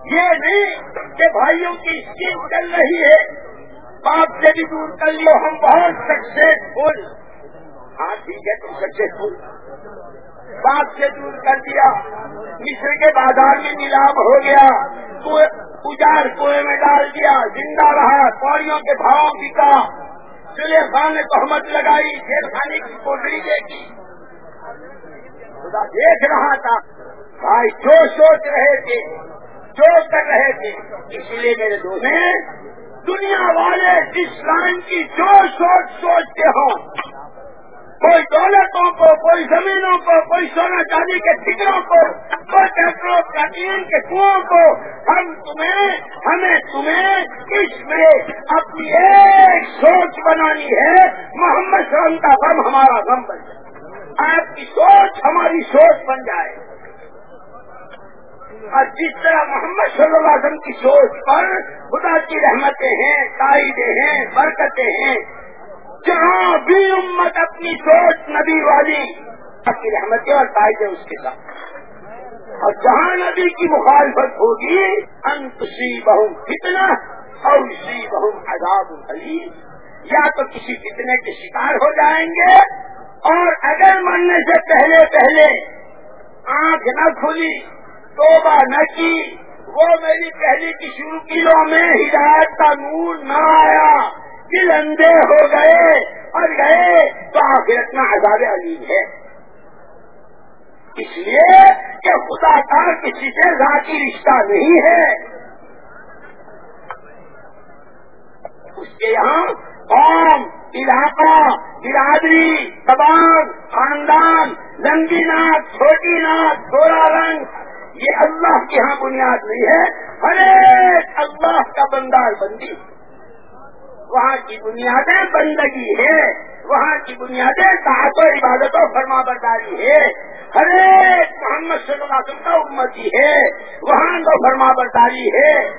یہ نہیں کہ بھائیوں کی اسکیم چل رہی ہے۔ باپ سے بھی دور کر لو ہم بہت سکسیسفل ہاں ٹھیک ہے، تم سکسیسفل باپ سے دور کر دیا۔ مصر کے بازار میں نیلام ہو گیا۔ پجار کنویں میں ڈال دیا۔ زندہ رہا۔ پوڑیوں کے بھاؤں کی کا چلے خان نے تہمت لگائی۔ شیر خانے کی کوٹری دیکھی۔ خدا دیکھ رہا تھا۔ بھائی جو سوچ رہے تھے، جو کر رہے تھے۔ اس لیے میرے دوست دنیا والے جس لائن کی جو سوچ سوچتے ہوں کوئی دولتوں کو، کوئی زمینوں کو، کوئی سونا چاندی کے ٹکڑوں کو، کوئی ٹریکٹروں پراٹین کے کنووں کو۔ ہم تمہیں، ہمیں تمہیں اس میں اپنی ایک سوچ بنانی ہے۔ محمد سلم کا غم ہمارا غم بن جائے۔ آپ کی سوچ ہماری سوچ بن جائے۔ اور جس طرح محمد صلی اللہ علیہ وسلم کی سوچ پر خدا کی رحمتیں ہیں قائدے ہیں، برکتیں ہیں جہاں بھی امت اپنی سوچ نبی والی اپنی رحمتیں اور قائدے اس کے ساتھ۔ اور جہاں نبی کی مخالفت ہوگی انتسی بہت کتنا اور اسی بہت عذاب علی یا تو کسی فتنے کے شکار ہو جائیں گے، اور اگر مرنے سے پہلے پہلے آنکھ نہ کھلی، توبہ نہ کی، وہ میری پہلی کی شروع کلو میں ہدایت کا نور نہ آیا۔ دل اندھے ہو گئے اور گئے تو آخرت میں عذاب علیم ہے۔ اس لیے کہ خدا کا کسی سے ذاتی رشتہ نہیں ہے۔ اس کے یہاں قوم، علاقہ، برادری زبان خاندان لمبی ناک، چھوٹی ناک تھوڑا رنگ، یہ اللہ کی یہاں بنیاد نہیں ہے۔ ہر ایک اللہ کا بندار بندی۔ وہاں کی بنیادیں بندگی ہے، وہاں کی بنیادیں و عبادت و فرما برداری ہے۔ ہر ایک محمد صلی اللہ علیہ وسلم کا امتی ہے، وہاں تو فرما برداری ہے۔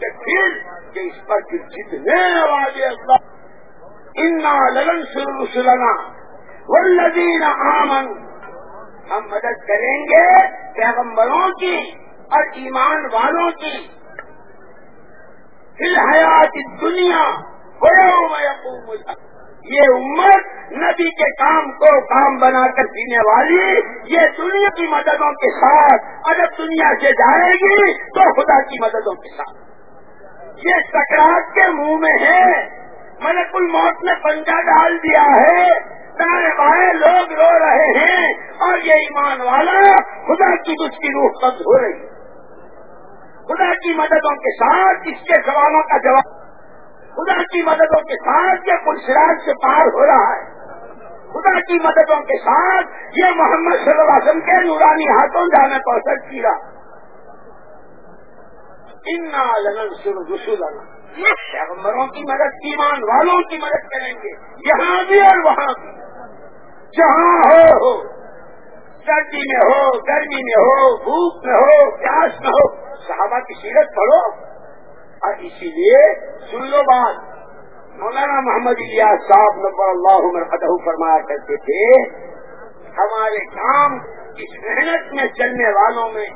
کہ پھر کہ اس پر جتنے آواز اللہ، انا لگن سلنا ولدین آمن ہم مدد کریں گے پیغمبروں کی اور ایمان والوں کی۔ فی الحیات دنیا یہ امت نبی کے کام کو کام بنا کر پینے والی، یہ دنیا کی مددوں کے ساتھ اگر دنیا سے جائے گی تو خدا کی مددوں کے ساتھ۔ یہ سکرات کے منہ میں ہے۔ ملک الموت نے پنجا ڈال دیا ہے۔ دائیں بائیں لوگ رو رہے ہیں اور یہ ایمان والا خدا کی اس کی روح قبض ہو رہی۔ خدا کی مددوں کے ساتھ اس کے سوالوں کا جواب خدا کی مددوں کے ساتھ یہ پلسراج سے پار ہو رہا ہے۔ خدا کی مددوں کے ساتھ یہ محمد صلی اللہ علیہ وسلم کے نورانی ہاتھوں جانے پہنچ کی رہا۔ ان رسول پیغمبروں کی مدد، ایمان والوں کی مدد کریں گے۔ یہاں بھی اور وہاں بھی۔ جہاں ہو ہو۔ سردی میں ہو، گرمی میں ہو بھوک میں ہو، پیاس میں ہو۔ صحابہ کی سیرت پڑھو۔ اور اسی لیے سن لو بات۔ مولانا محمد الیاس صاحب نبر اللہ مرکز فرمایا کرتے تھے، ہمارے کام اس محنت میں چلنے والوں میں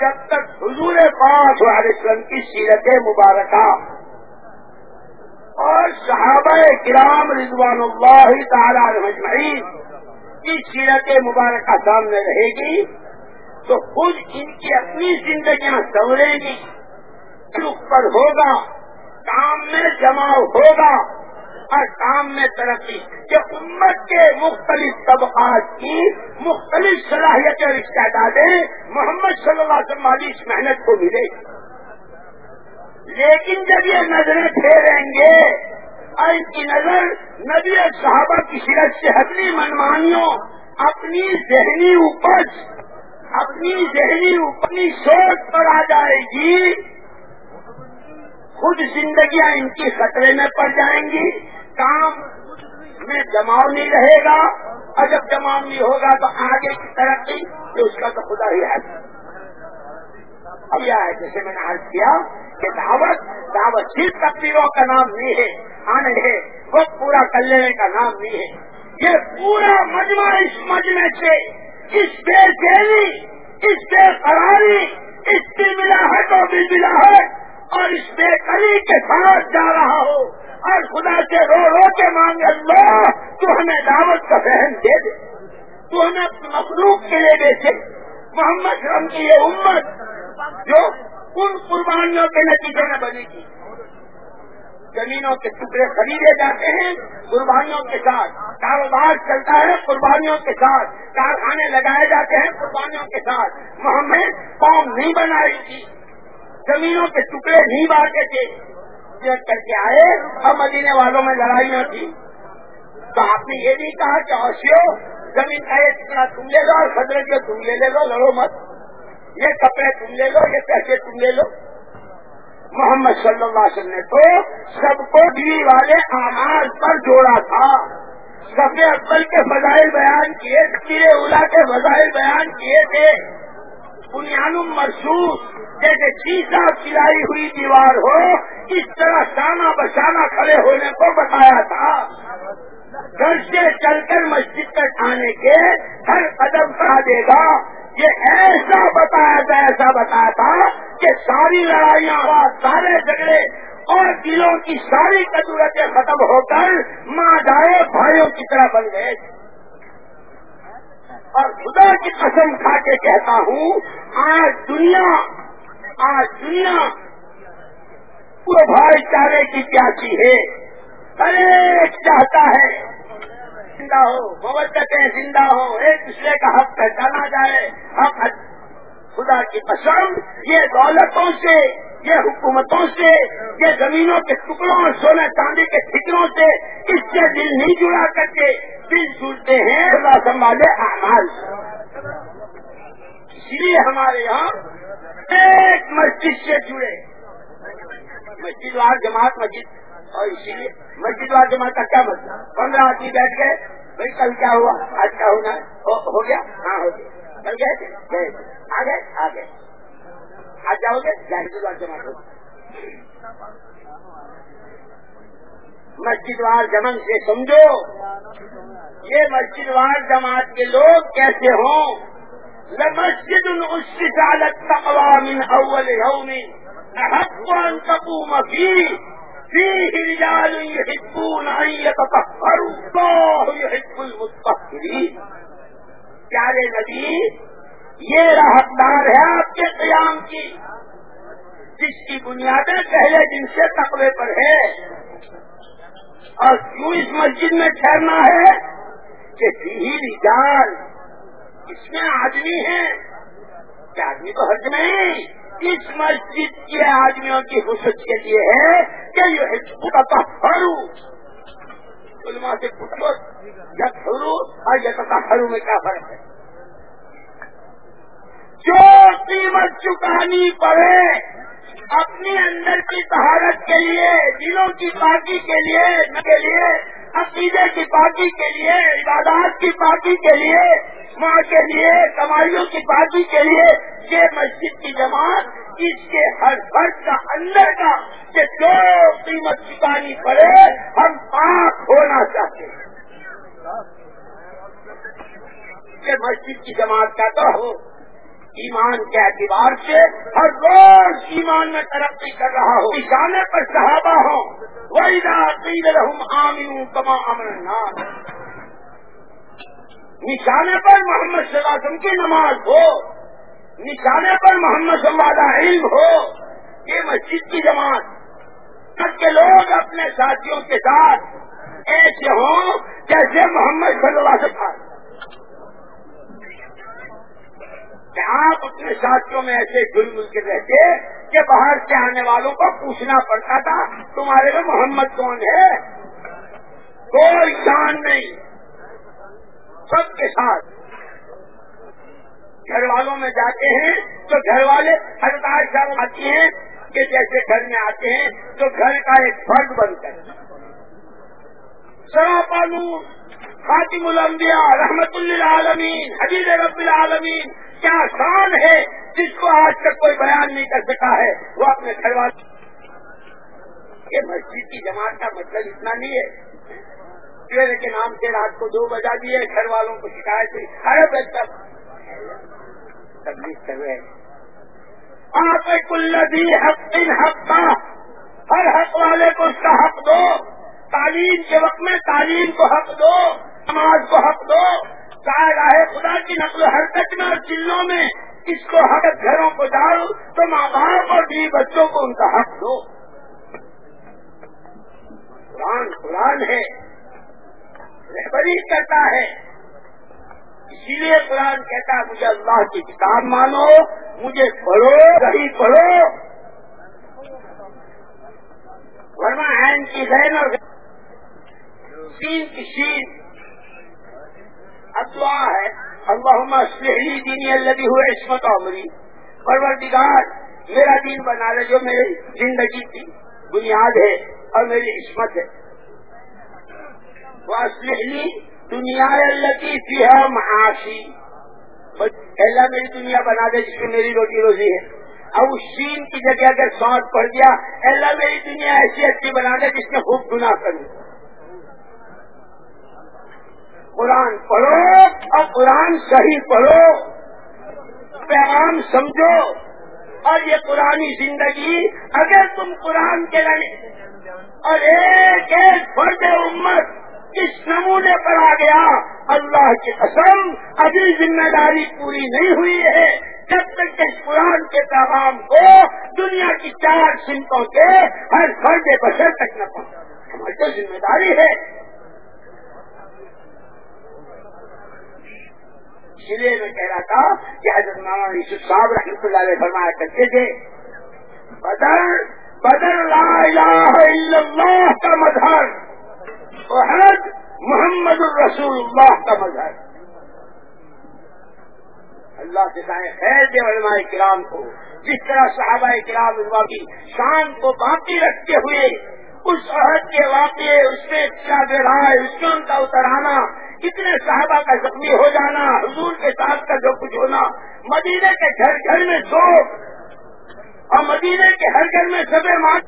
جب تک حضور پاک وسلم کی سیرت مبارکہ اور صحابہ کرام رضوان اللہ تعالی مجمعین کی سیرت مبارکہ سامنے رہے گی، تو خود ان کی اپنی زندگیاں سنوریں گی۔ پر ہوگا، کام میں جماؤ ہوگا اور کام میں ترقی۔ کہ امت کے مختلف طبقات کی مختلف صلاحیتیں اور استعدادیں محمد صلی اللہ علیہ وسلم والی اس محنت کو ملے۔ لیکن جب یہ نظریں پھیریں گے، اور ان کی نظر نبی صحابہ کی سیرت سے اپنی منمانیوں، اپنی ذہنی اپج اپنی ذہنی اپنی سوچ پر آ جائے گی۔ خود زندگیاں ان کی خطرے میں پڑ جائیں گی۔ کام میں جماؤ نہیں رہے گا۔ اور جب جماؤ نہیں ہوگا تو آگے کی ترقی تو اس کا تو خدا ہی ہے۔ اب یہ ہے جیسے میں نے عرض کیا کہ دعوت دعوت صرف تقریروں کا نام نہیں ہے ہاں آنے ہے، وہ پورا کر لینے کا نام نہیں ہے۔ یہ پورا مجمع اس مجمع سے، اس بے چینی، اس بے قراری، اس کی ملا ہے تو بھی ملا ہے اور اس بے کلی کے ساتھ جا رہا ہو۔ اور خدا سے رو رو کے مانگے، اللہ، تو ہمیں دعوت کا بہن دے دے۔ تو ہمیں مخلوق کے لیے بیچے محمد رم کی یہ امت جو ان قربانیوں کے نتیجے میں بنی تھی۔ زمینوں کے ٹکڑے خریدے جاتے ہیں قربانیوں کے ساتھ۔ کاروبار چلتا ہے قربانیوں کے ساتھ۔ کارخانے لگائے جاتے ہیں قربانیوں کے ساتھ۔ محمد قوم نہیں بنائی تھی۔ زمینوں کے ٹکڑے نہیں بانٹے تھے۔ کر کے آئے۔ اور مدینے والوں میں لڑائیاں تھی تو آپ نے یہ نہیں کہا کہ اوشیو زمین کا یہ ٹکڑا تم لے لو اور خدرے کے تم لے لے لو، لڑو مت۔ یہ کپڑے تم لے لو، یہ پیسے تم لے لو۔ محمد صلی اللہ علیہ وسلم نے تو سب کو بیوی والے آماز پر جوڑا تھا۔ سب اکبر کے فضائل بیان کیے تھے اولا کے فضائل بیان کیے تھے۔ بنیاد مرسوس جیسے چیزا سلائی ہوئی دیوار ہو، اس طرح سانا بسانا کھڑے ہونے کو بتایا تھا۔ گھر سے چل کر مسجد تک آنے کے ہر قدم کہا دے گا، یہ ایسا بتایا تھا، ایسا بتایا تھا کہ ساری لڑائیاں سارے جھگڑے اور دلوں کی ساری قدورتیں ختم ہو کر ماں جائے، بھائیوں کی طرح بن گئے۔ اور خدا کی قسم کھا کے کہتا ہوں، آج دنیا آج دنیا وہ بھائی چارے کی پیاسی ہے۔ ارے چاہتا ہے، زندہ ہو محبتیں زندہ ہو، ایک دوسرے کا حق پہچانا جائے۔ حق خدا کی پسند یہ دولتوں سے یہ حکومتوں سے، یہ زمینوں کے ٹکڑوں اور سونے چاندی کے ٹھکروں سے اس سے دل نہیں جڑا کر کے دل جڑتے ہیں۔ خدا سنبھالے اعمال۔ اسی لیے ہمارے یہاں ایک مسجد سے جڑے۔ مسجد وار جماعت، مسجد۔ اور اسی لیے مسجد وار جماعت کا کیا مطلب پندرہ آدمی بیٹھ گئے۔ بھائی، کل کیا ہوا؟ آج کیا ہونا ہو گیا؟ ہاں ہو گیا۔ کل گئے آ گئے؟ آ گئے۔ آج جاؤ گے مسجد وار جماعت ہو مسجد وار جمن سے سمجھو۔ یہ مسجد وار جماعت کے لوگ کیسے ہوں؟ مسجد السالت تقوا من اول يوم احق ان تقوم فيه فيه رجال يحبون ان يتطهروا، الله يحب المطهرين۔ پیارے نبی یہ حقدار ہے آپ کے قیام کی۔ جس کی بنیادیں پہلے دن سے تقوی پر ہے۔ اور کیوں اس مسجد میں ٹھہرنا ہے؟ کہ فی رجال اس میں آدمی ہے کہ آدمی تو حج نہیں اس مسجد کے آدمیوں کی خصوص کے لیے ہے کہ یہ ہرو علماء سے پوچھو جب ہرو اور یہ ہرو میں کیا فرق ہے؟ جو قیمت چکانی پڑے اپنی اندر کی طہارت کے لیے، دلوں کی پاکی کے لیے کے لیے، عقیدے کی پاکی کے لیے، عبادات کی پاکی کے لیے، ماں کے لیے کمائیوں کی پاکی کے لیے، یہ مسجد کی جماعت اس کے ہر فرد کا اندر کا کہ جو قیمت چکانی پڑے، ہم پاک ہونا چاہتے ہیں۔ کہ مسجد کی جماعت کا تو ہو۔ ایمان کے اعتبار سے ہر روز ایمان میں ترقی کر رہا ہو نشانے پر صحابہ ہو وہی عقید کما امن نشانے پر محمد صلی اللہ علیہ وسلم کی نماز ہو۔ نشانے پر محمد صلی اللہ علیہ علم ہو۔ یہ مسجد کی جماعت۔ کے لوگ اپنے ساتھیوں کے ساتھ ایسے ہوں جیسے محمد صلی اللہ علیہ وسلم کہ آپ اپنے ساتھیوں میں ایسے گل مل کے رہتے کہ باہر سے آنے والوں کو پوچھنا پڑتا تھا، تمہارے میں محمد کون ہے؟ کوئی جان نہیں۔ سب کے ساتھ۔ گھر والوں میں جاتے ہیں تو گھر والے ہڑتال صاحب آتی ہیں کہ جیسے گھر میں آتے ہیں تو گھر کا ایک فرد بنتا ہے سراپالو خاتم الانبیاء، رحمت للعالمین حجیز رب العالمین کیا شان ہے جس کو آج تک کوئی بیان نہیں کر سکا ہے؟ وہ اپنے گھر والے یہ مسجد کی جماعت کا مطلب اتنا نہیں ہے۔ پیڑ کے نام سے رات کو دو بجا دیے، گھر والوں کو شکایت ہوئی۔ ارے بہتر تبلیغ کر رہے آپ کل بھی حق ان حق کا ہر حق والے کو اس کا حق دو۔ تعلیم کے وقت میں تعلیم کو حق دو سماج کو حق دو۔ چاہے خدا کی نقل و حرکت میں اور چلوں میں، اس کو حق گھروں کو ڈالو، تو ماں باپ اور بھی بچوں کو ان کا حق دو۔ قرآن قرآن ہے، رہبری کرتا ہے۔ اسی لیے قرآن کہتا ہے، مجھے اللہ کی کتاب مانو، مجھے پڑھو صحیح پڑھو۔ ورنہ عین کی ذہن اور سین کی شین اب دعا ہے. اللہم اسلحلی دینی اللہ ہوئے عصمت عمری. پروردگار، میرا دین بنا رہے جو میری زندگی کی بنیاد ہے اور میری عصمت ہے. وہ اسلحلی دنیا اللہ کی فیہ معاشی اللہ، میری دنیا بنا دے جس میں میری روٹی روزی ہے. اب اس شین کی جگہ اگر سانس پڑ گیا اللہ، میری دنیا ایسی اچھی بنا دے جس میں خوب گناہ کروں. قرآن پڑھو اور قرآن صحیح پڑھو۔ پیغام سمجھو۔ اور یہ قرآنی زندگی اگر تم قرآن کے لیے اور ایک ایک فرد امت اس نمونے پر آ گیا، اللہ کی قسم، ابھی ذمہ داری پوری نہیں ہوئی ہے۔ جب تک کہ قرآن کے پیغام کو دنیا کی چار سمتوں کے ہر فرد بشر تک نہ پہنچ ہماری تو ذمہ داری ہے۔ اس لیے میں کہہ رہا تھا کہ حضرت ماما یوسف صاحب رحمۃ اللہ علیہ فرمایا کرتے تھے، بدر بدر لا الہ الا اللہ کا مظہر وحد محمد الرسول اللہ کا مظہر. اللہ سے چاہے خیر دے علماء کرام کو، جس طرح صحابہ کرام علماء کی شان کو باقی رکھتے ہوئے، اس عہد کے واقعے، اس میں کیا رائے، اس میں ان کا اتر آنا اتنے صحابہ کا زخمی ہو جانا، حضور کے ساتھ کا جو کچھ ہونا مدینے کے گھر گھر میں سو اور مدینے کے ہر گھر میں سب مان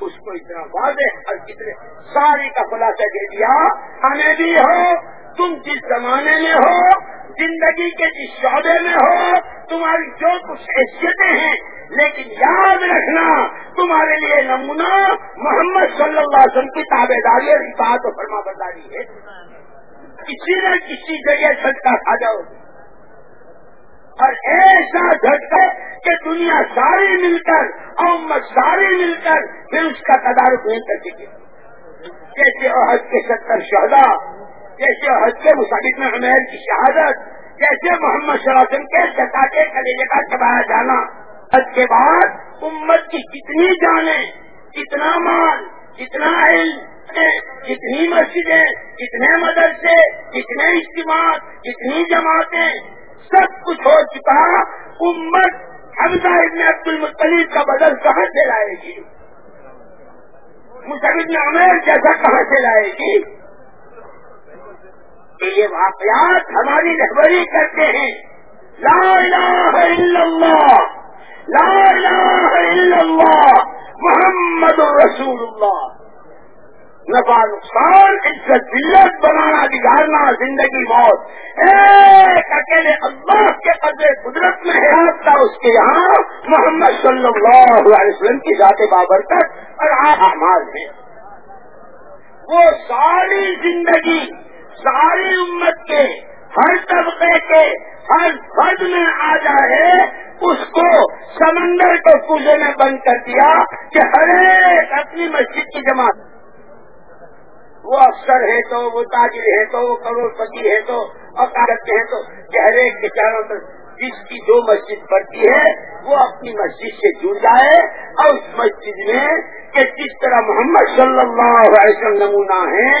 اس کو اتنا واضح اور کتنے ساری کا خلاصہ دے دیا۔ ہمیں بھی ہو، تم جس زمانے میں ہو، زندگی کے جس شعبے میں ہو، تمہاری جو کچھ حیثیتیں ہیں، لیکن یاد رکھنا، تمہارے لیے نمونہ محمد صلی اللہ علیہ وسلم کی تابے داری اور بات و فرما برداری ہے۔ کسی نہ کسی جگہ جھٹکا کھا جاؤ اور ایسا جھٹکا کہ دنیا ساری مل کر اور ساری مل کر پھر اس کا تدارک نہیں کر سکے۔ جیسے عہد کے ستر شہدا جیسے حج کے مساجد میں عمیر کی شہادت، جیسے محمد صلی اللہ علیہ وسلم کے چٹا کے کلیجے کا چبایا جانا۔ حج کے بعد امت کی کتنی جانیں، کتنا مال، کتنا علم کتنی مسجدیں کتنے مدرسے، کتنے اجتماع کتنی جماعتیں، سب کچھ ہو چکا، امت حمزہ ابن عبد المطلیف کا بدل کہاں سے لائے گی؟ مسجد عمیر جیسا کہاں سے لائے گی؟ کہ یہ واقعات ہماری رہبری کرتے ہیں۔ لا الہ الا اللہ، لا الہ الا اللہ، محمد رسول اللہ۔ نفا نقصان، عزت، ذلت، بنانا، بگاڑنا، زندگی، موت۔ ایک اکیلے اللہ کے قدر قدرت میں ہے تھا اس کے یہاں محمد صلی اللہ علیہ وسلم کی ذات بابر تک اور آمال ہے وہ ساری زندگی، ساری امت کے، ہر طبقے کے، ہر فرد میں آ جائے اس کو سمندر کو پوجے میں بند کر دیا کہ ہر ایک اپنی مسجد کی جماعت۔ وہ افسر ہے تو، وہ تاجر ہے تو، وہ کروڑ پتی ہے تو اور کاغذ ہیں تو ہر ایک کے چاروں طرف جس کی جو مسجد پڑتی ہے، وہ اپنی مسجد سے جڑ جائے اور اس مسجد میں کہ جس طرح محمد صلی اللہ علیہ وسلم نمونہ ہے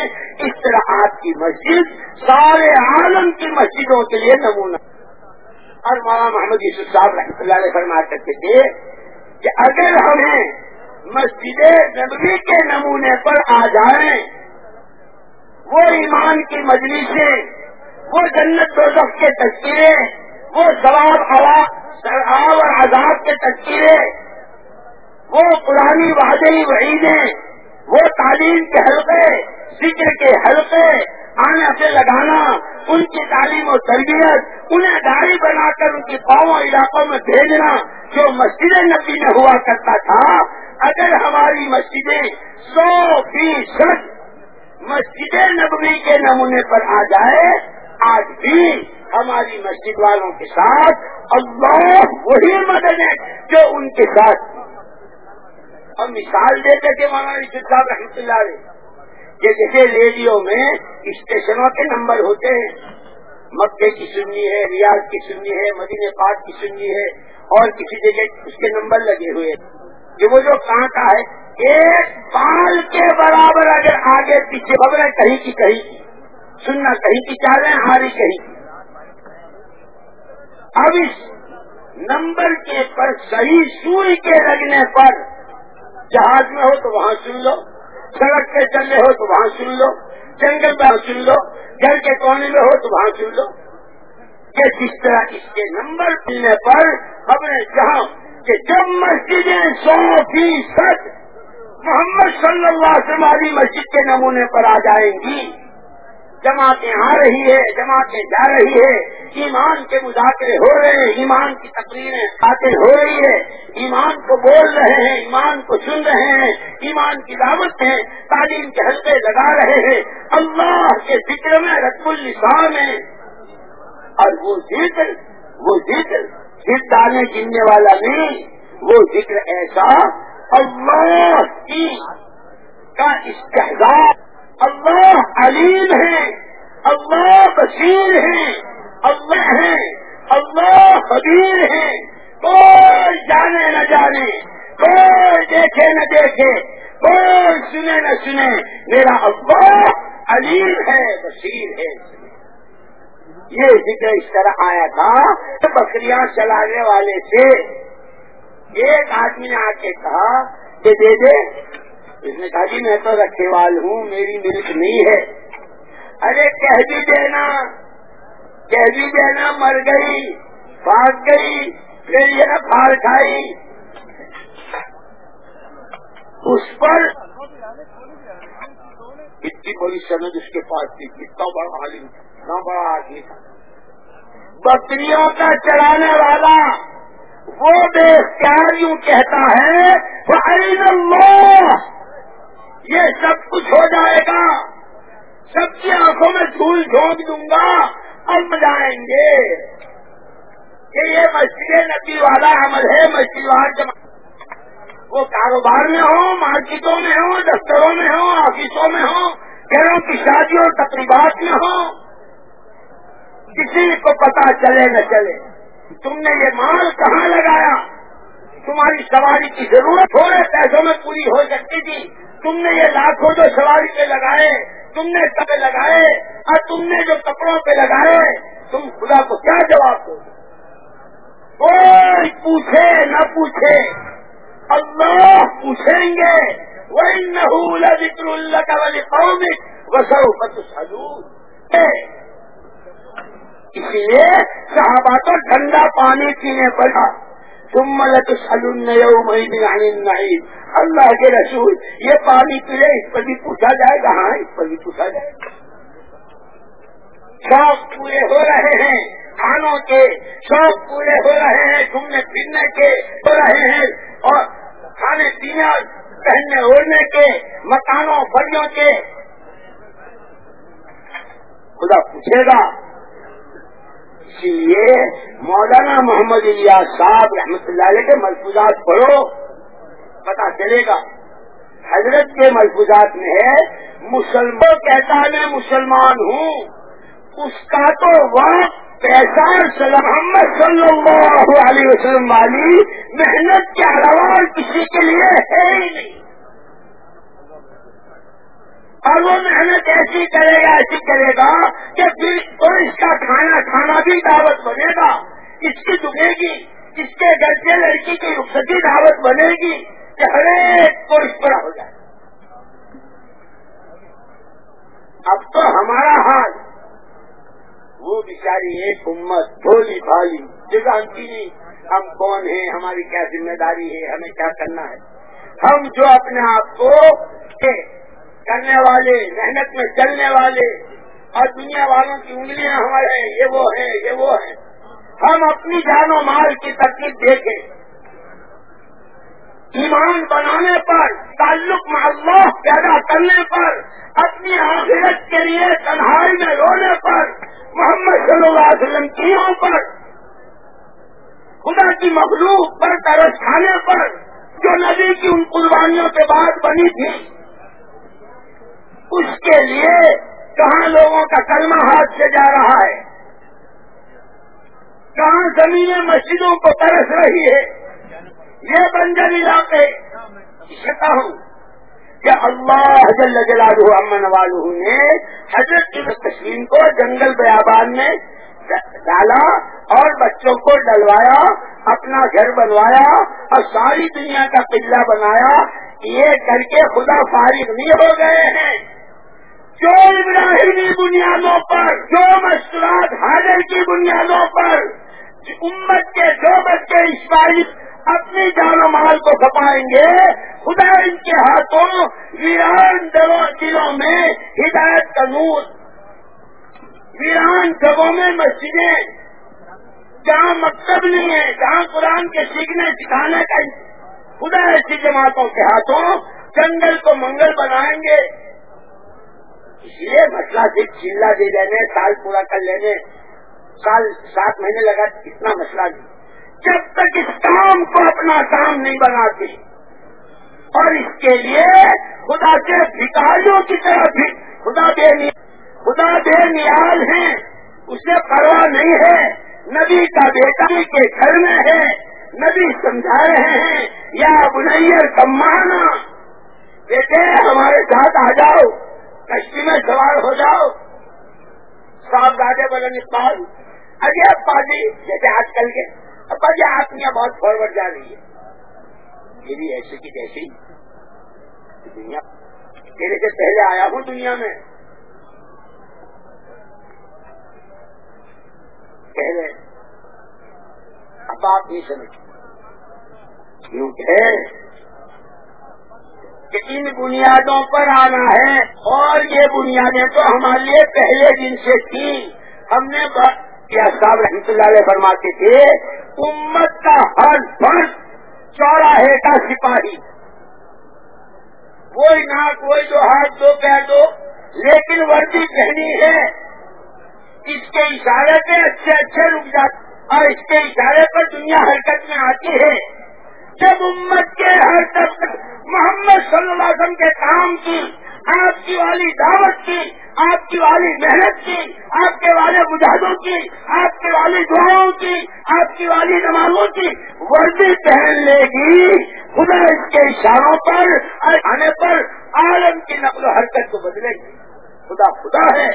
اس طرح آپ کی مسجد سارے عالم کی مسجدوں کے لیے نمونہ اور مولانا محمد یوسف صاحب رحمۃ اللہ علیہ فرما کرتے تھے کہ اگر ہمیں مسجد نبوی کے نمونے پر آ جائیں وہ ایمان کی مجلسیں، وہ جنت و کے تصویریں وہ ثواب اور عذاب کے تذکیرے وہ پرانی واضح وعیدیں، وہ تعلیم کے حلقے، ذکر کے حلقے، آنے سے لگانا، ان کی تعلیم و تربیت، انہیں گاڑی بنا کر ان کی پاؤں علاقوں میں بھیجنا جو مسجد نبی میں ہوا کرتا تھا۔ اگر ہماری مسجدیں سو فیصد مسجد نبوی کے نمونے پر آ جائے، آج بھی ہماری مسجد والوں کے ساتھ اللہ وہی مدد ہے جو ان کے ساتھ۔ اور مثال دیتے تھے مولانا صاحب رحمۃ اللہ علیہ کہ جیسے ریڈیو میں اسٹیشنوں کے نمبر ہوتے ہیں۔ مکے کی سننی ہے، ریاض کی سننی ہے، مدینہ پاک کی سننی ہے اور کسی جگہ اس کے نمبر لگے ہوئے کہ وہ جو کہاں کا ہے، ایک بال کے برابر اگر آگے پیچھے خبریں کہیں کی کہیں کی، سننا کہیں کی چاہ رہے ہیں، ہاری کہیں کی۔ اب اس نمبر کے پر صحیح سوئی کے لگنے پر جہاز میں ہو تو وہاں سن لو، سڑک پہ چلنے ہو تو وہاں سن لو، جنگل میں سن لو، گھر کے کونے میں ہو تو وہاں سن لو۔ کہ جس طرح اس کے نمبر ملنے پر خبریں جہاں کہ جب مسجدیں سو فیصد محمد صلی اللہ سے والی مسجد کے نمونے پر آ جائیں گی، جماعتیں آ رہی ہے جماعتیں جا رہی ہے ایمان کے مذاکرے ہو رہے ہیں، ایمان کی تقریریں خاطر ہو رہی ہے ایمان کو بول رہے ہیں، ایمان کو سن رہے ہیں، ایمان کی دعوت ہے، تعلیم کے حلقے لگا رہے ہیں، اللہ کے ذکر میں رقب السان ہے اور وہ ذکر وہ ذکر صرف دانے گننے والا نہیں، وہ ذکر ایسا اللہ کی کا استحصال اللہ علیم ہے، اللہ بصیر ہے، اللہ ہے، اللہ خبیر ہے۔ کوئی جانے نہ جانے، کوئی دیکھے نہ دیکھے، کوئی سنے نہ سنے، میرا اللہ علیم ہے بصیر ہے۔ یہ ذکر اس طرح آیا تھا بکریاں چلانے والے سے ایک آدمی نے آ کے کہا کہ دے دے۔ اس نے کہا جی میں تو رکھے وال ہوں، میری ملک نہیں ہے۔ ارے کہہ بھی دینا، کہہ بھی دینا، مر گئی، بھاگ گئی، پھر یہ پھاڑ کھائی اس پر اتنی بڑی سند اس کے پاس تھی کتنا بڑا عالم نہ بڑا آدمی تھا۔ بکریوں کا چلانے والا وہ بے اختیار یوں کہتا ہے اللہ یہ سب کچھ ہو جائے گا۔ سب کی آنکھوں میں دھول جھونک دوں گا اب جائیں گے۔ کہ یہ مسجد نبی والا عمل ہے، مسجد والا وہ کاروبار میں ہو مارکیٹوں میں ہو دفتروں میں ہو آفسوں میں ہو گھروں کی شادیوں اور تقریبات میں ہو کسی کو پتا چلے نہ چلے۔ تم نے یہ مال کہاں لگایا؟ تمہاری سواری کی ضرورت ہو رہے پیسوں میں پوری ہو سکتی تھی۔ تم نے یہ لاکھوں جو سواری پہ لگائے، تم نے کپڑے لگائے، اور تم نے جو کپڑوں پہ لگائے، تم خدا کو کیا جواب دو کوئی پوچھے نہ پوچھے۔ اللہ پوچھیں گے والی قوم وسو اس لیے صحابہ تو ٹھنڈا پانی پینے پڑا۔ تم ملک سلون نہیں اللہ کے رسول، یہ پانی پیلے اس پر بھی پوچھا جائے گا۔ ہاں اس پر بھی پوچھا جائے گا۔ شوق پورے ہو رہے ہیں کھانوں کے، شوق پورے ہو رہے ہیں، گھومنے پھرنے کے، ہو رہے ہیں۔ اور کھانے پینے پہننے اوڑھنے کے، مکانوں، بڑیوں کے۔ خدا پوچھے گا اسی لیے مولانا محمد الیاس صاحب رحمت اللہ علیہ کے ملفوظات پڑھو پتا چلے گا حضرت کے ملفوظات میں ہے مسلمان کہتا میں مسلمان ہوں، اس کا تو وقت پیسہ محمد صلی اللہ علیہ وسلم والی محنت کے علاوہ کسی کے لیے ہے ہی نہیں۔ اور وہ محنت ایسی کرے گا، ایسی کرے گا کہ پھر تو اس کا کھانا کھانا بھی دعوت بنے گا۔ اس کی دکھے گی، اس کے گھر کے لڑکی کی رخصتی دعوت بنے گی کہ ہر ایک کو اس پر ہو جائے۔ اب تو ہمارا حال وہ بیچاری ایک امت، بھولی بھالی جانتی نہیں ہم کون ہیں؟ ہماری کیا ذمہ داری ہے؟ ہمیں کیا کرنا ہے؟ ہم جو اپنے آپ کو کرنے والے، محنت میں چلنے والے اور دنیا والوں کی انگلیاں ہمارے یہ وہ ہیں، یہ وہ ہیں۔ ہم اپنی جان و مال کی تکلیف دیکھیں ایمان بنانے پر، تعلق اللہ پیدا کرنے پر، اپنی آخرت کے لیے تنہائی میں رونے پر، محمد صلی اللہ علیہ وسلم کیوں پر۔ خدا کی مخلوق پر ترس کھانے پر، جو نبی کی ان قربانیوں کے بعد بنی تھی۔ اس کے لیے کہاں لوگوں کا کلمہ ہاتھ سے جا رہا ہے کہاں زمینیں مسجدوں کو ترس رہی ہے۔ یہ بنجر علاقے کہتا ہوں کہ اللہ جل جلالہ امن والو نے حضرت کی تسلیم کو جنگل بیابان میں ڈالا اور بچوں کو ڈلوایا، اپنا گھر بنوایا اور ساری دنیا کا قلعہ بنایا۔ یہ کر کے خدا فارغ نہیں ہو گئے ہیں۔ جو ابراہیمی بنیادوں پر، جو مشکلات حاضر کی بنیادوں پر، امت کے جو بچے اسماعیل اپنی جان و مال کو کھپائیں گے۔ خدا ان کے ہاتھوں ویران دلوں میں ہدایت کا نور۔ ویران جگہوں میں مسجدیں۔ جہاں مکتب نہیں ہے، جہاں قرآن کے سیکھنے، سکھانے کا خدا ایسی جماعتوں کے ہاتھوں جنگل کو منگل بنائیں گے۔ یہ مسئلہ صرف چلا دے دینے سال پورا کر لینے۔ سال سات مہینے لگا، اتنا مسئلہ نہیں جب تک اس کام کو اپنا کام نہیں بناتے۔ اور اس کے لیے خدا کے بھکاریوں کی طرف خدا بے خدا بے نیال ہیں۔ اسے پرواہ نہیں ہے۔ نبی کا بیٹا کے گھر میں ہے۔ نبی سمجھا رہے ہیں۔ یا بنیر کمانا بیٹے، ہمارے ساتھ آ جاؤ۔ کشتی میں سوار ہو جاؤ۔ صاحب دادے بلن اقبال اجے ابا جی جیسے آج کل کے ابا جی آدمیاں بہت فارورڈ جا رہی ہے۔ یہ بھی ایسے کی جیسی دنیا میرے سے پہلے آیا ہوں دنیا میں۔ پہلے اب آپ نہیں سمجھ ہے کہ ان بنیادوں پر آنا ہے اور یہ بنیادیں تو ہمارے لیے پہلے دن سے تھی ہم نے کیا صاحب رحمت اللہ علیہ فرماتے تھے، امت کا ہر فرد چوراہے کا سپاہی۔ کوئی نہ کوئی دو ہاتھ، دو پیر دو، لیکن وردی کہنی ہے۔ اس کے اشارے پہ اچھے اچھے رک جاتے اور اس کے اشارے پر دنیا حرکت میں آتی ہے۔ جب امت کے ہر طبق محمد صلی اللہ علیہ وسلم کے کام کی آپ کی والی دعوت کی، آپ کی والی محنت کی، آپ کے والے مجاہدوں کی، آپ کے والی دعاؤں کی، آپ کی والی نمازوں کی وردی پہن لے گی۔ خدا اس کے اشاروں پر آنے پر عالم کی نقل و حرکت کو بدلے گی۔ خدا خدا ہے۔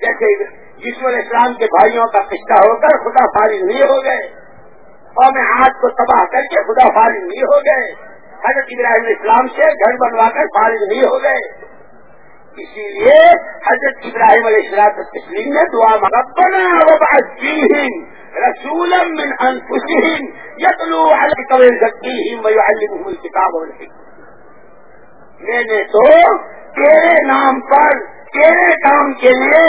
جیسے جسم الاسلام کے بھائیوں کا قصہ ہو کر خدا فارغ نہیں ہو گئے۔ اور میں آج کو تباہ کر کے خدا فارغ نہیں ہو گئے۔ حضرت ابراہیم اسلام سے گھر بنوا کر فارغ نہیں ہو گئے۔ اسی لیے حضرت ابراہیم علیہ السلام تسلیم نے دعا مربنا رسول من انفسهم یتلو علی قبل ذکیہم ویعلمهم الکتاب والحکم میں نے تو تیرے نام پر، تیرے کام کے لیے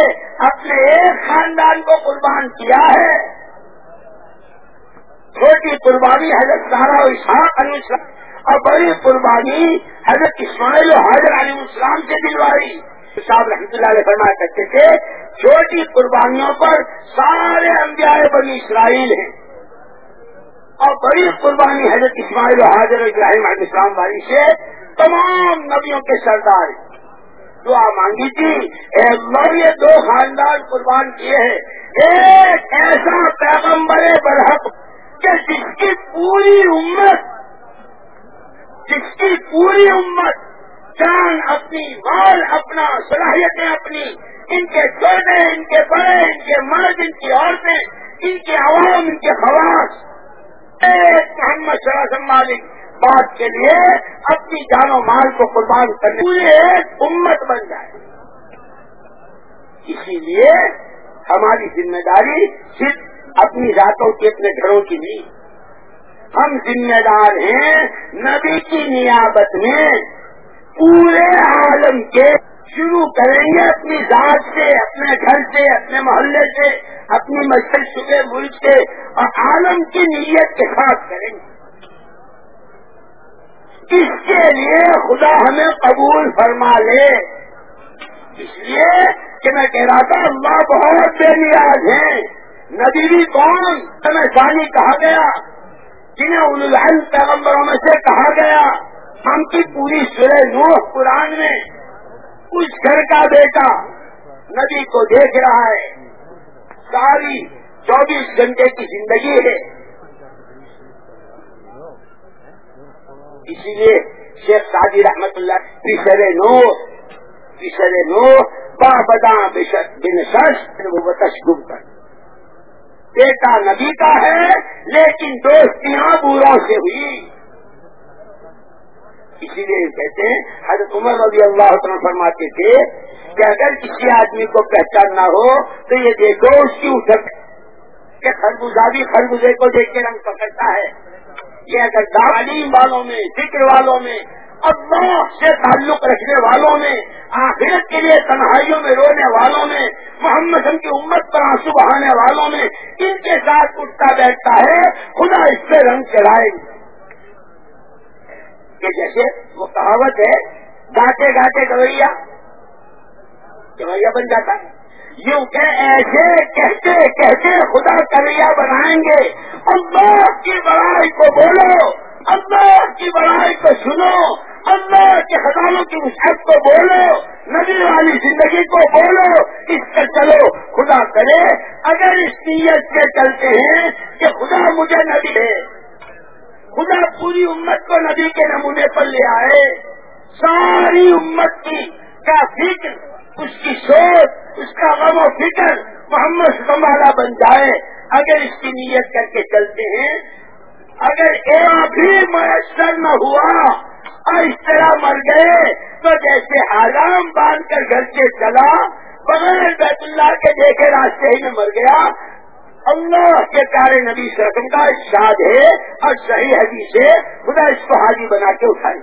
اپنے ایک خاندان کو قربان کیا ہے۔ چھوٹی قربانی حضرت سارا اسحاق علیہ السلام اور بڑی قربانی حضرت اسماعیل حضرت علیہ السلام سے دلوائی صاحب رحمۃ اللہ علیہ فرمایا کرتے تھے، چھوٹی قربانیوں پر سارے انبیاء بنی اسرائیل ہیں۔ اور بڑی قربانی حضرت اسماعیل حاضر ابراہیم علیہ السلام والی سے تمام نبیوں کے سردار دعا مانگی تھی اللہ، یہ دو خاندان قربان کیے ہیں۔ ایک ایسا پیغمبر برحق کہ جس کی پوری امت کی پوری امت جان، اپنی مال، اپنا صلاحیتیں اپنی، ان کے چھوٹے ان کے بڑے، ان کے مرد، ان کی عورتیں، ان کے عوام، ان کے خواص۔ ایک محمد صلی مالک، بات کے لیے اپنی جان و مال کو قربان کرنے پورے ایک امت بن جائے۔ اسی لیے ہماری ذمہ داری صرف اپنی ذاتوں کی اپنے گھروں کی نہیں ہم ذمہ دار ہیں نبی کی نیابت میں پورے عالم کے شروع کریں گے اپنی ذات سے، اپنے گھر سے، اپنے محلے سے، اپنی مسجد شدہ ملک سے اور عالم کی نیت کے ساتھ کریں گے۔ اس کے لیے خدا ہمیں قبول فرما لے۔ اس لیے کہ میں کہہ رہا تھا، اللہ بہت بے نیاز ہیں۔ نبی بھی کون؟ تمہیں ثانی کہا گیا۔ جنہیں ان پیغمبروں میں سے کہا گیا، ہم کی پوری سورہ نوح قرآن میں اس گھر کا بیٹا نبی کو دیکھ رہا ہے۔ ساری چوبیس گھنٹے کی زندگی ہے۔ اسی لیے شیخ سعدی رحمت اللہ پشر نو پشر نو با بدا بن سش وہ تشگم کر بیٹا نبی کا ہے، لیکن دوستیاں بوروں سے ہوئی۔ اسی لیے کہتے ہیں، حضرت عمر رضی اللہ عنہ فرماتے تھے کہ اگر کسی آدمی کو پہچان نہ ہو تو یہ دیکھو اس کی اٹھک کہ خربوزہ بھی خربوزے کو دیکھ کے رنگ پکڑتا ہے۔ یہ اگر تعلیم والوں میں، فکر والوں میں اللہ سے تعلق رکھنے والوں میں آخرت کے لیے تنہائیوں میں رونے والوں میں محمد کی امت پر آنسو بہانے والوں میں ان کے ساتھ اٹھتا بیٹھتا ہے، خدا اس سے رنگ چڑھائے کہ جیسے وہ کہاوت ہے، گاتے گاتے گویا گویا بن جاتا ہے۔ یوں کہ ایسے کہتے کہتے خدا کریا بنائیں گے۔ اللہ کی بڑائی کو بولو، اللہ کی بڑائی کو سنو۔ اللہ کے خزانوں کی وسعت کو بولو، نبی والی زندگی کو بولو، اس سے چلو، خدا کرے، اگر اس نیت سے چلتے ہیں کہ خدا مجھے نبی ہے، خدا پوری امت کو نبی کے نمونے پر لے آئے، ساری امت کی کا فکر، اس کی سوچ، اس کا غم و فکر محمد سمالا بن جائے، اگر اس کی نیت کر کے چلتے ہیں، اگر ایک بھی میسر نہ ہوا اور اس طرح مر گئے تو جیسے آرام باندھ کر گھر سے چلا، بغیر بیت اللہ کے دیکھے راستے ہی میں مر گیا۔ اللہ کے کارے نبی سرکم کا ارشاد ہے اور صحیح حدیث ہے، خدا اس کو حاجی بنا کے اٹھائی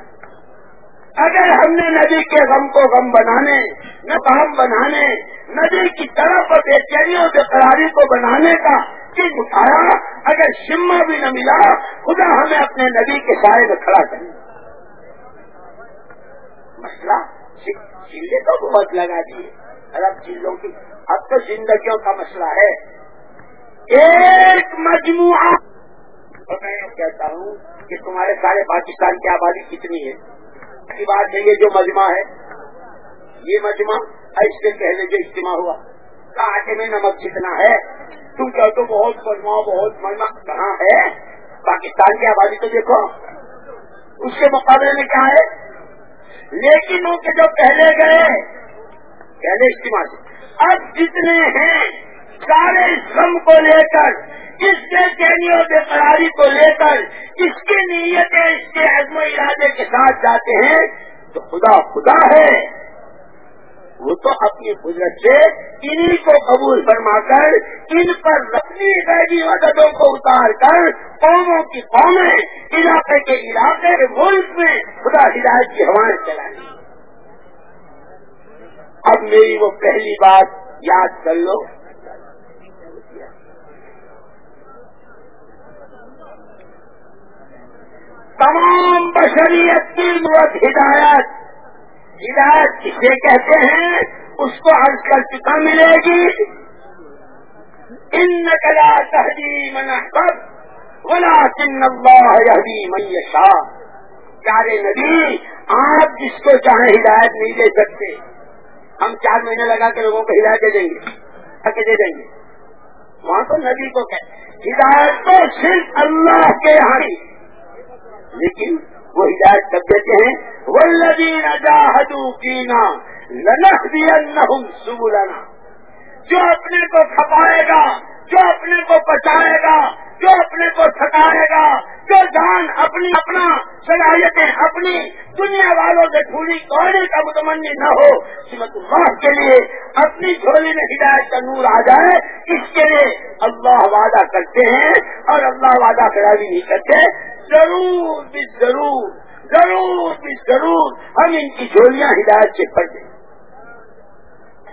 اگر ہم نے ندی کے غم کو غم بنانے، نہ غم بنانے ندی کی طرف بے چینیوں سے قراری کو بنانے کا چیز اٹھایا، اگر سما بھی نہ ملا، خدا ہمیں اپنے ندی کے سائے میں کھڑا کریں مسئلہ؟ چیزیں تو بہت لگا دیے۔ الگ چیزوں کی اب تو زندگیوں کا مسئلہ ہے۔ ایک مجموعہ میں کہتا ہوں کہ تمہارے سارے پاکستان کی آبادی کتنی ہے؟ کی بات ہے یہ جو مجمع ہے، یہ مجمع اس سے پہلے جو اجتماع ہوا۔ آٹے میں نمک کتنا ہے۔ تم کہو تو بہت مجمع بہت مجمع کہاں ہے۔ پاکستان کی آبادی تو دیکھو۔ اس کے مقابلے میں کیا ہے؟ لیکن ان کے جو پہلے گئے، پہلے اجتماع سے اب جتنے ہیں، سارے سم کو لے کر، اس کے چینیوں بے قراری کو لے کر، اس کی نیتیں، اس کے عزم و ارادے کے ساتھ جاتے ہیں، تو خدا خدا ہے۔ وہ تو اپنی قدرت سے انہیں کو قبول فرما کر ان پر رسمی قیدی مددوں کو اتار کر قوموں کی قومیں، علاقے کے علاقے، ملک میں خدا ہدایت کی ہوائیں چلائیں۔ اب میری وہ پہلی بات یاد کر لو۔ تمام بشریت کی ہدایت ہدایت کسے کہتے ہیں، اس کو ہر کر چکا ملے گی۔ ان نقلا تحریم ولا سن میشا پیارے نبی، آپ جس کو چاہیں ہدایت نہیں دے سکتے۔ ہم چار مہینے لگا کے لوگوں کو ہدایت دے دیں گے دے دیں گے۔ وہاں تو نبی کو کہ ہدایت تو صرف اللہ کے یہاں لیکن وہ ہدایت کب دیتے ہیں؟ وہ لدین اجاہدو کینا لنخ دیا سبلنا۔ جو اپنے کو کھپائے گا، جو اپنے کو بچائے گا، جو اپنے کو تھکائے گا، جو جان اپنی، اپنا صلاحیتیں اپنی دنیا والوں سے پوری کوڑے کا متمنی نہ ہو، سمت اللہ کے لیے اپنی جھولی میں ہدایت کا نور آ جائے، اس کے لیے اللہ وعدہ کرتے ہیں اور اللہ وعدہ خرابی نہیں کرتے۔ ضرور بھی ضرور ضرور بھی ضرور، ہم ان کی جھولیاں ہدایت سے پڑ دیں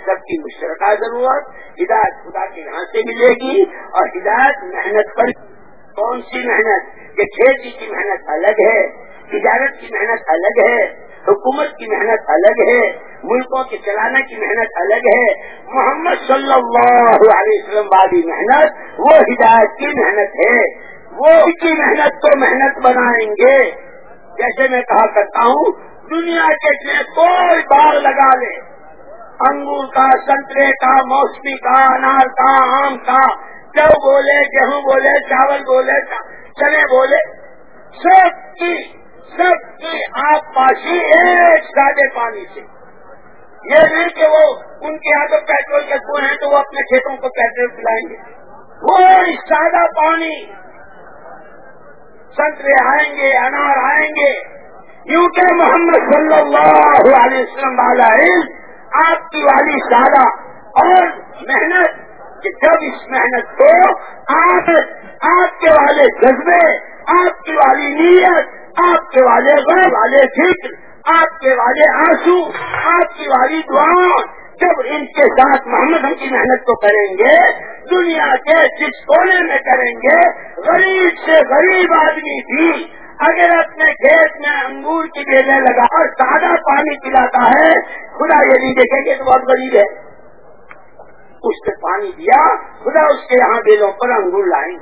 سب کی مشترکہ ضرورت ہدایت خدا کے یہاں سے ملے گی اور ہدایت محنت پر۔ کون سی محنت؟ کہ کھیتی کی محنت الگ ہے، تجارت کی محنت الگ ہے، حکومت کی محنت الگ ہے، ملکوں کے چلانے کی محنت الگ ہے۔ محمد صلی اللہ علیہ وسلم والی محنت، وہ ہدایت کی محنت ہے۔ وہ کی محنت کو محنت بنائیں گے۔ جیسے میں کہا کرتا ہوں، دنیا کے کوئی باغ لگا لے۔ انگور کا، سنترے کا، موسمی کا، انار کا، آم کا، جو بولے، گیہوں بولے، چاول بولے، چنے بولے۔ سب کی سب کی آپ پاشی ایک سادے پانی سے۔ یہ نہیں کہ وہ ان کے یہاں تو پیٹرول کے کنویں ہیں تو وہ اپنے کھیتوں کو پیٹرول پلائیں گے۔ وہ سادہ پانی سنترے آئیں گے، انار آئیں گے۔ یوں کہ محمد صلی اللہ علیہ وسلم والا علم، آپ کی والی سادہ اور محنت جب اس محنت کو آپ آپ کے والے جذبے، آپ کی والی نیت، آپ کے والے غیر والے فکر، آپ کے والے آنسو، آپ کی والی دعاؤں جب ان کے ساتھ محمد ہم کی محنت کو کریں گے، دنیا کے جس کونے میں کریں گے، غریب سے غریب آدمی بھی اگر اپنے کھیت میں انگور کی بیلیں لگا اور سادہ پانی پلاتا ہے، خدا یہ نہیں دیکھیں گے تو بہت غریب ہے۔ اس نے پانی دیا، خدا اس کے یہاں بیلوں پر انگور لائیں۔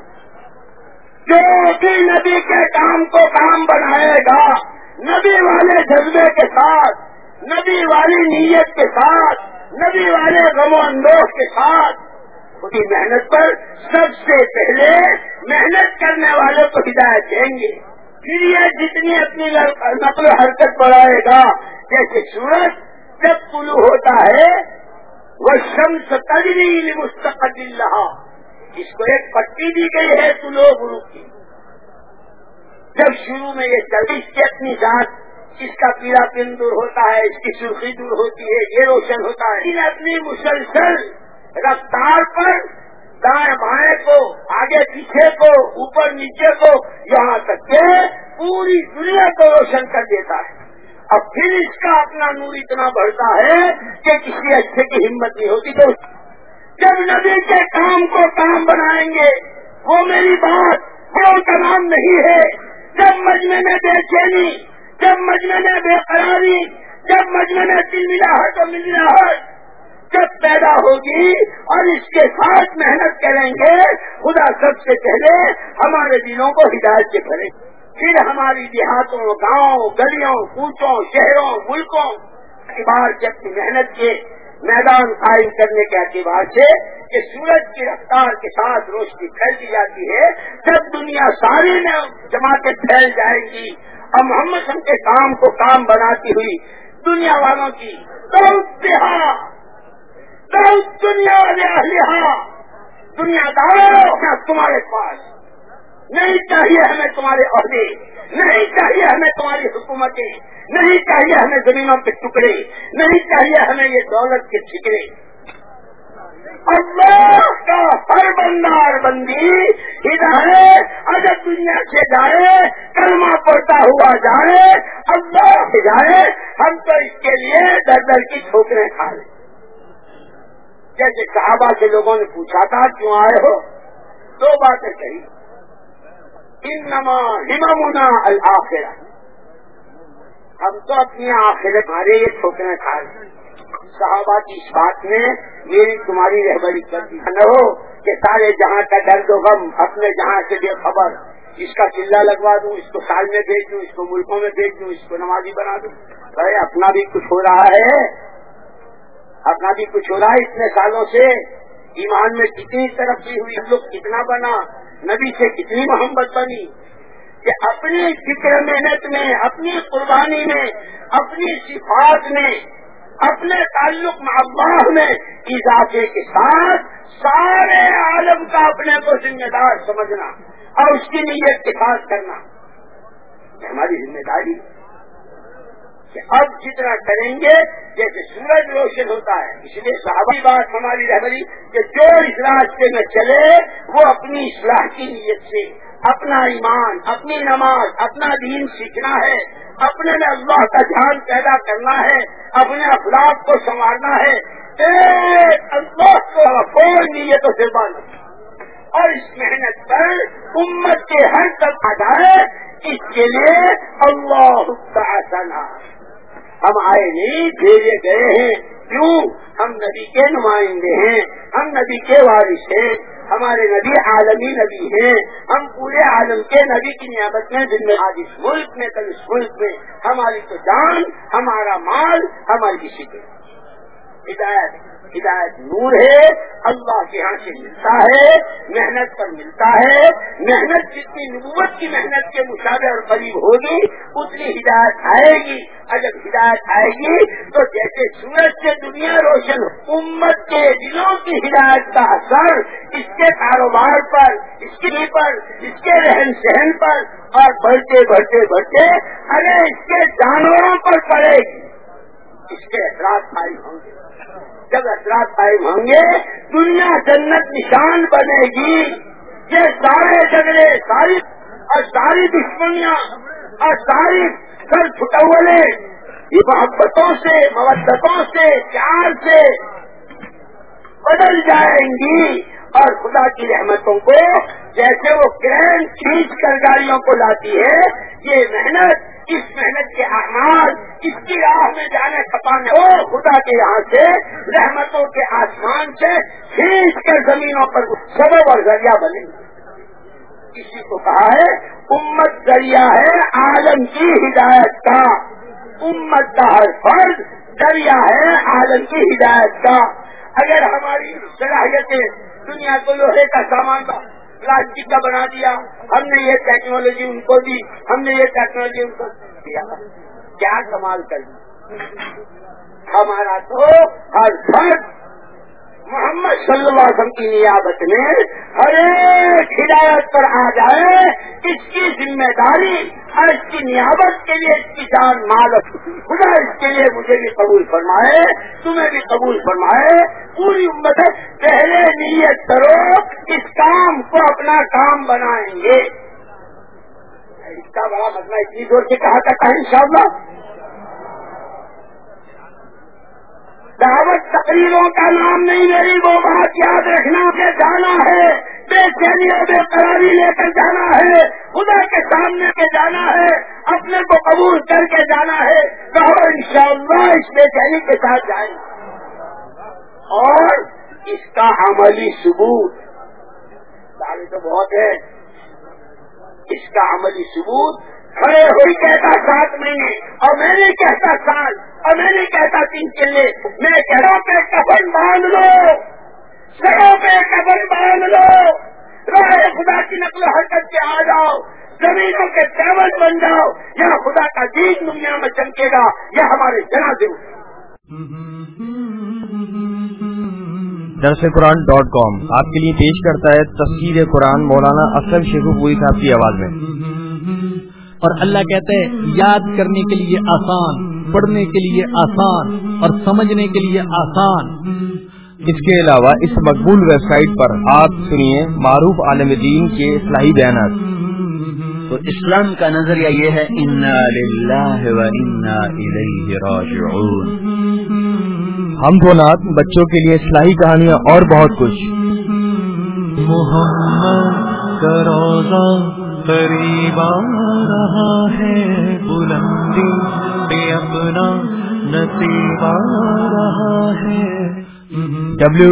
جو بھی نبی کے کام کو کام بنائے گا، نبی والے جذبے کے ساتھ، نبی والی نیت کے ساتھ نبی والے غم و اندوز کے ساتھ اس محنت پر سب سے پہلے محنت کرنے والوں کو ہدایت دیں گے۔ پھر یہ جتنی اپنی نقل و حرکت بڑھائے گا، جیسے سورج جب طلوع ہوتا ہے، وہ شمس تجری مستقل رہا اس کو ایک پٹی دی گئی ہے طلوع گرو کی۔ جب شروع میں یہ چل اس کی اپنی ذات اس کا پیلا پن دور ہوتا ہے، اس کی سرخی دور ہوتی ہے، یہ روشن ہوتا ہے۔ اپنی مسلسل رفتار پر دائیں بائیں کو، آگے پیچھے کو، اوپر نیچے کو، یہاں تک کہ پوری دنیا کو روشن کر دیتا ہے۔ اب پھر اس کا اپنا نور اتنا بڑھتا ہے کہ کسی اچھے کی ہمت نہیں ہوتی۔ تو جب نبی کے کام کو کام بنائیں گے، وہ میری بات وہ تمام نہیں ہے۔ جب مجمے میں بے چینی جب مجمے میں بے قراری، جب مجمے میں دل ملا ہے تو مل رہا ہے جب پیدا ہوگی اور اس کے ساتھ محنت کریں گے، خدا سب سے پہلے ہمارے دلوں کو ہدایت سے کرے پھر ہماری دیہاتوں، گاؤں، گلیوں، کوچوں، شہروں، ملکوں، اعتبار سے اپنی محنت کے میدان قائم کرنے کے اعتبار سے کہ سورج کی رفتار کے ساتھ روشنی پھیل دی جاتی ہے۔ جب دنیا ساری میں جماعتیں پھیل جائے گی اور محمد ہم کے کام کو کام بناتی ہوئی دنیا والوں کی تو دنیا والے ہاں۔ دنیا دار تمہارے پاس۔ نہیں چاہیے ہمیں تمہارے عہدے، نہیں چاہیے ہمیں تمہاری حکومتیں، نہیں چاہیے ہمیں زمینوں کے ٹکڑے، نہیں چاہیے ہمیں یہ دولت کے ٹھکرے اللہ کا ہر بندار بندی ہدایت اگر دنیا سے جائے کلمہ پڑتا ہوا جائے، اللہ سے جائے، ہم تو اس کے لیے در در کی ٹھوکریں کھا لیں۔ جیسے صحابہ سے لوگوں نے پوچھا تھا، کیوں آئے ہو؟ دو باتیں کہی۔ ان نما ہمنا الآخرہ۔ ہم تو اپنی آخر ہمارے یہ ٹھوکریں کھا رہے صحابہ کی اس بات میں میری تمہاری رہبری کر دی نہ ہو کہ سارے جہاں کا درد و غم اپنے جہاں سے بے خبر، اس کا چلا لگوا دوں، اس کو سال میں بھیج دوں، اس کو ملکوں میں بھیج دوں، اس کو نمازی بنا دوں۔ ارے، اپنا بھی کچھ ہو رہا ہے۔ اپنا بھی کچھ ہو رہا ہے اتنے سالوں سے۔ ایمان میں کتنی ترقی ہوئی، ہم لوگ کتنا بنا۔ نبی سے کتنی محبت بنی کہ اپنی فکر محنت میں، اپنی قربانی میں، اپنی صفات میں اپنے تعلق میں اللہ میں اضافے کے ساتھ سارے عالم کا اپنے کو ذمہ دار سمجھنا اور اس کی نیت کے ساتھ کرنا۔ ہماری ذمہ داری کہ اب جتنا کریں گے، جیسے سورج روشن ہوتا ہے، اس لیے صحابی بات ہماری رہبری کہ جو اس راستے میں چلے، وہ اپنی اصلاح کی نیت سے اپنا ایمان، اپنی نماز، اپنا دین سیکھنا ہے، اپنے میں اللہ کا دھیان پیدا کرنا ہے، اپنے اخلاق کو سنوارنا ہے۔ اللہ کو کوئی نیتوں سے بند اور اس محنت پر امت کے ہر تک آ جائے اس کے لیے اللہ تعالی۔ ہم آئے نہیں، بھیجے گئے ہیں۔ کیوں؟ ہم نبی کے نمائندے ہیں، ہم نبی کے وارث ہیں۔ ہمارے نبی عالمی نبی ہیں، ہم پورے عالم کے نبی کی نیابت میں جن میں آج اس ملک میں، کل اس ملک میں، ہماری تو جان، ہمارا مال، ہماری کسی ہدایت ہدایت نور ہے، اللہ کے یہاں سے ملتا ہے، محنت پر ملتا ہے، محنت جتنی نبوت کی محنت کے مشابہ اور قریب ہوگی، اتنی ہدایت آئے گی۔ اگر ہدایت آئے گی۔ تو جیسے سورج سے دنیا روشن، امت کے دلوں کی ہدایت کا اثر اس کے کاروبار پر، اس کے پر، اس کے رہن سہن پر اور بڑھتے بڑھتے بڑھتے اگر اس کے جانوروں پر پڑے گی۔ اس کے اثرات آئی ہوں گے۔ جب اثرات قائم ہوں گے، دنیا جنت نشان بنے گی۔ یہ سارے جھگڑے، ساری اور ساری دشمنیاں اور ساری سر چھٹولے یہ محبتوں سے مبتوں سے، پیار سے بدل جائیں گی۔ اور خدا کی رحمتوں کو جیسے وہ کرین کھینچ کر گاڑیوں کو لاتی ہے، یہ محنت اس محنت کے اعمال، اس کی راہ میں جانے کپانے ہو خدا کے یہاں سے، رحمتوں کے آسمان سے کھینچ کر زمینوں پر سبب اور ذریعہ بنے کسی کو کہا ہے، امت ذریعہ ہے، عالم کی ہدایت کا۔ امت کا ہر فرد ذریعہ ہے، عالم کی ہدایت کا۔ اگر ہماری صلاحیتیں دنیا کو لوہے کا سامان پلاسٹک کا بنا دیا۔ ہم نے یہ ٹیکنالوجی ان کو دی، ہم نے یہ ٹیکنالوجی ان کو دیا۔ کیا کمال کر دی۔ ہمارا تو ہر فرد محمد صلی اللہ علیہ وسلم کی نیابت میں ہر ایک ہدایت پر آ جائے، اس کی ذمہ داری اور اس کی نیابت کے لیے، اس کی جان مال خدا اس کے لیے مجھے بھی قبول فرمائے، تمہیں بھی قبول فرمائے۔ پوری امت پہلے نیت کرو، اس کام کو اپنا کام بنائیں گے۔ اس کا بڑا مطلب مسئلہ اتنی زور سے کہا کرتا ہے انشاءاللہ۔ دعوت تقریروں کا نام نہیں میری وہ بات یاد رکھنا کہ جانا ہے، بے چینی بے قراری لے کر جانا ہے، خدا کے سامنے کے جانا ہے، اپنے کو قبول کر کے جانا ہے کہو ان شاء اللہ اس بے چینی کے ساتھ جائیں۔ اور اس کا عملی ثبوت دعوے تو بہت ہے۔ اس کا عملی ثبوت کھڑے ہوئی کہتا سات مہینے اور میں نہیں کہتا سال، اور میں نہیں کہتا تین چلے، میں گھروں پہ کفن باندھ لو سروں پہ کفن باندھ لو۔ روئے خدا کی نقل و حرکت کے آ جاؤ، زمینوں کے چاول بن جاؤ یا خدا کا دین دنیا میں چمکے گا یا ہمارے جنازے درس قرآن ڈاٹ کام آپ کے لیے پیش کرتا ہے تفصیل قرآن مولانا اکثر شیخ پوری صاحب کی آواز میں۔ اور اللہ کہتے ہیں یاد کرنے کے لیے آسان پڑھنے کے لیے آسان اور سمجھنے کے لیے آسان. اس کے علاوہ اس مقبول ویب سائٹ پر آپ سنیے معروف عالم دین کے اصلاحی بیانات۔ تو اسلام کا نظریہ یہ ہے انا للہ و انا الیہ راجعون. ہم کو نات بچوں کے لیے اصلاحی کہانیاں اور بہت کچھ۔ محمد کا روزہ قریب آ رہا ہے بلندی بے اپنا نصیب آ رہا ہے۔ ڈبلو